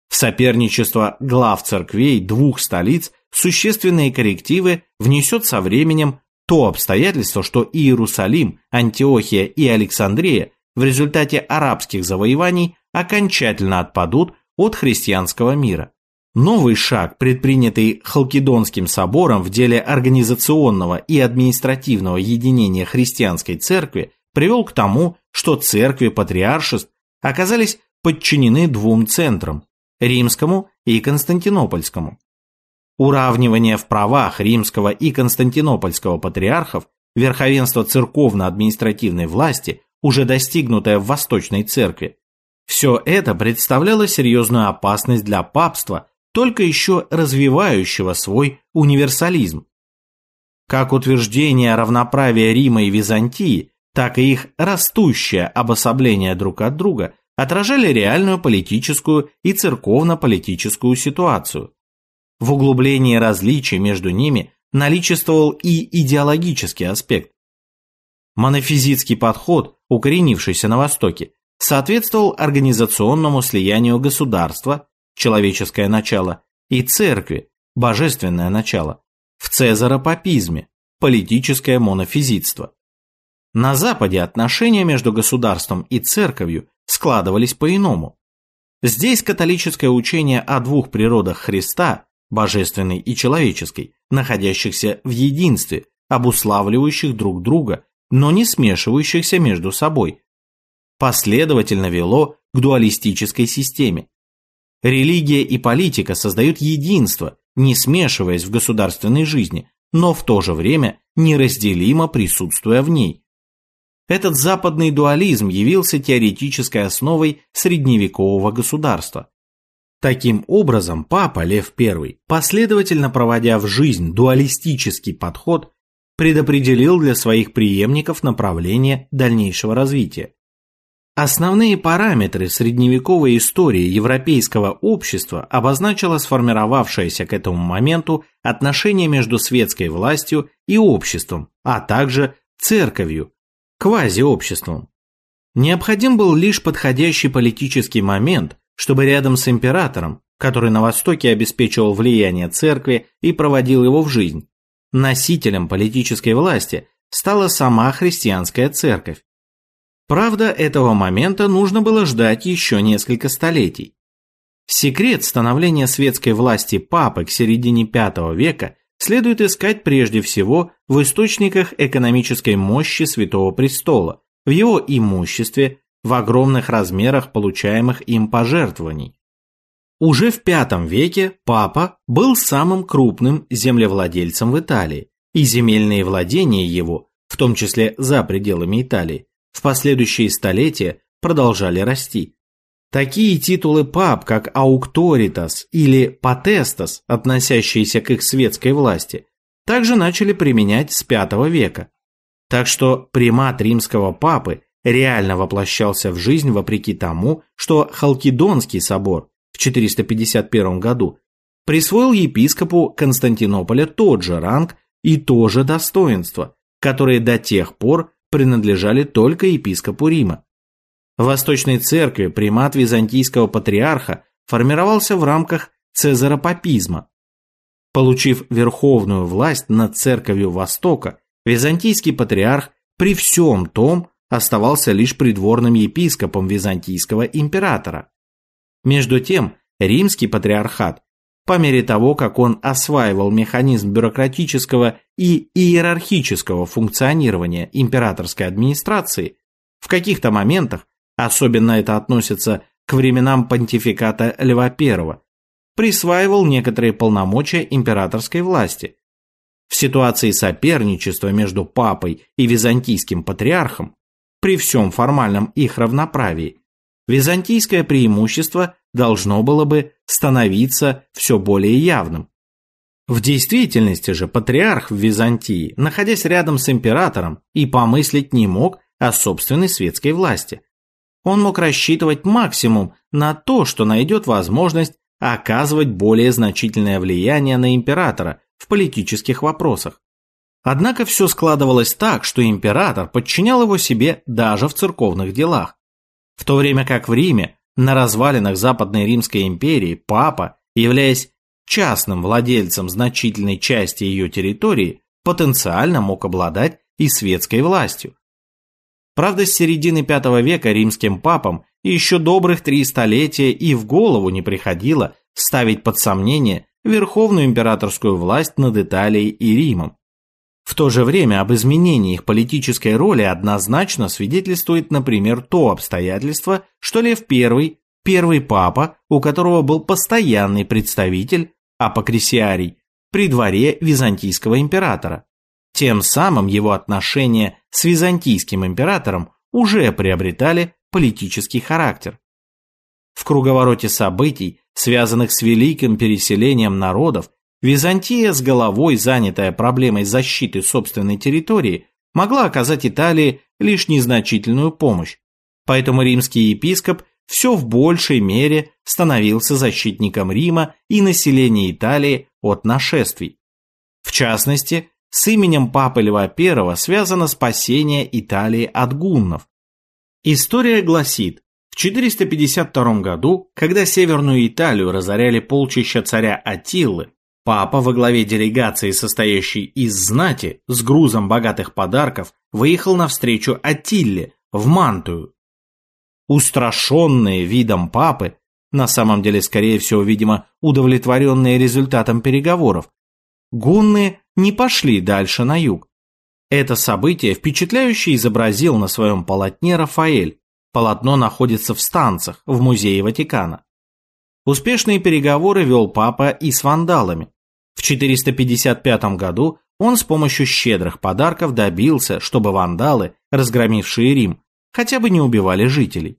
В соперничество глав церквей двух столиц существенные коррективы внесет со временем то обстоятельство, что Иерусалим, Антиохия и Александрия в результате арабских завоеваний окончательно отпадут от христианского мира. Новый шаг, предпринятый Халкидонским собором в деле организационного и административного единения христианской церкви, привел к тому, что церкви патриаршеств оказались подчинены двум центрам – римскому и константинопольскому. Уравнивание в правах римского и константинопольского патриархов, верховенство церковно-административной власти, уже достигнутое в Восточной Церкви, все это представляло серьезную опасность для папства, только еще развивающего свой универсализм. Как утверждение равноправия Рима и Византии, так и их растущее обособление друг от друга отражали реальную политическую и церковно-политическую ситуацию. В углублении различий между ними наличествовал и идеологический аспект. Монофизитский подход, укоренившийся на Востоке, соответствовал организационному слиянию государства, человеческое начало, и церкви, божественное начало, в цезаропапизме, политическое монофизитство. На Западе отношения между государством и церковью складывались по-иному. Здесь католическое учение о двух природах Христа божественной и человеческой, находящихся в единстве, обуславливающих друг друга, но не смешивающихся между собой, последовательно вело к дуалистической системе. Религия и политика создают единство, не смешиваясь в государственной жизни, но в то же время неразделимо присутствуя в ней. Этот западный дуализм явился теоретической основой средневекового государства. Таким образом, папа Лев I, последовательно проводя в жизнь дуалистический подход, предопределил для своих преемников направление дальнейшего развития. Основные параметры средневековой истории европейского общества обозначило сформировавшееся к этому моменту отношение между светской властью и обществом, а также церковью, квазиобществом. Необходим был лишь подходящий политический момент, чтобы рядом с императором, который на Востоке обеспечивал влияние церкви и проводил его в жизнь, носителем политической власти стала сама христианская церковь. Правда, этого момента нужно было ждать еще несколько столетий. Секрет становления светской власти папы к середине V века следует искать прежде всего в источниках экономической мощи Святого Престола, в его имуществе, в огромных размерах получаемых им пожертвований. Уже в V веке папа был самым крупным землевладельцем в Италии, и земельные владения его, в том числе за пределами Италии, в последующие столетия продолжали расти. Такие титулы пап, как аукторитас или потестас, относящиеся к их светской власти, также начали применять с V века. Так что примат римского папы реально воплощался в жизнь вопреки тому, что Халкидонский собор в 451 году присвоил епископу Константинополя тот же ранг и то же достоинство, которые до тех пор принадлежали только епископу Рима. В Восточной Церкви примат византийского патриарха формировался в рамках цезаропапизма. Получив верховную власть над Церковью Востока, византийский патриарх при всем том оставался лишь придворным епископом византийского императора. Между тем, римский патриархат, по мере того, как он осваивал механизм бюрократического и иерархического функционирования императорской администрации, в каких-то моментах, особенно это относится к временам понтификата Льва I, присваивал некоторые полномочия императорской власти. В ситуации соперничества между папой и византийским патриархом при всем формальном их равноправии, византийское преимущество должно было бы становиться все более явным. В действительности же патриарх в Византии, находясь рядом с императором, и помыслить не мог о собственной светской власти. Он мог рассчитывать максимум на то, что найдет возможность оказывать более значительное влияние на императора в политических вопросах. Однако все складывалось так, что император подчинял его себе даже в церковных делах. В то время как в Риме, на развалинах Западной Римской империи, папа, являясь частным владельцем значительной части ее территории, потенциально мог обладать и светской властью. Правда, с середины V века римским папам еще добрых три столетия и в голову не приходило ставить под сомнение верховную императорскую власть над Италией и Римом. В то же время об изменении их политической роли однозначно свидетельствует, например, то обстоятельство, что Лев I, первый папа, у которого был постоянный представитель, апокрисиарий, при дворе византийского императора. Тем самым его отношения с византийским императором уже приобретали политический характер. В круговороте событий, связанных с великим переселением народов, Византия, с головой занятая проблемой защиты собственной территории, могла оказать Италии лишь незначительную помощь. Поэтому римский епископ все в большей мере становился защитником Рима и населения Италии от нашествий. В частности, с именем Папы Льва I связано спасение Италии от гуннов. История гласит, в 452 году, когда Северную Италию разоряли полчища царя Атиллы, Папа во главе делегации, состоящей из знати, с грузом богатых подарков, выехал навстречу Атилле в Мантую. Устрашенные видом папы, на самом деле, скорее всего, видимо, удовлетворенные результатом переговоров, гунны не пошли дальше на юг. Это событие впечатляюще изобразил на своем полотне Рафаэль. Полотно находится в станцах в музее Ватикана. Успешные переговоры вел папа и с вандалами. В 455 году он с помощью щедрых подарков добился, чтобы вандалы, разгромившие Рим, хотя бы не убивали жителей.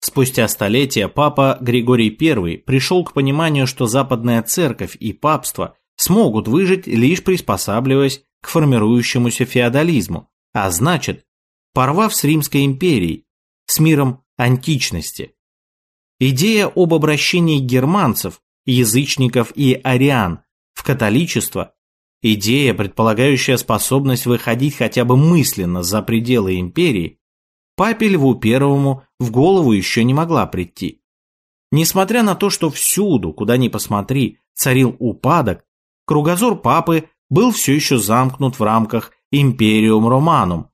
Спустя столетия папа Григорий I пришел к пониманию, что западная церковь и папство смогут выжить, лишь приспосабливаясь к формирующемуся феодализму, а значит, порвав с Римской империей, с миром античности. Идея об обращении германцев, язычников и ариан в католичество, идея, предполагающая способность выходить хотя бы мысленно за пределы империи, папе Льву Первому в голову еще не могла прийти. Несмотря на то, что всюду, куда ни посмотри, царил упадок, кругозор папы был все еще замкнут в рамках империум романум.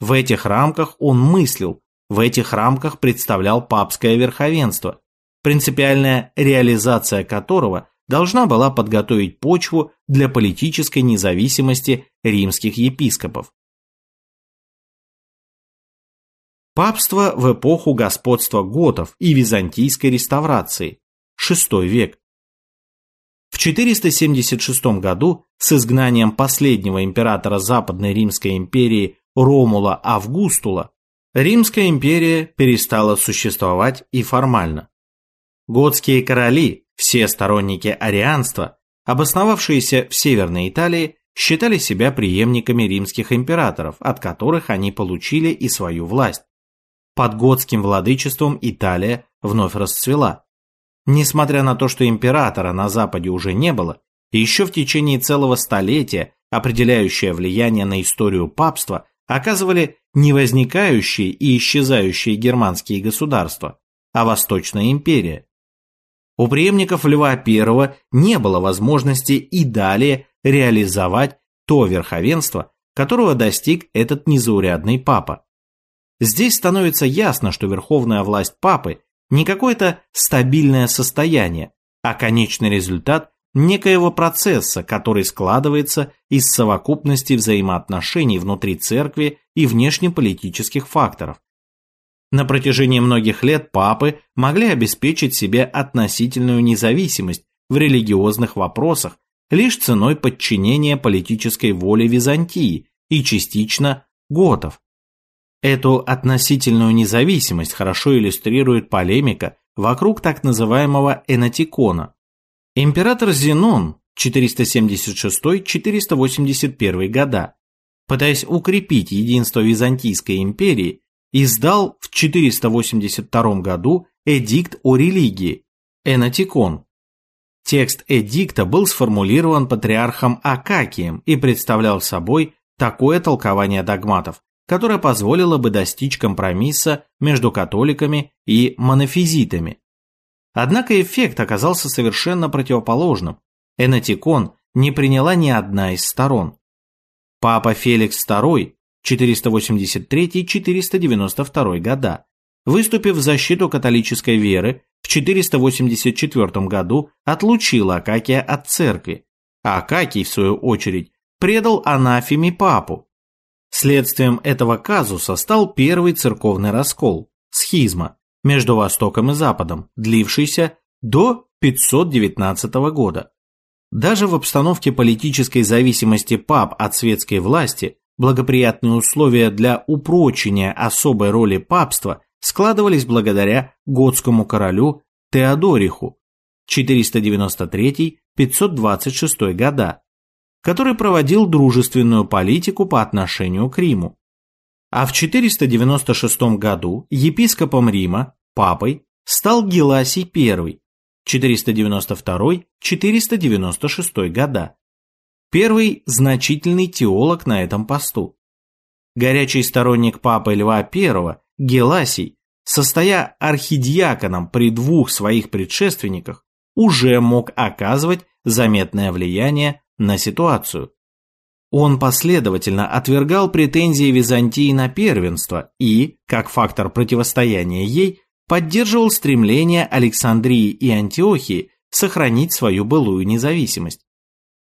В этих рамках он мыслил, в этих рамках представлял папское верховенство, принципиальная реализация которого должна была подготовить почву для политической независимости римских епископов. Папство в эпоху господства готов и византийской реставрации, VI век. В 476 году с изгнанием последнего императора Западной Римской империи Ромула Августула Римская империя перестала существовать и формально. Готские короли все сторонники арианства, обосновавшиеся в Северной Италии, считали себя преемниками римских императоров, от которых они получили и свою власть. Под готским владычеством Италия вновь расцвела. Несмотря на то, что императора на Западе уже не было, еще в течение целого столетия определяющее влияние на историю папства оказывали не возникающие и исчезающие германские государства, а Восточная империя, у преемников Льва I не было возможности и далее реализовать то верховенство, которого достиг этот незаурядный папа. Здесь становится ясно, что верховная власть папы не какое-то стабильное состояние, а конечный результат некоего процесса, который складывается из совокупности взаимоотношений внутри церкви и внешнеполитических факторов, на протяжении многих лет папы могли обеспечить себе относительную независимость в религиозных вопросах лишь ценой подчинения политической воле Византии и частично готов. Эту относительную независимость хорошо иллюстрирует полемика вокруг так называемого энатикона. Император Зенон 476-481 года, пытаясь укрепить единство Византийской империи, издал в 482 году эдикт о религии, Энатикон. Текст эдикта был сформулирован патриархом Акакием и представлял собой такое толкование догматов, которое позволило бы достичь компромисса между католиками и монофизитами. Однако эффект оказался совершенно противоположным. Энатикон не приняла ни одна из сторон. Папа Феликс II 483-492 года, выступив в защиту католической веры, в 484 году отлучил Акакия от церкви, а Акакий, в свою очередь, предал анафеме папу. Следствием этого казуса стал первый церковный раскол, схизма, между Востоком и Западом, длившийся до 519 года. Даже в обстановке политической зависимости пап от светской власти благоприятные условия для упрочения особой роли папства складывались благодаря готскому королю Теодориху 493-526 года, который проводил дружественную политику по отношению к Риму. А в 496 году епископом Рима, папой, стал Геласий I, 492-496 года. Первый значительный теолог на этом посту. Горячий сторонник папы Льва I, Геласий, состоя архидиаконом при двух своих предшественниках, уже мог оказывать заметное влияние на ситуацию. Он последовательно отвергал претензии Византии на первенство и, как фактор противостояния ей, поддерживал стремление Александрии и Антиохии сохранить свою былую независимость.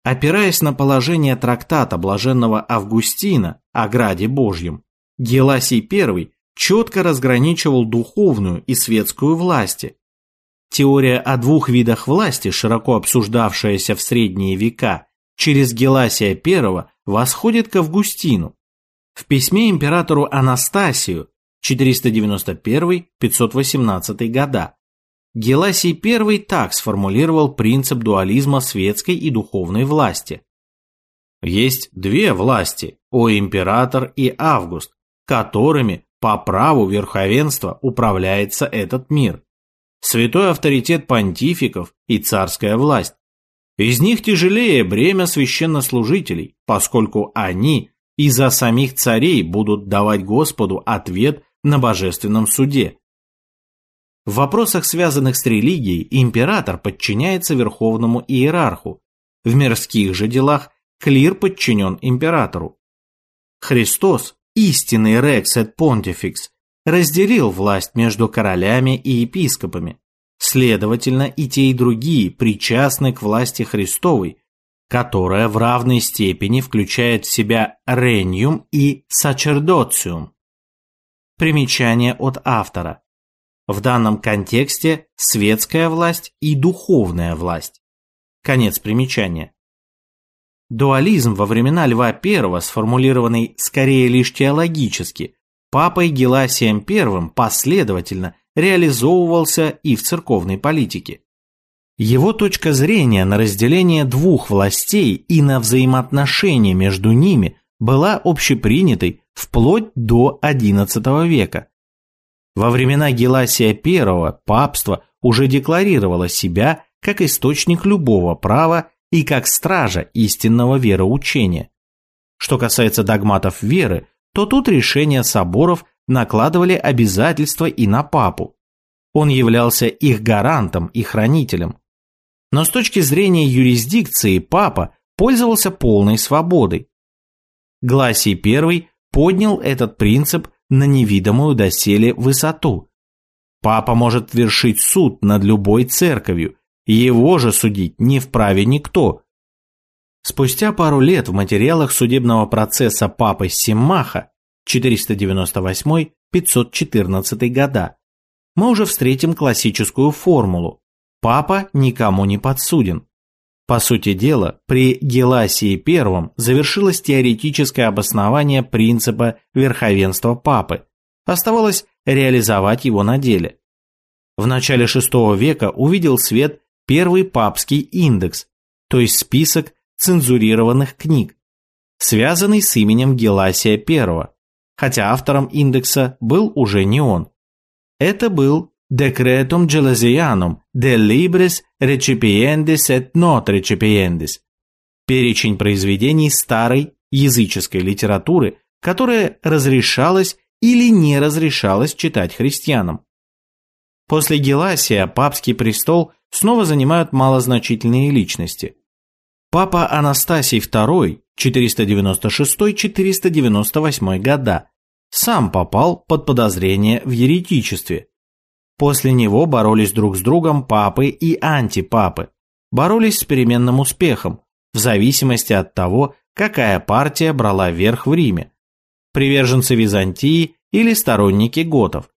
Опираясь на положение трактата блаженного Августина о Граде Божьем, Геласий I четко разграничивал духовную и светскую власти. Теория о двух видах власти, широко обсуждавшаяся в средние века, через Геласия I восходит к Августину. В письме императору Анастасию 491-518 года. Геласий I так сформулировал принцип дуализма светской и духовной власти. Есть две власти, о император и Август, которыми по праву верховенства управляется этот мир. Святой авторитет понтификов и царская власть. Из них тяжелее бремя священнослужителей, поскольку они из-за самих царей будут давать Господу ответ на божественном суде. В вопросах, связанных с религией, император подчиняется верховному иерарху, в мирских же делах клир подчинен императору. Христос, истинный Рекс et Pontifex, разделил власть между королями и епископами. Следовательно, и те, и другие причастны к власти Христовой, которая в равной степени включает в себя рениум и сачердоциум. Примечание от автора. В данном контексте светская власть и духовная власть. Конец примечания. Дуализм во времена Льва I, сформулированный скорее лишь теологически, папой Геласием I последовательно реализовывался и в церковной политике. Его точка зрения на разделение двух властей и на взаимоотношения между ними была общепринятой вплоть до XI века. Во времена Геласия I папство уже декларировало себя как источник любого права и как стража истинного вероучения. Что касается догматов веры, то тут решения соборов накладывали обязательства и на папу. Он являлся их гарантом и хранителем. Но с точки зрения юрисдикции папа пользовался полной свободой. Гласий I поднял этот принцип на невидимую доселе высоту. Папа может вершить суд над любой церковью, его же судить не вправе никто. Спустя пару лет в материалах судебного процесса папы Симмаха 498-514 года мы уже встретим классическую формулу «папа никому не подсуден». По сути дела, при Геласии I завершилось теоретическое обоснование принципа верховенства папы. Оставалось реализовать его на деле. В начале VI века увидел свет первый папский индекс, то есть список цензурированных книг, связанный с именем Геласия I, хотя автором индекса был уже не он. Это был Decretum Gelasianum de Libris Recipiendis et Not Recipiendis. Перечень произведений старой языческой литературы, которая разрешалась или не разрешалась читать христианам. После Геласия папский престол снова занимают малозначительные личности. Папа Анастасий II 496-498 года сам попал под подозрение в еретичестве. После него боролись друг с другом папы и антипапы. Боролись с переменным успехом, в зависимости от того, какая партия брала верх в Риме. Приверженцы Византии или сторонники готов.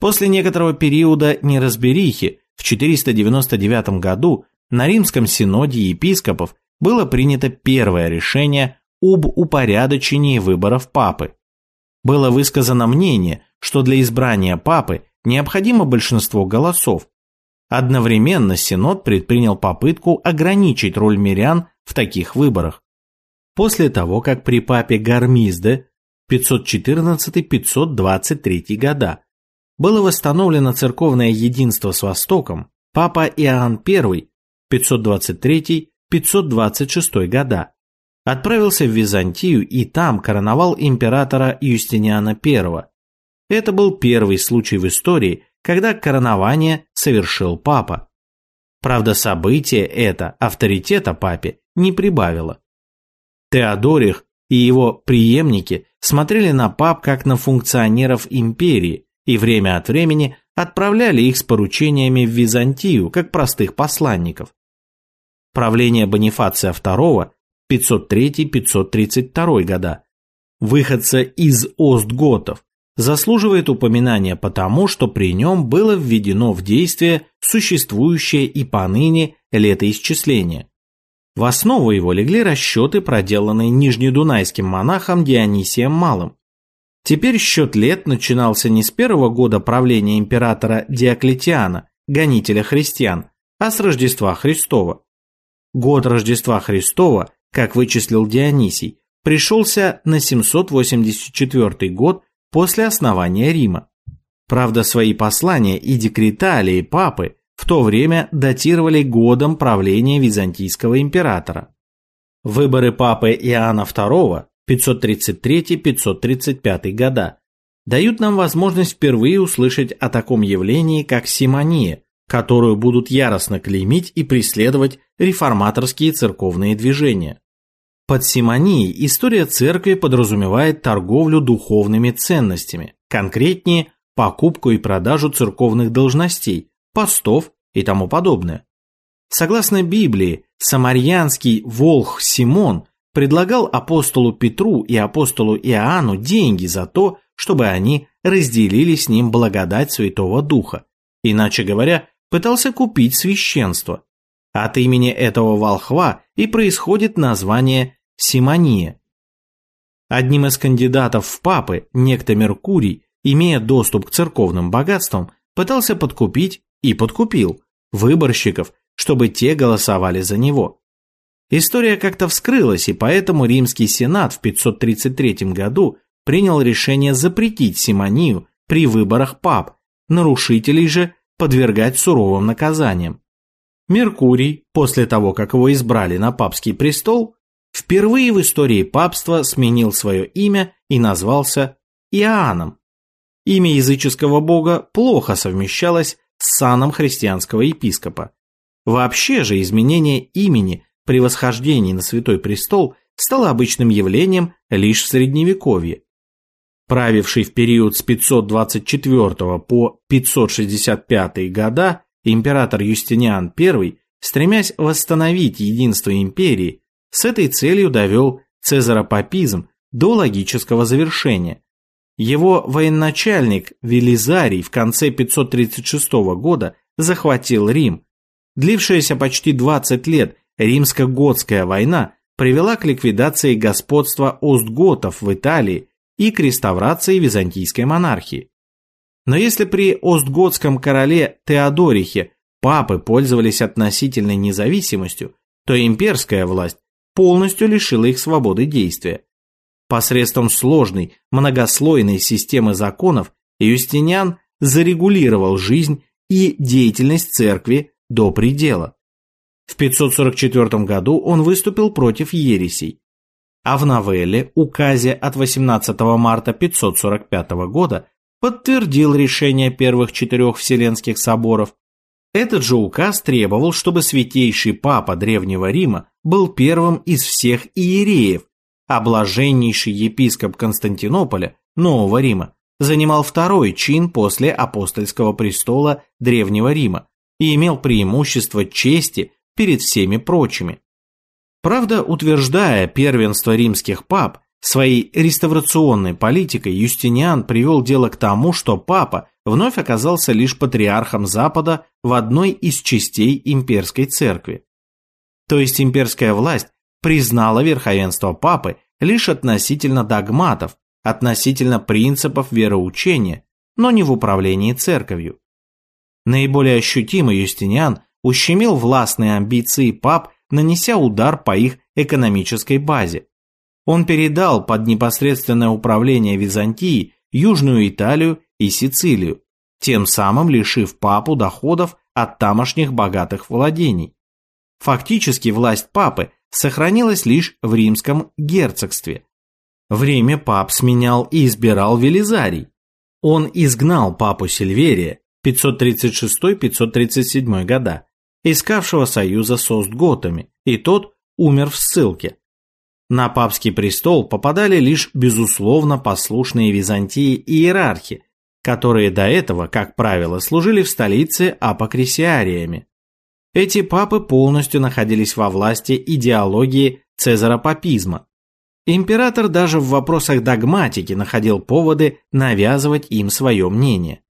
После некоторого периода неразберихи в 499 году на Римском синоде епископов было принято первое решение об упорядочении выборов папы. Было высказано мнение, что для избрания папы необходимо большинство голосов. Одновременно Синод предпринял попытку ограничить роль мирян в таких выборах. После того, как при папе Гармизде 514-523 года было восстановлено церковное единство с Востоком, папа Иоанн I 523-526 года отправился в Византию и там короновал императора Юстиниана I, это был первый случай в истории, когда коронование совершил папа. Правда, событие это авторитета папе не прибавило. Теодорих и его преемники смотрели на пап как на функционеров империи и время от времени отправляли их с поручениями в Византию как простых посланников. Правление Бонифация II 503-532 года, выходца из Остготов, заслуживает упоминания потому, что при нем было введено в действие существующее и поныне летоисчисление. В основу его легли расчеты, проделанные нижнедунайским монахом Дионисием Малым. Теперь счет лет начинался не с первого года правления императора Диоклетиана, гонителя христиан, а с Рождества Христова. Год Рождества Христова, как вычислил Дионисий, пришелся на 784 год после основания Рима. Правда, свои послания и декреталии папы в то время датировали годом правления византийского императора. Выборы папы Иоанна II 533-535 года дают нам возможность впервые услышать о таком явлении, как симония, которую будут яростно клеймить и преследовать реформаторские церковные движения. Под симонией история церкви подразумевает торговлю духовными ценностями, конкретнее покупку и продажу церковных должностей, постов и тому подобное. Согласно Библии, самарьянский волх Симон предлагал апостолу Петру и апостолу Иоанну деньги за то, чтобы они разделили с ним благодать Святого Духа. Иначе говоря, пытался купить священство. От имени этого волхва и происходит название Симония. Одним из кандидатов в папы, некто Меркурий, имея доступ к церковным богатствам, пытался подкупить и подкупил выборщиков, чтобы те голосовали за него. История как-то вскрылась, и поэтому Римский Сенат в 533 году принял решение запретить симонию при выборах пап, нарушителей же подвергать суровым наказаниям. Меркурий, после того, как его избрали на папский престол, впервые в истории папства сменил свое имя и назвался Иоанном. Имя языческого бога плохо совмещалось с саном христианского епископа. Вообще же изменение имени при восхождении на святой престол стало обычным явлением лишь в Средневековье. Правивший в период с 524 по 565 года император Юстиниан I, стремясь восстановить единство империи, с этой целью довел цезаропапизм до логического завершения. Его военачальник Велизарий в конце 536 года захватил Рим. Длившаяся почти 20 лет римско-готская война привела к ликвидации господства остготов в Италии и к реставрации византийской монархии. Но если при остготском короле Теодорихе папы пользовались относительной независимостью, то имперская власть полностью лишила их свободы действия. Посредством сложной, многослойной системы законов Юстиниан зарегулировал жизнь и деятельность церкви до предела. В 544 году он выступил против ересей, а в новелле «Указе» от 18 марта 545 года подтвердил решение первых четырех Вселенских соборов этот же указ требовал, чтобы святейший папа Древнего Рима был первым из всех иереев, а блаженнейший епископ Константинополя, Нового Рима, занимал второй чин после апостольского престола Древнего Рима и имел преимущество чести перед всеми прочими. Правда, утверждая первенство римских пап, своей реставрационной политикой Юстиниан привел дело к тому, что папа вновь оказался лишь патриархом Запада в одной из частей имперской церкви. То есть имперская власть признала верховенство папы лишь относительно догматов, относительно принципов вероучения, но не в управлении церковью. Наиболее ощутимо Юстиниан ущемил властные амбиции пап, нанеся удар по их экономической базе. Он передал под непосредственное управление Византии Южную Италию и Сицилию, тем самым лишив папу доходов от тамошних богатых владений. Фактически власть папы сохранилась лишь в римском герцогстве. В Риме пап сменял и избирал Велизарий. Он изгнал папу Сильверия 536-537 года, искавшего союза с остготами, и тот умер в ссылке. На папский престол попадали лишь безусловно послушные Византии иерархи, которые до этого, как правило, служили в столице апокрисиариями. Эти папы полностью находились во власти идеологии цезаропапизма. Император даже в вопросах догматики находил поводы навязывать им свое мнение.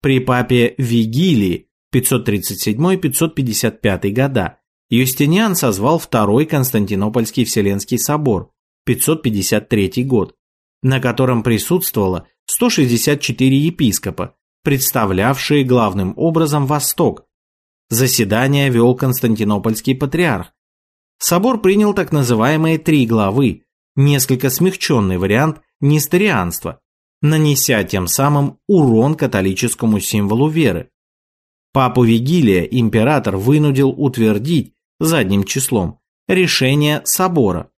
При папе Вигилии 537-555 года Юстиниан созвал Второй Константинопольский Вселенский собор 553 год, на котором присутствовало 164 епископа, представлявшие главным образом Восток. Заседание вел Константинопольский патриарх. Собор принял так называемые три главы, несколько смягченный вариант нестерианства, нанеся тем самым урон католическому символу веры. Папу Вигилия император вынудил утвердить задним числом решение собора.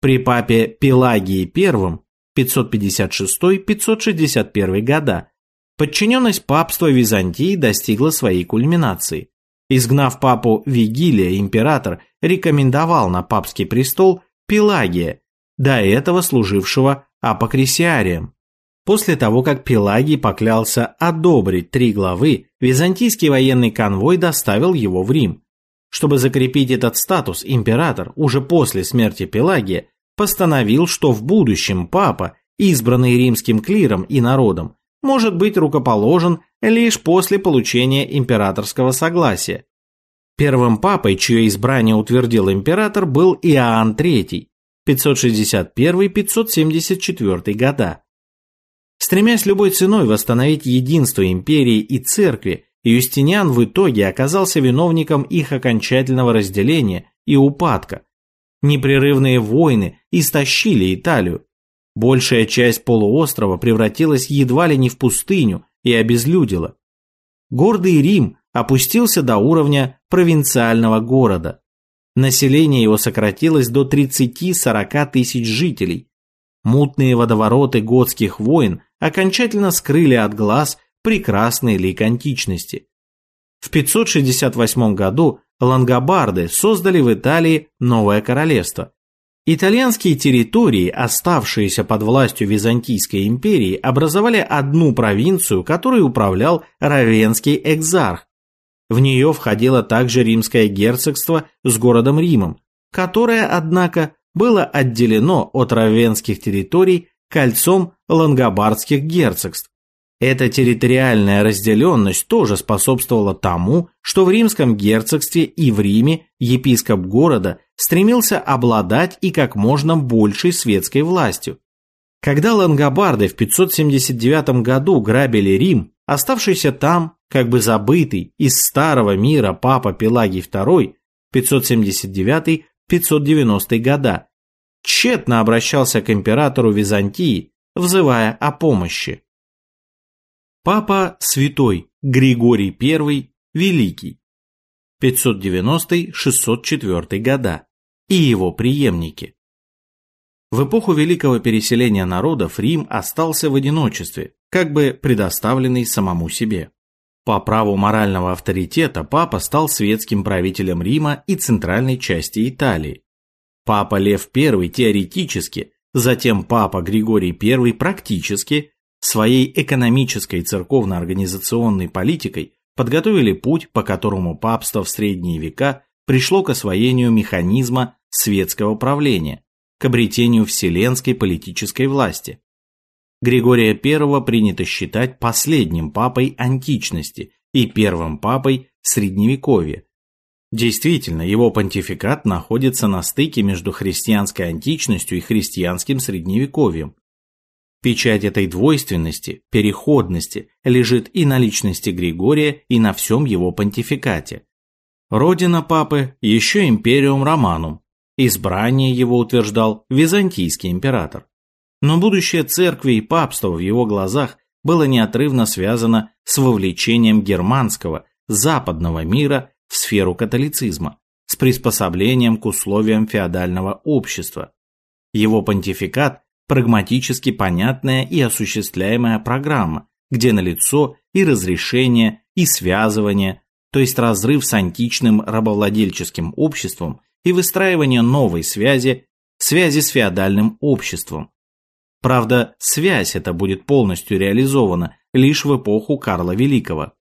При папе Пелагии I 556-561 года подчиненность папства Византии достигла своей кульминации. Изгнав папу Вигилия, император рекомендовал на папский престол Пелагия, до этого служившего апокрисиарием. После того, как Пелагий поклялся одобрить три главы, византийский военный конвой доставил его в Рим. Чтобы закрепить этот статус, император уже после смерти Пелагия постановил, что в будущем папа, избранный римским клиром и народом, может быть рукоположен лишь после получения императорского согласия. Первым папой, чье избрание утвердил император, был Иоанн III, 561-574 года. Стремясь любой ценой восстановить единство империи и церкви, Юстиниан в итоге оказался виновником их окончательного разделения и упадка. Непрерывные войны истощили Италию. Большая часть полуострова превратилась едва ли не в пустыню и обезлюдила. Гордый Рим опустился до уровня провинциального города. Население его сократилось до 30-40 тысяч жителей. Мутные водовороты готских войн окончательно скрыли от глаз прекрасный лик античности. В 568 году лангобарды создали в Италии новое королевство. Итальянские территории, оставшиеся под властью Византийской империи, образовали одну провинцию, которой управлял Равенский экзарх. В нее входило также римское герцогство с городом Римом, которое, однако, было отделено от равенских территорий кольцом лангобардских герцогств. Эта территориальная разделенность тоже способствовала тому, что в римском герцогстве и в Риме епископ города стремился обладать и как можно большей светской властью. Когда лангобарды в 579 году грабили Рим, оставшийся там, как бы забытый, из старого мира папа Пелагий II 579-590 года, тщетно обращался к императору Византии, взывая о помощи. Папа Святой Григорий I Великий 590-604 года и его преемники. В эпоху великого переселения народов Рим остался в одиночестве, как бы предоставленный самому себе. По праву морального авторитета папа стал светским правителем Рима и центральной части Италии. Папа Лев I теоретически, затем папа Григорий I практически своей экономической церковно-организационной политикой подготовили путь, по которому папство в средние века пришло к освоению механизма светского правления, к обретению вселенской политической власти. Григория I принято считать последним папой античности и первым папой Средневековья. Действительно, его понтификат находится на стыке между христианской античностью и христианским средневековьем. Печать этой двойственности, переходности лежит и на личности Григория, и на всем его понтификате. Родина папы – еще империум Романум, избрание его утверждал византийский император. Но будущее церкви и папства в его глазах было неотрывно связано с вовлечением германского, западного мира в сферу католицизма, с приспособлением к условиям феодального общества. Его понтификат – прагматически понятная и осуществляемая программа, где налицо и разрешение, и связывание, то есть разрыв с античным рабовладельческим обществом и выстраивание новой связи, связи с феодальным обществом, Правда, связь эта будет полностью реализована лишь в эпоху Карла Великого.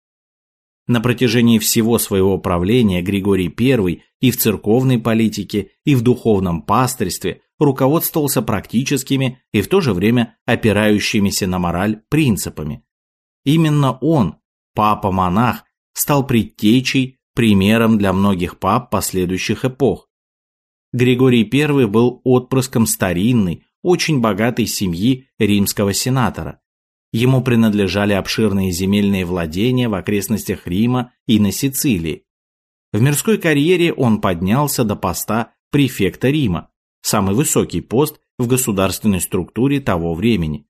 На протяжении всего своего правления Григорий I и в церковной политике, и в духовном пастырстве руководствовался практическими и в то же время опирающимися на мораль принципами. Именно он, папа-монах, стал предтечей, примером для многих пап последующих эпох. Григорий I был отпрыском старинной, очень богатой семьи римского сенатора. Ему принадлежали обширные земельные владения в окрестностях Рима и на Сицилии. В мирской карьере он поднялся до поста префекта Рима, самый высокий пост в государственной структуре того времени.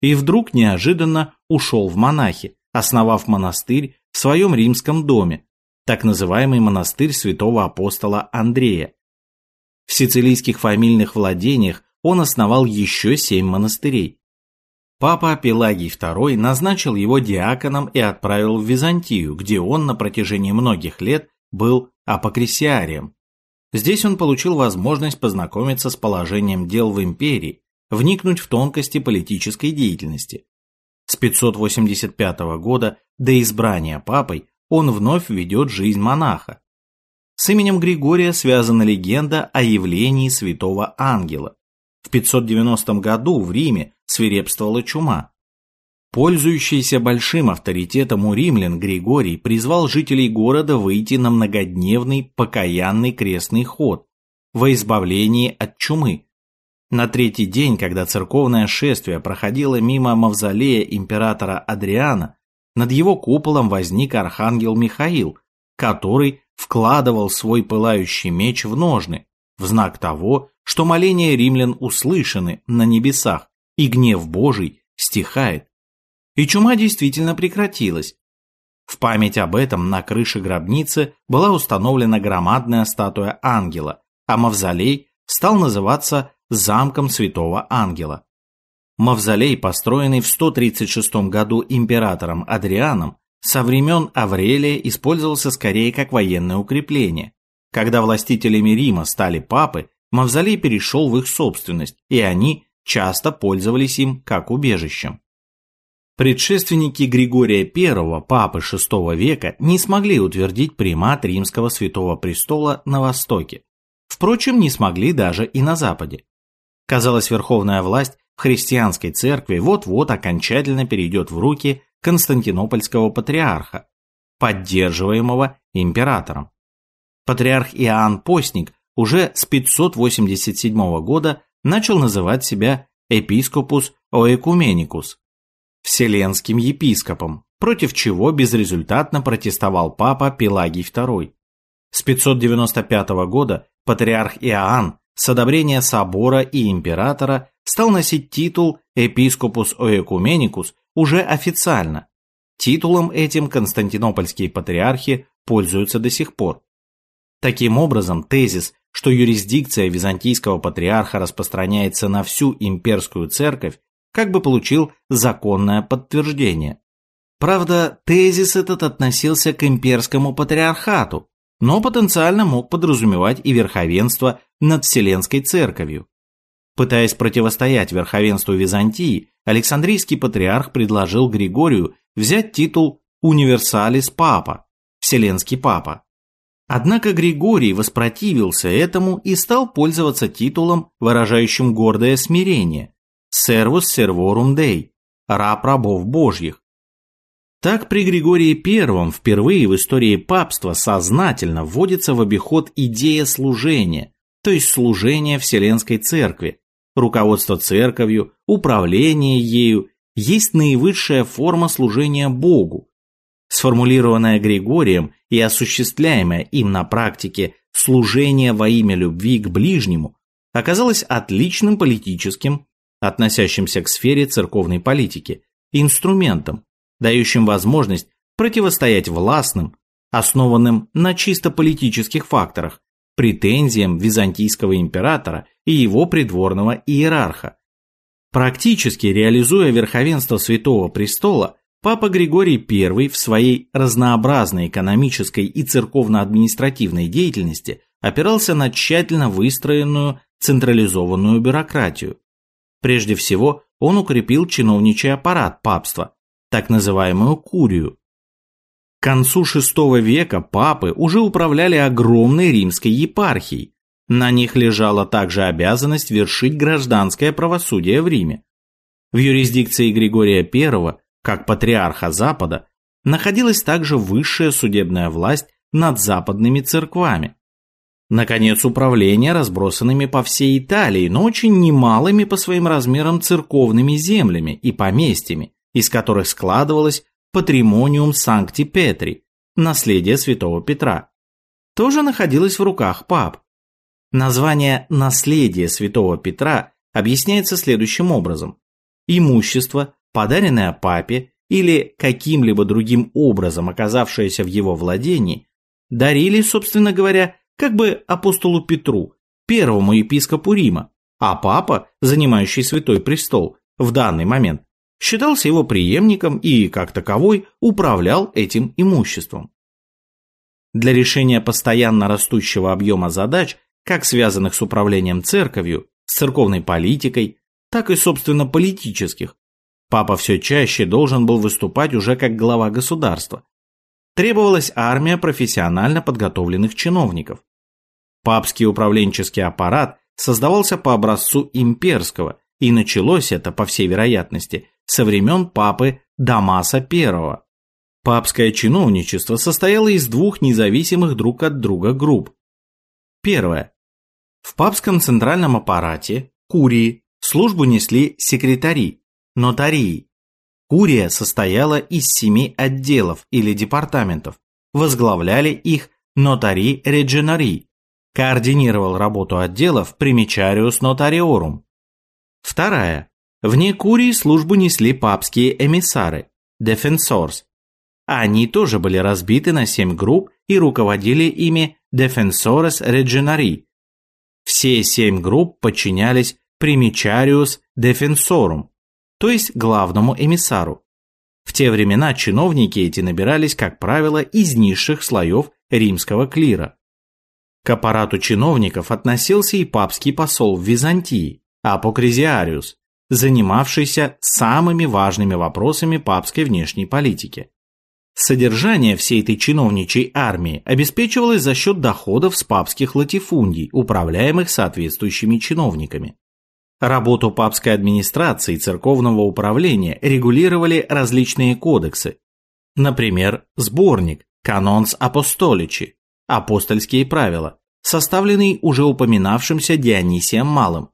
И вдруг неожиданно ушел в монахи, основав монастырь в своем римском доме, так называемый монастырь святого апостола Андрея. В сицилийских фамильных владениях он основал еще семь монастырей. Папа Пелагий II назначил его диаконом и отправил в Византию, где он на протяжении многих лет был апокрисиарием. Здесь он получил возможность познакомиться с положением дел в империи, вникнуть в тонкости политической деятельности. С 585 года до избрания папой он вновь ведет жизнь монаха. С именем Григория связана легенда о явлении святого ангела. В 590 году в Риме свирепствовала чума. Пользующийся большим авторитетом у римлян Григорий призвал жителей города выйти на многодневный покаянный крестный ход во избавлении от чумы. На третий день, когда церковное шествие проходило мимо мавзолея императора Адриана, над его куполом возник архангел Михаил, который вкладывал свой пылающий меч в ножны, в знак того, что моления римлян услышаны на небесах, и гнев Божий стихает. И чума действительно прекратилась. В память об этом на крыше гробницы была установлена громадная статуя ангела, а мавзолей стал называться замком святого ангела. Мавзолей, построенный в 136 году императором Адрианом, со времен Аврелия использовался скорее как военное укрепление. Когда властителями Рима стали папы, мавзолей перешел в их собственность, и они часто пользовались им как убежищем. Предшественники Григория I, папы VI века, не смогли утвердить примат римского святого престола на Востоке. Впрочем, не смогли даже и на Западе. Казалось, верховная власть в христианской церкви вот-вот окончательно перейдет в руки Константинопольского патриарха, поддерживаемого императором. Патриарх Иоанн Постник уже с 587 года начал называть себя епископус оэкуменикус, вселенским епископом, против чего безрезультатно протестовал папа Пелагий II. С 595 года патриарх Иоанн с одобрения собора и императора стал носить титул епископус оэкуменикус уже официально. Титулом этим константинопольские патриархи пользуются до сих пор. Таким образом, тезис, что юрисдикция византийского патриарха распространяется на всю имперскую церковь, как бы получил законное подтверждение. Правда, тезис этот относился к имперскому патриархату, но потенциально мог подразумевать и верховенство над Вселенской Церковью. Пытаясь противостоять верховенству Византии, Александрийский патриарх предложил Григорию взять титул «Универсалис Папа» – «Вселенский Папа». Однако Григорий воспротивился этому и стал пользоваться титулом, выражающим гордое смирение «Servus Servorum Dei» – «Раб рабов Божьих». Так при Григории I впервые в истории папства сознательно вводится в обиход идея служения, то есть служения Вселенской Церкви, руководство церковью, управление ею есть наивысшая форма служения Богу. Сформулированное Григорием и осуществляемое им на практике служение во имя любви к ближнему оказалось отличным политическим, относящимся к сфере церковной политики, инструментом, дающим возможность противостоять властным, основанным на чисто политических факторах, претензиям византийского императора и его придворного иерарха. Практически реализуя верховенство Святого Престола, Папа Григорий I в своей разнообразной экономической и церковно-административной деятельности опирался на тщательно выстроенную централизованную бюрократию. Прежде всего, он укрепил чиновничий аппарат папства, так называемую курию, к концу VI века папы уже управляли огромной римской епархией. На них лежала также обязанность вершить гражданское правосудие в Риме. В юрисдикции Григория I, как патриарха Запада, находилась также высшая судебная власть над западными церквами. Наконец, управление разбросанными по всей Италии, но очень немалыми по своим размерам церковными землями и поместьями, из которых складывалась Патримониум Санкти Петри, наследие святого Петра, тоже находилось в руках пап. Название «наследие святого Петра» объясняется следующим образом. Имущество, подаренное папе или каким-либо другим образом оказавшееся в его владении, дарили, собственно говоря, как бы апостолу Петру, первому епископу Рима, а папа, занимающий святой престол, в данный момент считался его преемником и, как таковой, управлял этим имуществом. Для решения постоянно растущего объема задач, как связанных с управлением церковью, с церковной политикой, так и, собственно, политических, папа все чаще должен был выступать уже как глава государства. Требовалась армия профессионально подготовленных чиновников. Папский управленческий аппарат создавался по образцу имперского, и началось это, по всей вероятности, со времен папы Дамаса I. Папское чиновничество состояло из двух независимых друг от друга групп. Первое. В папском центральном аппарате, курии, службу несли секретари, нотарии. Курия состояла из семи отделов или департаментов, возглавляли их нотари редженари, координировал работу отделов примечариус нотариорум. Вторая. Вне Курии службу несли папские эмиссары, defensors. Они тоже были разбиты на семь групп и руководили ими defensores regionari. Все семь групп подчинялись primicarius defensorum, то есть главному эмиссару. В те времена чиновники эти набирались, как правило, из низших слоев римского клира. К аппарату чиновников относился и папский посол в Византии, Апокризиариус, занимавшийся самыми важными вопросами папской внешней политики. Содержание всей этой чиновничьей армии обеспечивалось за счет доходов с папских латифундий, управляемых соответствующими чиновниками. Работу папской администрации и церковного управления регулировали различные кодексы. Например, сборник «Канонс Апостоличи» – «Апостольские правила», составленный уже упоминавшимся Дионисием Малым,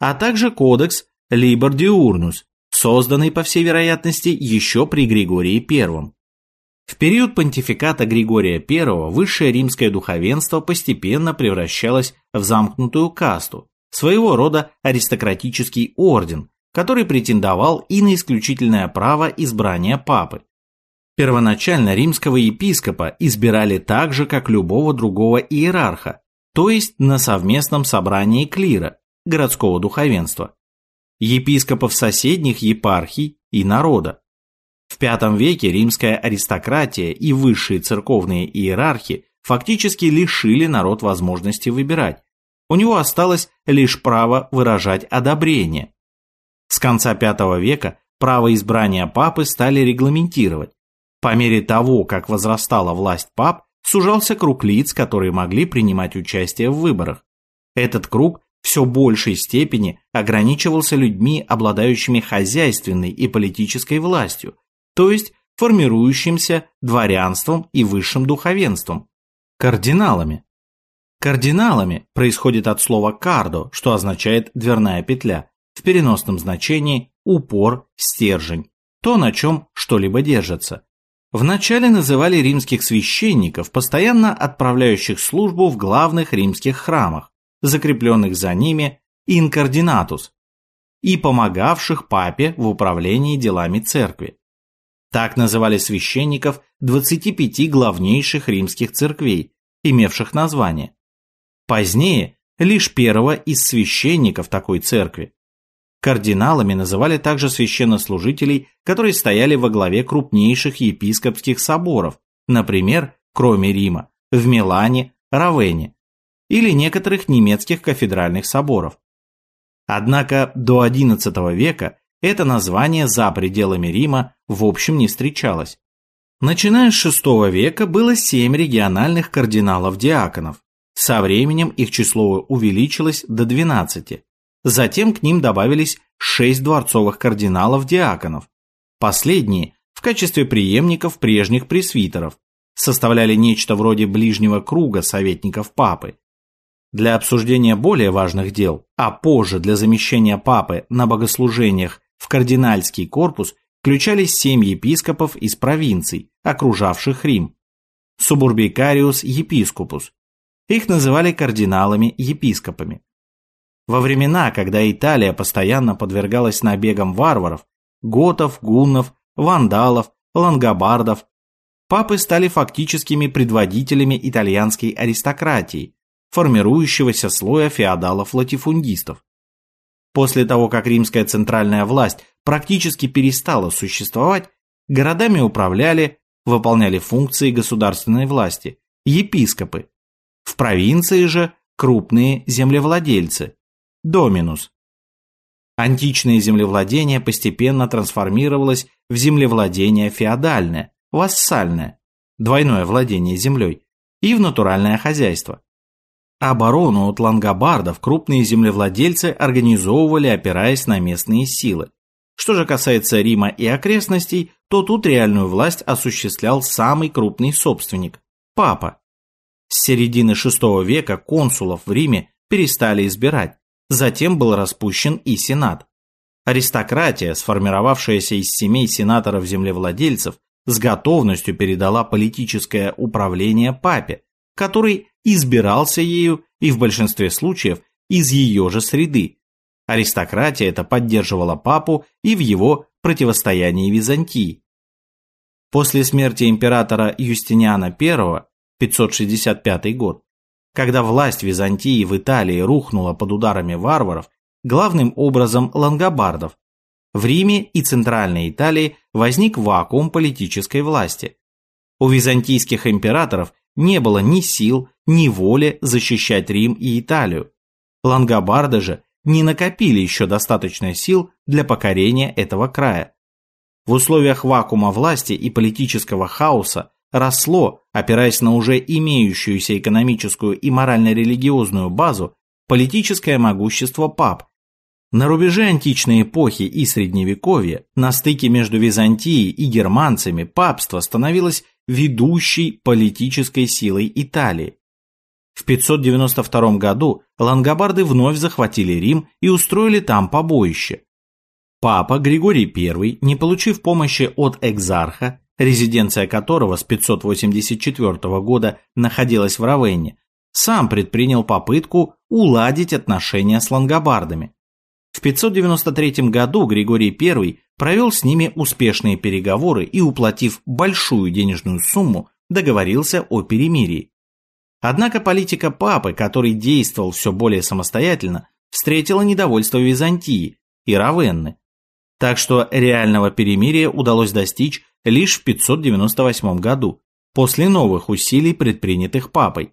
а также кодекс Liber Diurnus, созданный, по всей вероятности, еще при Григории I. В период понтификата Григория I высшее римское духовенство постепенно превращалось в замкнутую касту, своего рода аристократический орден, который претендовал и на исключительное право избрания папы. Первоначально римского епископа избирали так же, как любого другого иерарха, то есть на совместном собрании клира, городского духовенства епископов соседних епархий и народа. В V веке римская аристократия и высшие церковные иерархи фактически лишили народ возможности выбирать, У него осталось лишь право выражать одобрение. С конца V века право избрания папы стали регламентировать. По мере того, как возрастала власть пап, сужался круг лиц, которые могли принимать участие в выборах. Этот круг все большей степени ограничивался людьми, обладающими хозяйственной и политической властью, то есть формирующимся дворянством и высшим духовенством, кардиналами. Кардиналами происходит от слова «кардо», что означает «дверная петля», в переносном значении «упор», «стержень», то, на чем что-либо держится. Вначале называли римских священников, постоянно отправляющих службу в главных римских храмах, закрепленных за ними инкардинатус, и помогавших папе в управлении делами церкви. Так называли священников 25 главнейших римских церквей, имевших название. Позднее лишь первого из священников такой церкви. Кардиналами называли также священнослужителей, которые стояли во главе крупнейших епископских соборов, например, кроме Рима, в Милане, Равене, или некоторых немецких кафедральных соборов. Однако до XI века это название за пределами Рима в общем не встречалось. Начиная с VI века было семь региональных кардиналов-диаконов. Со временем их число увеличилось до 12. Затем к ним добавились шесть дворцовых кардиналов-диаконов. Последние, в качестве преемников прежних пресвитеров, составляли нечто вроде ближнего круга советников папы. Для обсуждения более важных дел, а позже для замещения папы на богослужениях в кардинальский корпус включались семь епископов из провинций, окружавших Рим. Субурбикариус епископус. Их называли кардиналами-епископами. Во времена, когда Италия постоянно подвергалась набегам варваров, готов, гуннов, вандалов, лангобардов, папы стали фактическими предводителями итальянской аристократии, формирующегося слоя феодалов-латифундистов. После того, как римская центральная власть практически перестала существовать, городами управляли, выполняли функции государственной власти, епископы. В провинции же крупные землевладельцы, доминус. Античное землевладение постепенно трансформировалось в землевладение феодальное, вассальное, двойное владение землей, и в натуральное хозяйство. Оборону от лангобардов крупные землевладельцы организовывали, опираясь на местные силы. Что же касается Рима и окрестностей, то тут реальную власть осуществлял самый крупный собственник – папа. С середины VI века консулов в Риме перестали избирать, затем был распущен и сенат. Аристократия, сформировавшаяся из семей сенаторов-землевладельцев, с готовностью передала политическое управление папе, который избирался ею и в большинстве случаев из ее же среды. Аристократия это поддерживала папу и в его противостоянии Византии. После смерти императора Юстиниана I, 565 год, когда власть Византии в Италии рухнула под ударами варваров, главным образом лангобардов, в Риме и Центральной Италии возник вакуум политической власти. У византийских императоров не было ни сил, ни воли защищать Рим и Италию. Лангобарды же не накопили еще достаточно сил для покорения этого края. В условиях вакуума власти и политического хаоса росло, опираясь на уже имеющуюся экономическую и морально-религиозную базу, политическое могущество пап. На рубеже античной эпохи и средневековья, на стыке между Византией и германцами, папство становилось ведущей политической силой Италии. В 592 году лангобарды вновь захватили Рим и устроили там побоище. Папа Григорий I, не получив помощи от экзарха, резиденция которого с 584 года находилась в Равенне, сам предпринял попытку уладить отношения с лангобардами. В 593 году Григорий I провел с ними успешные переговоры и, уплатив большую денежную сумму, договорился о перемирии. Однако политика папы, который действовал все более самостоятельно, встретила недовольство Византии и Равенны. Так что реального перемирия удалось достичь лишь в 598 году, после новых усилий, предпринятых папой.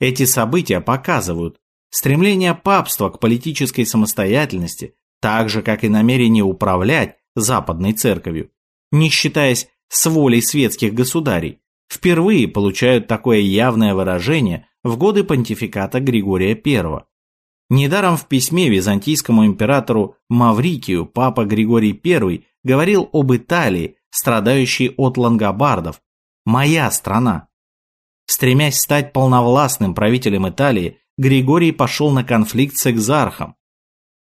Эти события показывают, стремление папства к политической самостоятельности, так же, как и намерение управлять Западной Церковью, не считаясь с волей светских государей, впервые получают такое явное выражение в годы понтификата Григория I. Недаром в письме византийскому императору Маврикию папа Григорий I говорил об Италии, страдающей от лангобардов, «моя страна». Стремясь стать полновластным правителем Италии, Григорий пошел на конфликт с экзархом.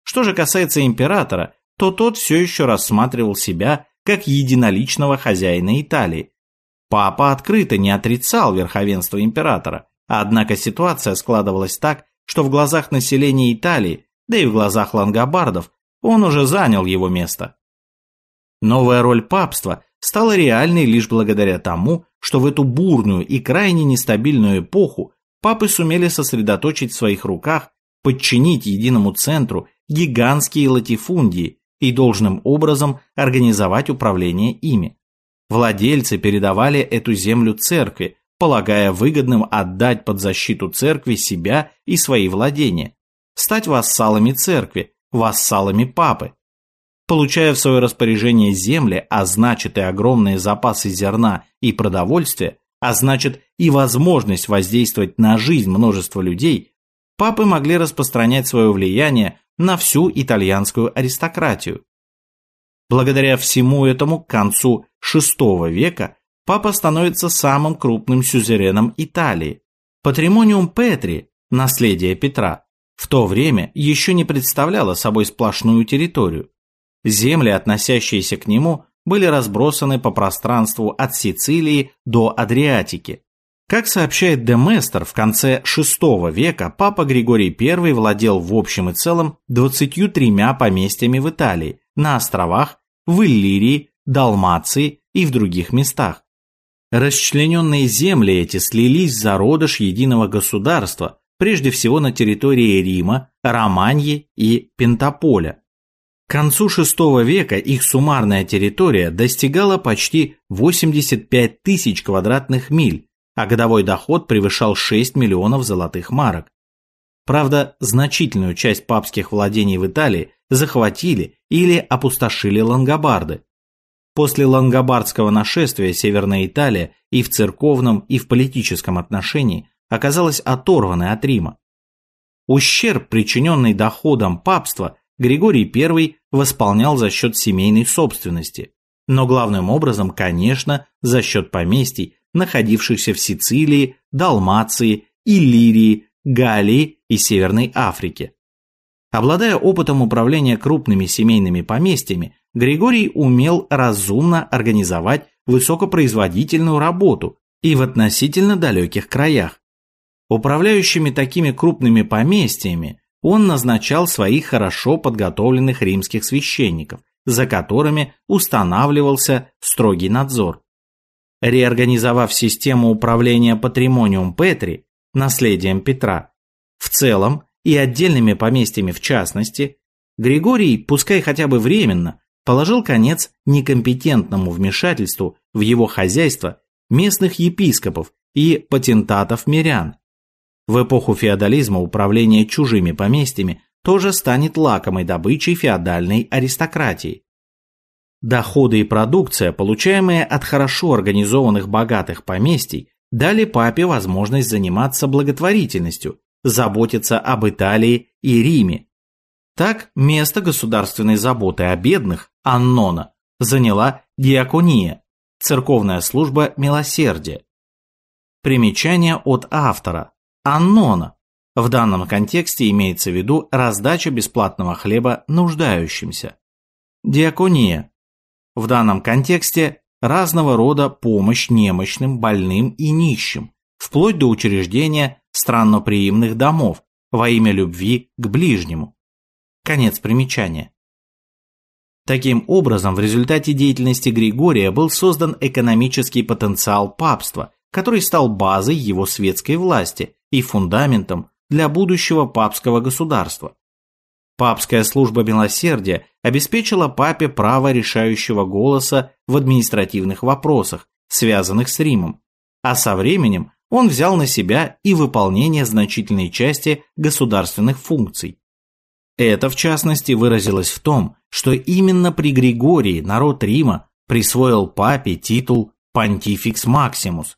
Что же касается императора, то тот все еще рассматривал себя как единоличного хозяина Италии. Папа открыто не отрицал верховенство императора, однако ситуация складывалась так, что в глазах населения Италии, да и в глазах лангобардов, он уже занял его место. Новая роль папства стала реальной лишь благодаря тому, что в эту бурную и крайне нестабильную эпоху папы сумели сосредоточить в своих руках, подчинить единому центру гигантские латифундии и должным образом организовать управление ими. Владельцы передавали эту землю церкви, полагая выгодным отдать под защиту церкви себя и свои владения, стать вассалами церкви, вассалами папы. Получая в свое распоряжение земли, а значит и огромные запасы зерна и продовольствия, а значит и возможность воздействовать на жизнь множества людей, папы могли распространять свое влияние на всю итальянскую аристократию. Благодаря всему этому к концу VI века папа становится самым крупным сюзереном Италии. Патримониум Петри, наследие Петра, в то время еще не представляло собой сплошную территорию. Земли, относящиеся к нему, были разбросаны по пространству от Сицилии до Адриатики. Как сообщает Деместер, в конце VI века папа Григорий I владел в общем и целом 23 поместьями в Италии, на островах, в Иллирии, Далмации и в других местах. Расчлененные земли эти слились в зародыш единого государства, прежде всего на территории Рима, Романьи и Пентаполя. К концу VI века их суммарная территория достигала почти 85 тысяч квадратных миль, а годовой доход превышал 6 миллионов золотых марок. Правда, значительную часть папских владений в Италии захватили или опустошили лангобарды. После лангобардского нашествия Северная Италия и в церковном, и в политическом отношении оказалась оторванной от Рима. Ущерб, причиненный доходам папства, Григорий I восполнял за счет семейной собственности, но главным образом, конечно, за счет поместий, находившихся в Сицилии, Далмации, Иллирии, Галлии и Северной Африке. Обладая опытом управления крупными семейными поместьями, Григорий умел разумно организовать высокопроизводительную работу и в относительно далеких краях. Управляющими такими крупными поместьями он назначал своих хорошо подготовленных римских священников, за которыми устанавливался строгий надзор. Реорганизовав систему управления патримониум Петри, наследием Петра, в целом и отдельными поместьями в частности, Григорий, пускай хотя бы временно, положил конец некомпетентному вмешательству в его хозяйство местных епископов и патентатов мирян. В эпоху феодализма управление чужими поместьями тоже станет лакомой добычей феодальной аристократии. Доходы и продукция, получаемые от хорошо организованных богатых поместий, дали папе возможность заниматься благотворительностью, заботиться об Италии и Риме. Так место государственной заботы о бедных, Аннона, заняла диакония, церковная служба милосердия. Примечание от автора. Аннона. В данном контексте имеется в виду раздача бесплатного хлеба нуждающимся. Диакония в данном контексте разного рода помощь немощным, больным и нищим, вплоть до учреждения странноприимных домов во имя любви к ближнему. Конец примечания. Таким образом, в результате деятельности Григория был создан экономический потенциал папства, который стал базой его светской власти и фундаментом для будущего папского государства. Папская служба милосердия обеспечила папе право решающего голоса в административных вопросах, связанных с Римом, а со временем он взял на себя и выполнение значительной части государственных функций. Это, в частности, выразилось в том, что именно при Григории народ Рима присвоил папе титул «Понтификс Максимус».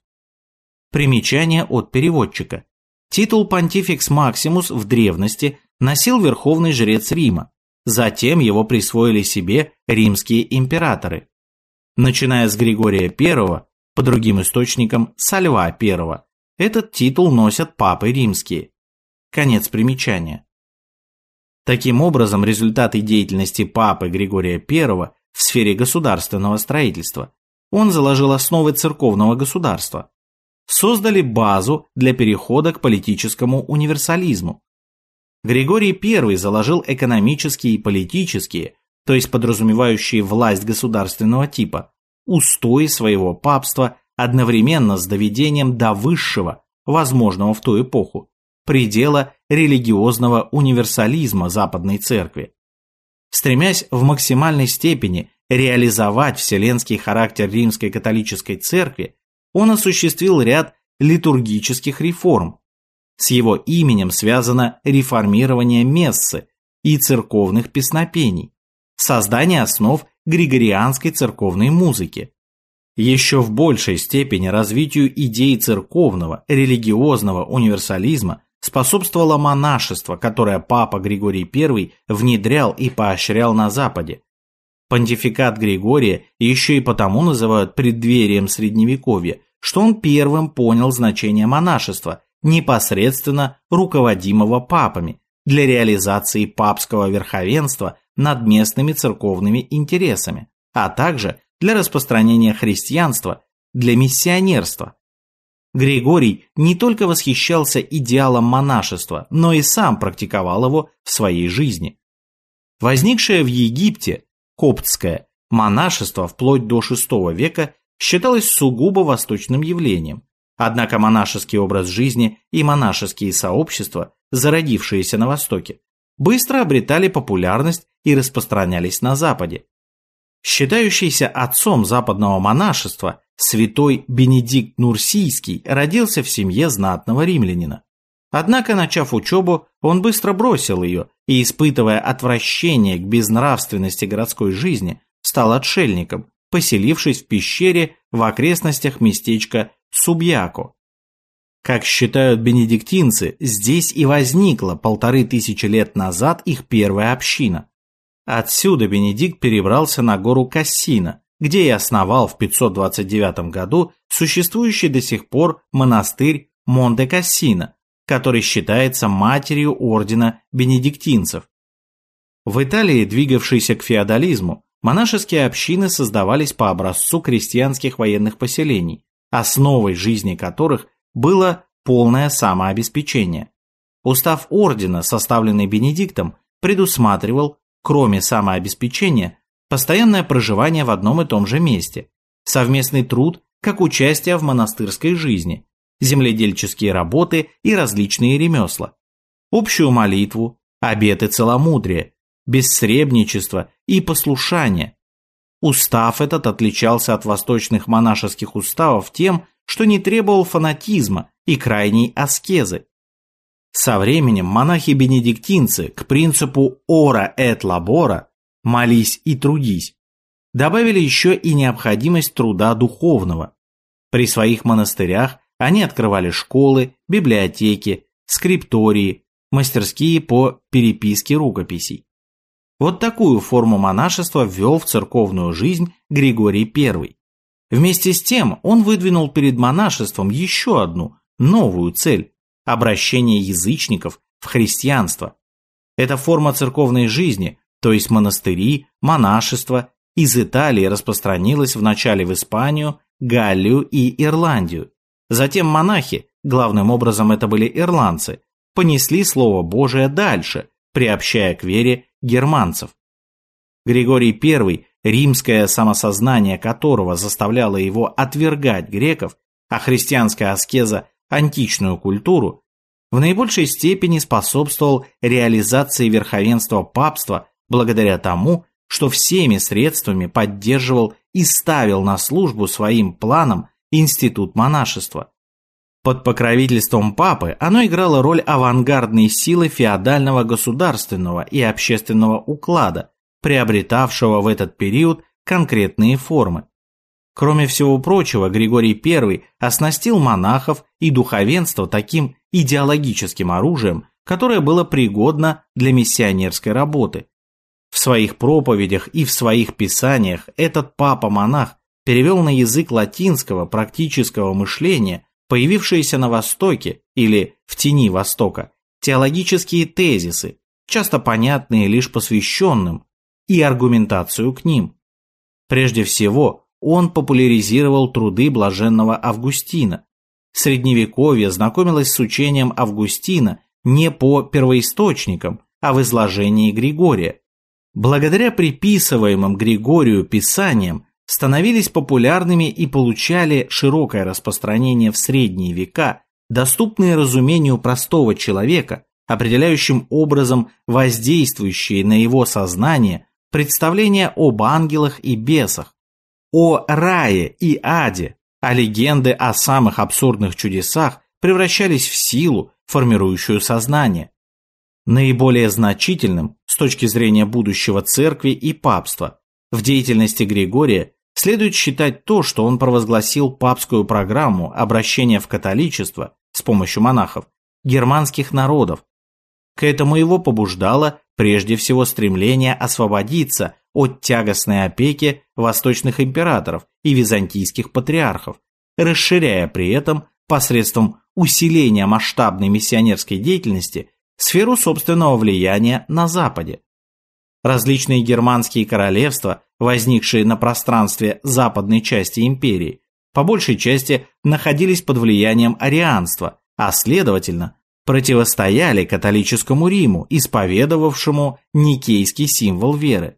Примечание от переводчика. Титул «Понтификс Максимус» в древности носил верховный жрец Рима, затем его присвоили себе римские императоры. Начиная с Григория I, по другим источникам со Льва I, этот титул носят папы римские. Конец примечания. Таким образом, результаты деятельности папы Григория I в сфере государственного строительства он заложил основы церковного государства, создали базу для перехода к политическому универсализму. Григорий I заложил экономические и политические, то есть подразумевающие власть государственного типа, устои своего папства одновременно с доведением до высшего, возможного в ту эпоху, предела религиозного универсализма Западной Церкви. Стремясь в максимальной степени реализовать вселенский характер Римской католической церкви, он осуществил ряд литургических реформ. С его именем связано реформирование мессы и церковных песнопений, создание основ григорианской церковной музыки. Еще в большей степени развитию идей церковного, религиозного универсализма способствовало монашество, которое папа Григорий I внедрял и поощрял на Западе, Понтификат Григория еще и потому называют преддверием Средневековья, что он первым понял значение монашества, непосредственно руководимого папами, для реализации папского верховенства над местными церковными интересами, а также для распространения христианства, для миссионерства. Григорий не только восхищался идеалом монашества, но и сам практиковал его в своей жизни. Возникшее в Египте коптское монашество вплоть до VI века считалось сугубо восточным явлением, однако монашеский образ жизни и монашеские сообщества, зародившиеся на Востоке, быстро обретали популярность и распространялись на Западе. Считающийся отцом западного монашества, святой Бенедикт Нурсийский родился в семье знатного римлянина. Однако, начав учебу, он быстро бросил ее и, испытывая отвращение к безнравственности городской жизни, стал отшельником, поселившись в пещере в окрестностях местечка Субьяко. Как считают бенедиктинцы, здесь и возникла полторы тысячи лет назад их первая община. Отсюда Бенедикт перебрался на гору Кассина, где и основал в 529 году существующий до сих пор монастырь Монте-Кассино, который считается матерью ордена бенедиктинцев. В Италии, двигавшейся к феодализму, монашеские общины создавались по образцу крестьянских военных поселений, основой жизни которых было полное самообеспечение. Устав ордена, составленный Бенедиктом, предусматривал, кроме самообеспечения, постоянное проживание в одном и том же месте, совместный труд как участие в монастырской жизни, земледельческие работы и различные ремесла, общую молитву, обеты целомудрия, бессребничество и послушание. Устав этот отличался от восточных монашеских уставов тем, что не требовал фанатизма и крайней аскезы. Со временем монахи-бенедиктинцы к принципу «ора et labora» – «молись и трудись» добавили еще и необходимость труда духовного. При своих монастырях они открывали школы, библиотеки, скриптории, мастерские по переписке рукописей. Вот такую форму монашества ввел в церковную жизнь Григорий I. Вместе с тем он выдвинул перед монашеством еще одну, новую цель – обращение язычников в христианство. Эта форма церковной жизни, то есть монастыри, монашество, из Италии распространилась вначале в Испанию, Галлию и Ирландию. Затем монахи, главным образом это были ирландцы, понесли Слово Божие дальше, приобщая к вере германцев. Григорий I, римское самосознание которого заставляло его отвергать греков, а христианская аскеза – античную культуру, в наибольшей степени способствовал реализации верховенства папства благодаря тому, что всеми средствами поддерживал и ставил на службу своим планам институт монашества. Под покровительством папы оно играло роль авангардной силы феодального государственного и общественного уклада, приобретавшего в этот период конкретные формы. Кроме всего прочего, Григорий I оснастил монахов и духовенство таким идеологическим оружием, которое было пригодно для миссионерской работы. В своих проповедях и в своих писаниях этот папа-монах перевел на язык латинского практического мышления, появившиеся на Востоке или в тени Востока, теологические тезисы, часто понятные лишь посвященным, и аргументацию к ним. Прежде всего, он популяризировал труды блаженного Августина. Средневековье знакомилось с учением Августина не по первоисточникам, а в изложении Григория. Благодаря приписываемым Григорию писаниям становились популярными и получали широкое распространение в средние века, доступные разумению простого человека, определяющим образом воздействующие на его сознание представления об ангелах и бесах, о рае и аде, а легенды о самых абсурдных чудесах превращались в силу, формирующую сознание. Наиболее значительным с точки зрения будущего церкви и папства в деятельности Григория следует считать то, что он провозгласил папскую программу обращения в католичество с помощью монахов германских народов. К этому его побуждало прежде всего стремление освободиться от тягостной опеки восточных императоров и византийских патриархов, расширяя при этом посредством усиления масштабной миссионерской деятельности сферу собственного влияния на Западе. Различные германские королевства, возникшие на пространстве западной части империи, по большей части находились под влиянием арианства, а следовательно, противостояли католическому Риму, исповедовавшему никейский символ веры.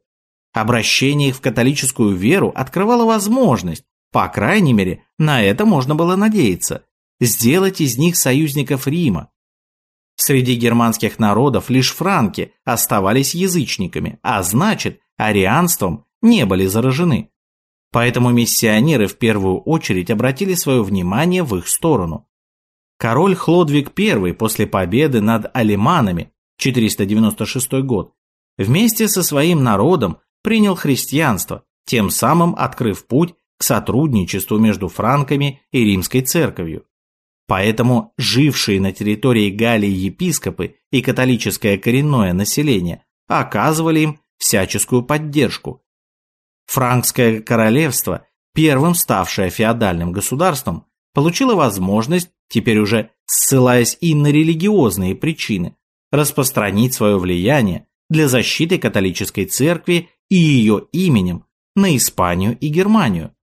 Обращение их в католическую веру открывало возможность, по крайней мере, на это можно было надеяться, сделать из них союзников Рима. Среди германских народов лишь франки оставались язычниками, а значит, арианством не были заражены. Поэтому миссионеры в первую очередь обратили свое внимание в их сторону. Король Хлодвиг I после победы над алиманами 496 год вместе со своим народом принял христианство, тем самым открыв путь к сотрудничеству между франками и римской церковью. Поэтому жившие на территории Галлии епископы и католическое коренное население оказывали им всяческую поддержку. Франкское королевство, первым ставшее феодальным государством, получило возможность, теперь уже ссылаясь и на религиозные причины, распространить свое влияние для защиты католической церкви и ее именем на Испанию и Германию.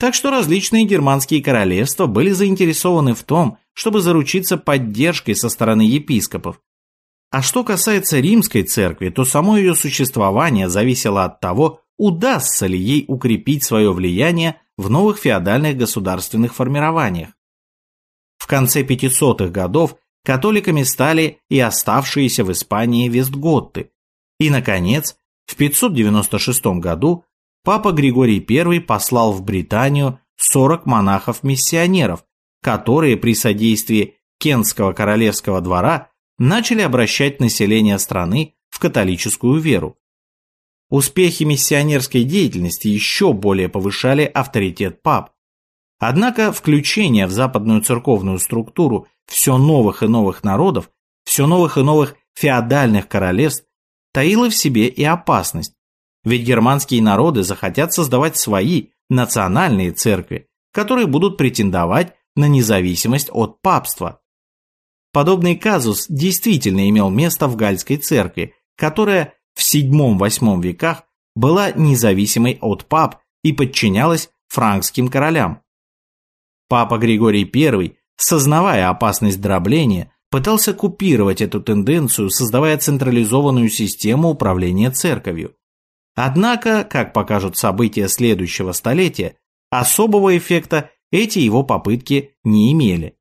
Так что различные германские королевства были заинтересованы в том, чтобы заручиться поддержкой со стороны епископов. А что касается римской церкви, то само ее существование зависело от того, удастся ли ей укрепить свое влияние в новых феодальных государственных формированиях. В конце 500-х годов католиками стали и оставшиеся в Испании вестготты. И, наконец, в 596 году папа Григорий I послал в Британию 40 монахов-миссионеров, которые при содействии Кентского королевского двора начали обращать население страны в католическую веру. Успехи миссионерской деятельности еще более повышали авторитет пап. Однако включение в западную церковную структуру все новых и новых народов, все новых и новых феодальных королевств таило в себе и опасность, ведь германские народы захотят создавать свои национальные церкви, которые будут претендовать на независимость от папства. Подобный казус действительно имел место в Гальской церкви, которая в VII-VIII веках была независимой от пап и подчинялась франкским королям. Папа Григорий I, сознавая опасность дробления, пытался купировать эту тенденцию, создавая централизованную систему управления церковью. Однако, как покажут события следующего столетия, особого эффекта эти его попытки не имели.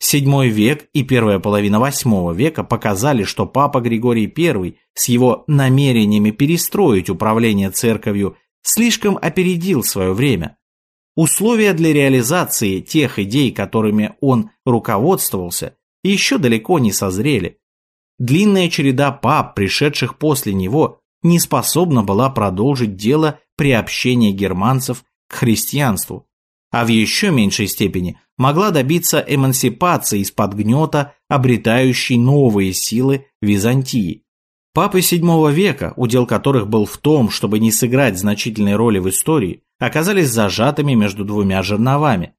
Седьмой век и первая половина восьмого века показали, что папа Григорий I с его намерениями перестроить управление церковью слишком опередил свое время. Условия для реализации тех идей, которыми он руководствовался, еще далеко не созрели. Длинная череда пап, пришедших после него, не способна была продолжить дело приобщения германцев к христианству, а в еще меньшей степени могла добиться эмансипации из-под гнета, обретающей новые силы Византии. Папы VII века, удел которых был в том, чтобы не сыграть значительной роли в истории, оказались зажатыми между двумя жерновами.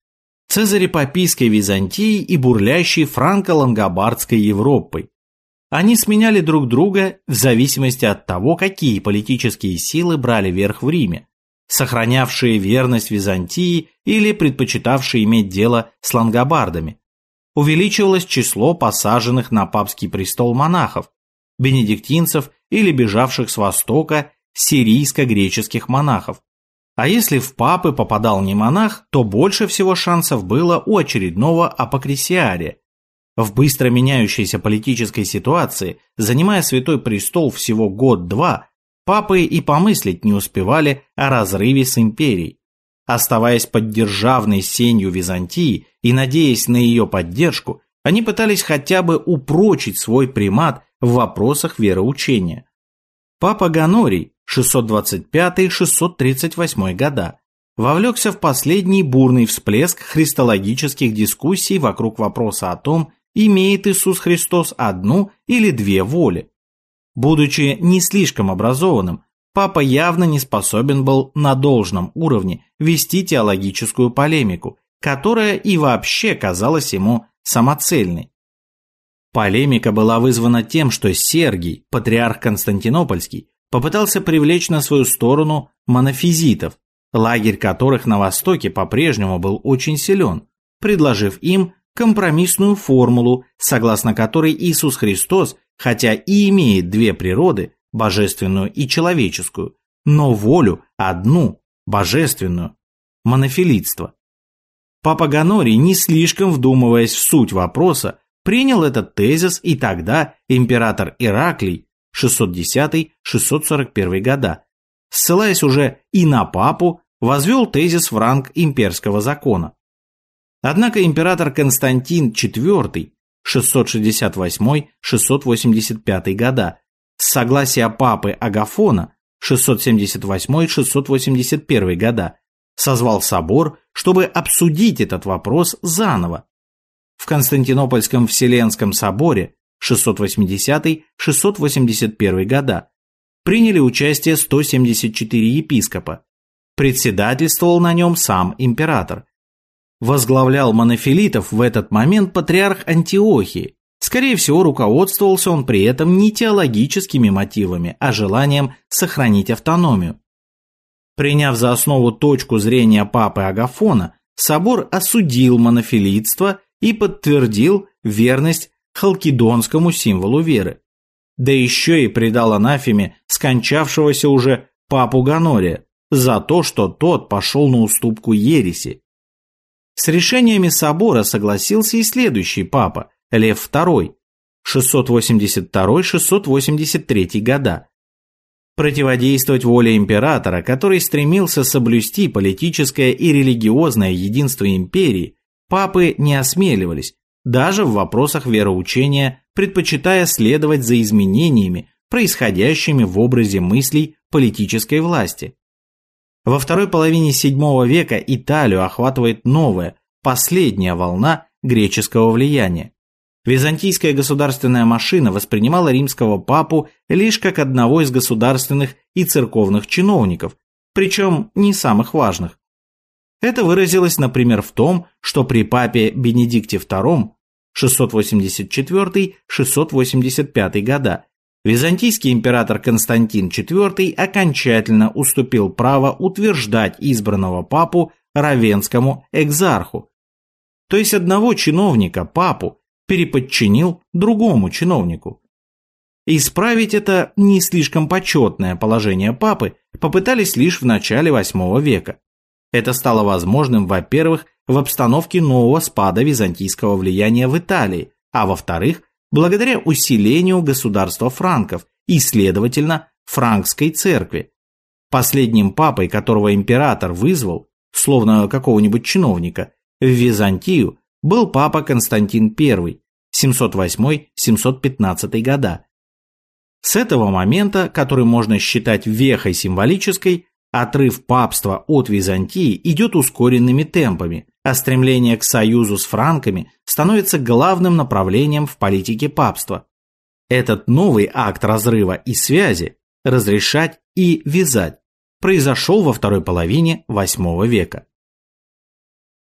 Цезари Папийской Византии и бурлящей франко-лангобардской Европой. Они сменяли друг друга в зависимости от того, какие политические силы брали верх в Риме, сохранявшие верность Византии или предпочитавшие иметь дело с лангобардами. Увеличивалось число посаженных на папский престол монахов, бенедиктинцев или бежавших с востока сирийско-греческих монахов. А если в папы попадал не монах, то больше всего шансов было у очередного апокрисиария. В быстро меняющейся политической ситуации, занимая святой престол всего год-два, папы и помыслить не успевали о разрыве с империей. Оставаясь под державной сенью Византии и надеясь на ее поддержку, они пытались хотя бы упрочить свой примат в вопросах вероучения. Папа Ганорий 625-638 года вовлекся в последний бурный всплеск христологических дискуссий вокруг вопроса о том, имеет Иисус Христос одну или две воли. Будучи не слишком образованным, папа явно не способен был на должном уровне вести теологическую полемику, которая и вообще казалась ему самоцельной. Полемика была вызвана тем, что Сергий, патриарх Константинопольский, попытался привлечь на свою сторону монофизитов, лагерь которых на Востоке по-прежнему был очень силен, предложив им компромиссную формулу, согласно которой Иисус Христос, хотя и имеет две природы, божественную и человеческую, но волю одну, божественную, монофилитство. Папа Ганорий, не слишком вдумываясь в суть вопроса, принял этот тезис, и тогда император Ираклий 610-641 года, ссылаясь уже и на папу, возвел тезис в ранг имперского закона. Однако император Константин IV 668-685 года с согласия папы Агафона 678-681 года созвал собор, чтобы обсудить этот вопрос заново в Константинопольском Вселенском соборе 680-681 года приняли участие 174 епископа. Председательствовал на нем сам император. Возглавлял монофилитов в этот момент патриарх Антиохии. Скорее всего, руководствовался он при этом не теологическими мотивами, а желанием сохранить автономию. Приняв за основу точку зрения папы Агафона, собор осудил монофилитство и подтвердил верность халкидонскому символу веры. Да еще и предал анафеме скончавшегося уже папу Ганория за то, что тот пошел на уступку ереси. С решениями собора согласился и следующий папа, Лев II, 682-683 года. Противодействовать воле императора, который стремился соблюсти политическое и религиозное единство империи, Папы не осмеливались, даже в вопросах вероучения, предпочитая следовать за изменениями, происходящими в образе мыслей политической власти. Во второй половине VII века Италию охватывает новая, последняя волна греческого влияния. Византийская государственная машина воспринимала римского папу лишь как одного из государственных и церковных чиновников, причем не самых важных. Это выразилось, например, в том, что при папе Бенедикте II 684-685 года византийский император Константин IV окончательно уступил право утверждать избранного папу равенскому экзарху. То есть одного чиновника, папу, переподчинил другому чиновнику. Исправить это не слишком почетное положение папы попытались лишь в начале VIII века. Это стало возможным, во-первых, в обстановке нового спада византийского влияния в Италии, а во-вторых, благодаря усилению государства франков и, следовательно, франкской церкви. Последним папой, которого император вызвал, словно какого-нибудь чиновника, в Византию был папа Константин I, 708-715 года. С этого момента, который можно считать вехой символической, отрыв папства от Византии идет ускоренными темпами, а стремление к союзу с франками становится главным направлением в политике папства. Этот новый акт разрыва и связи – разрешать и вязать – произошел во второй половине VIII века.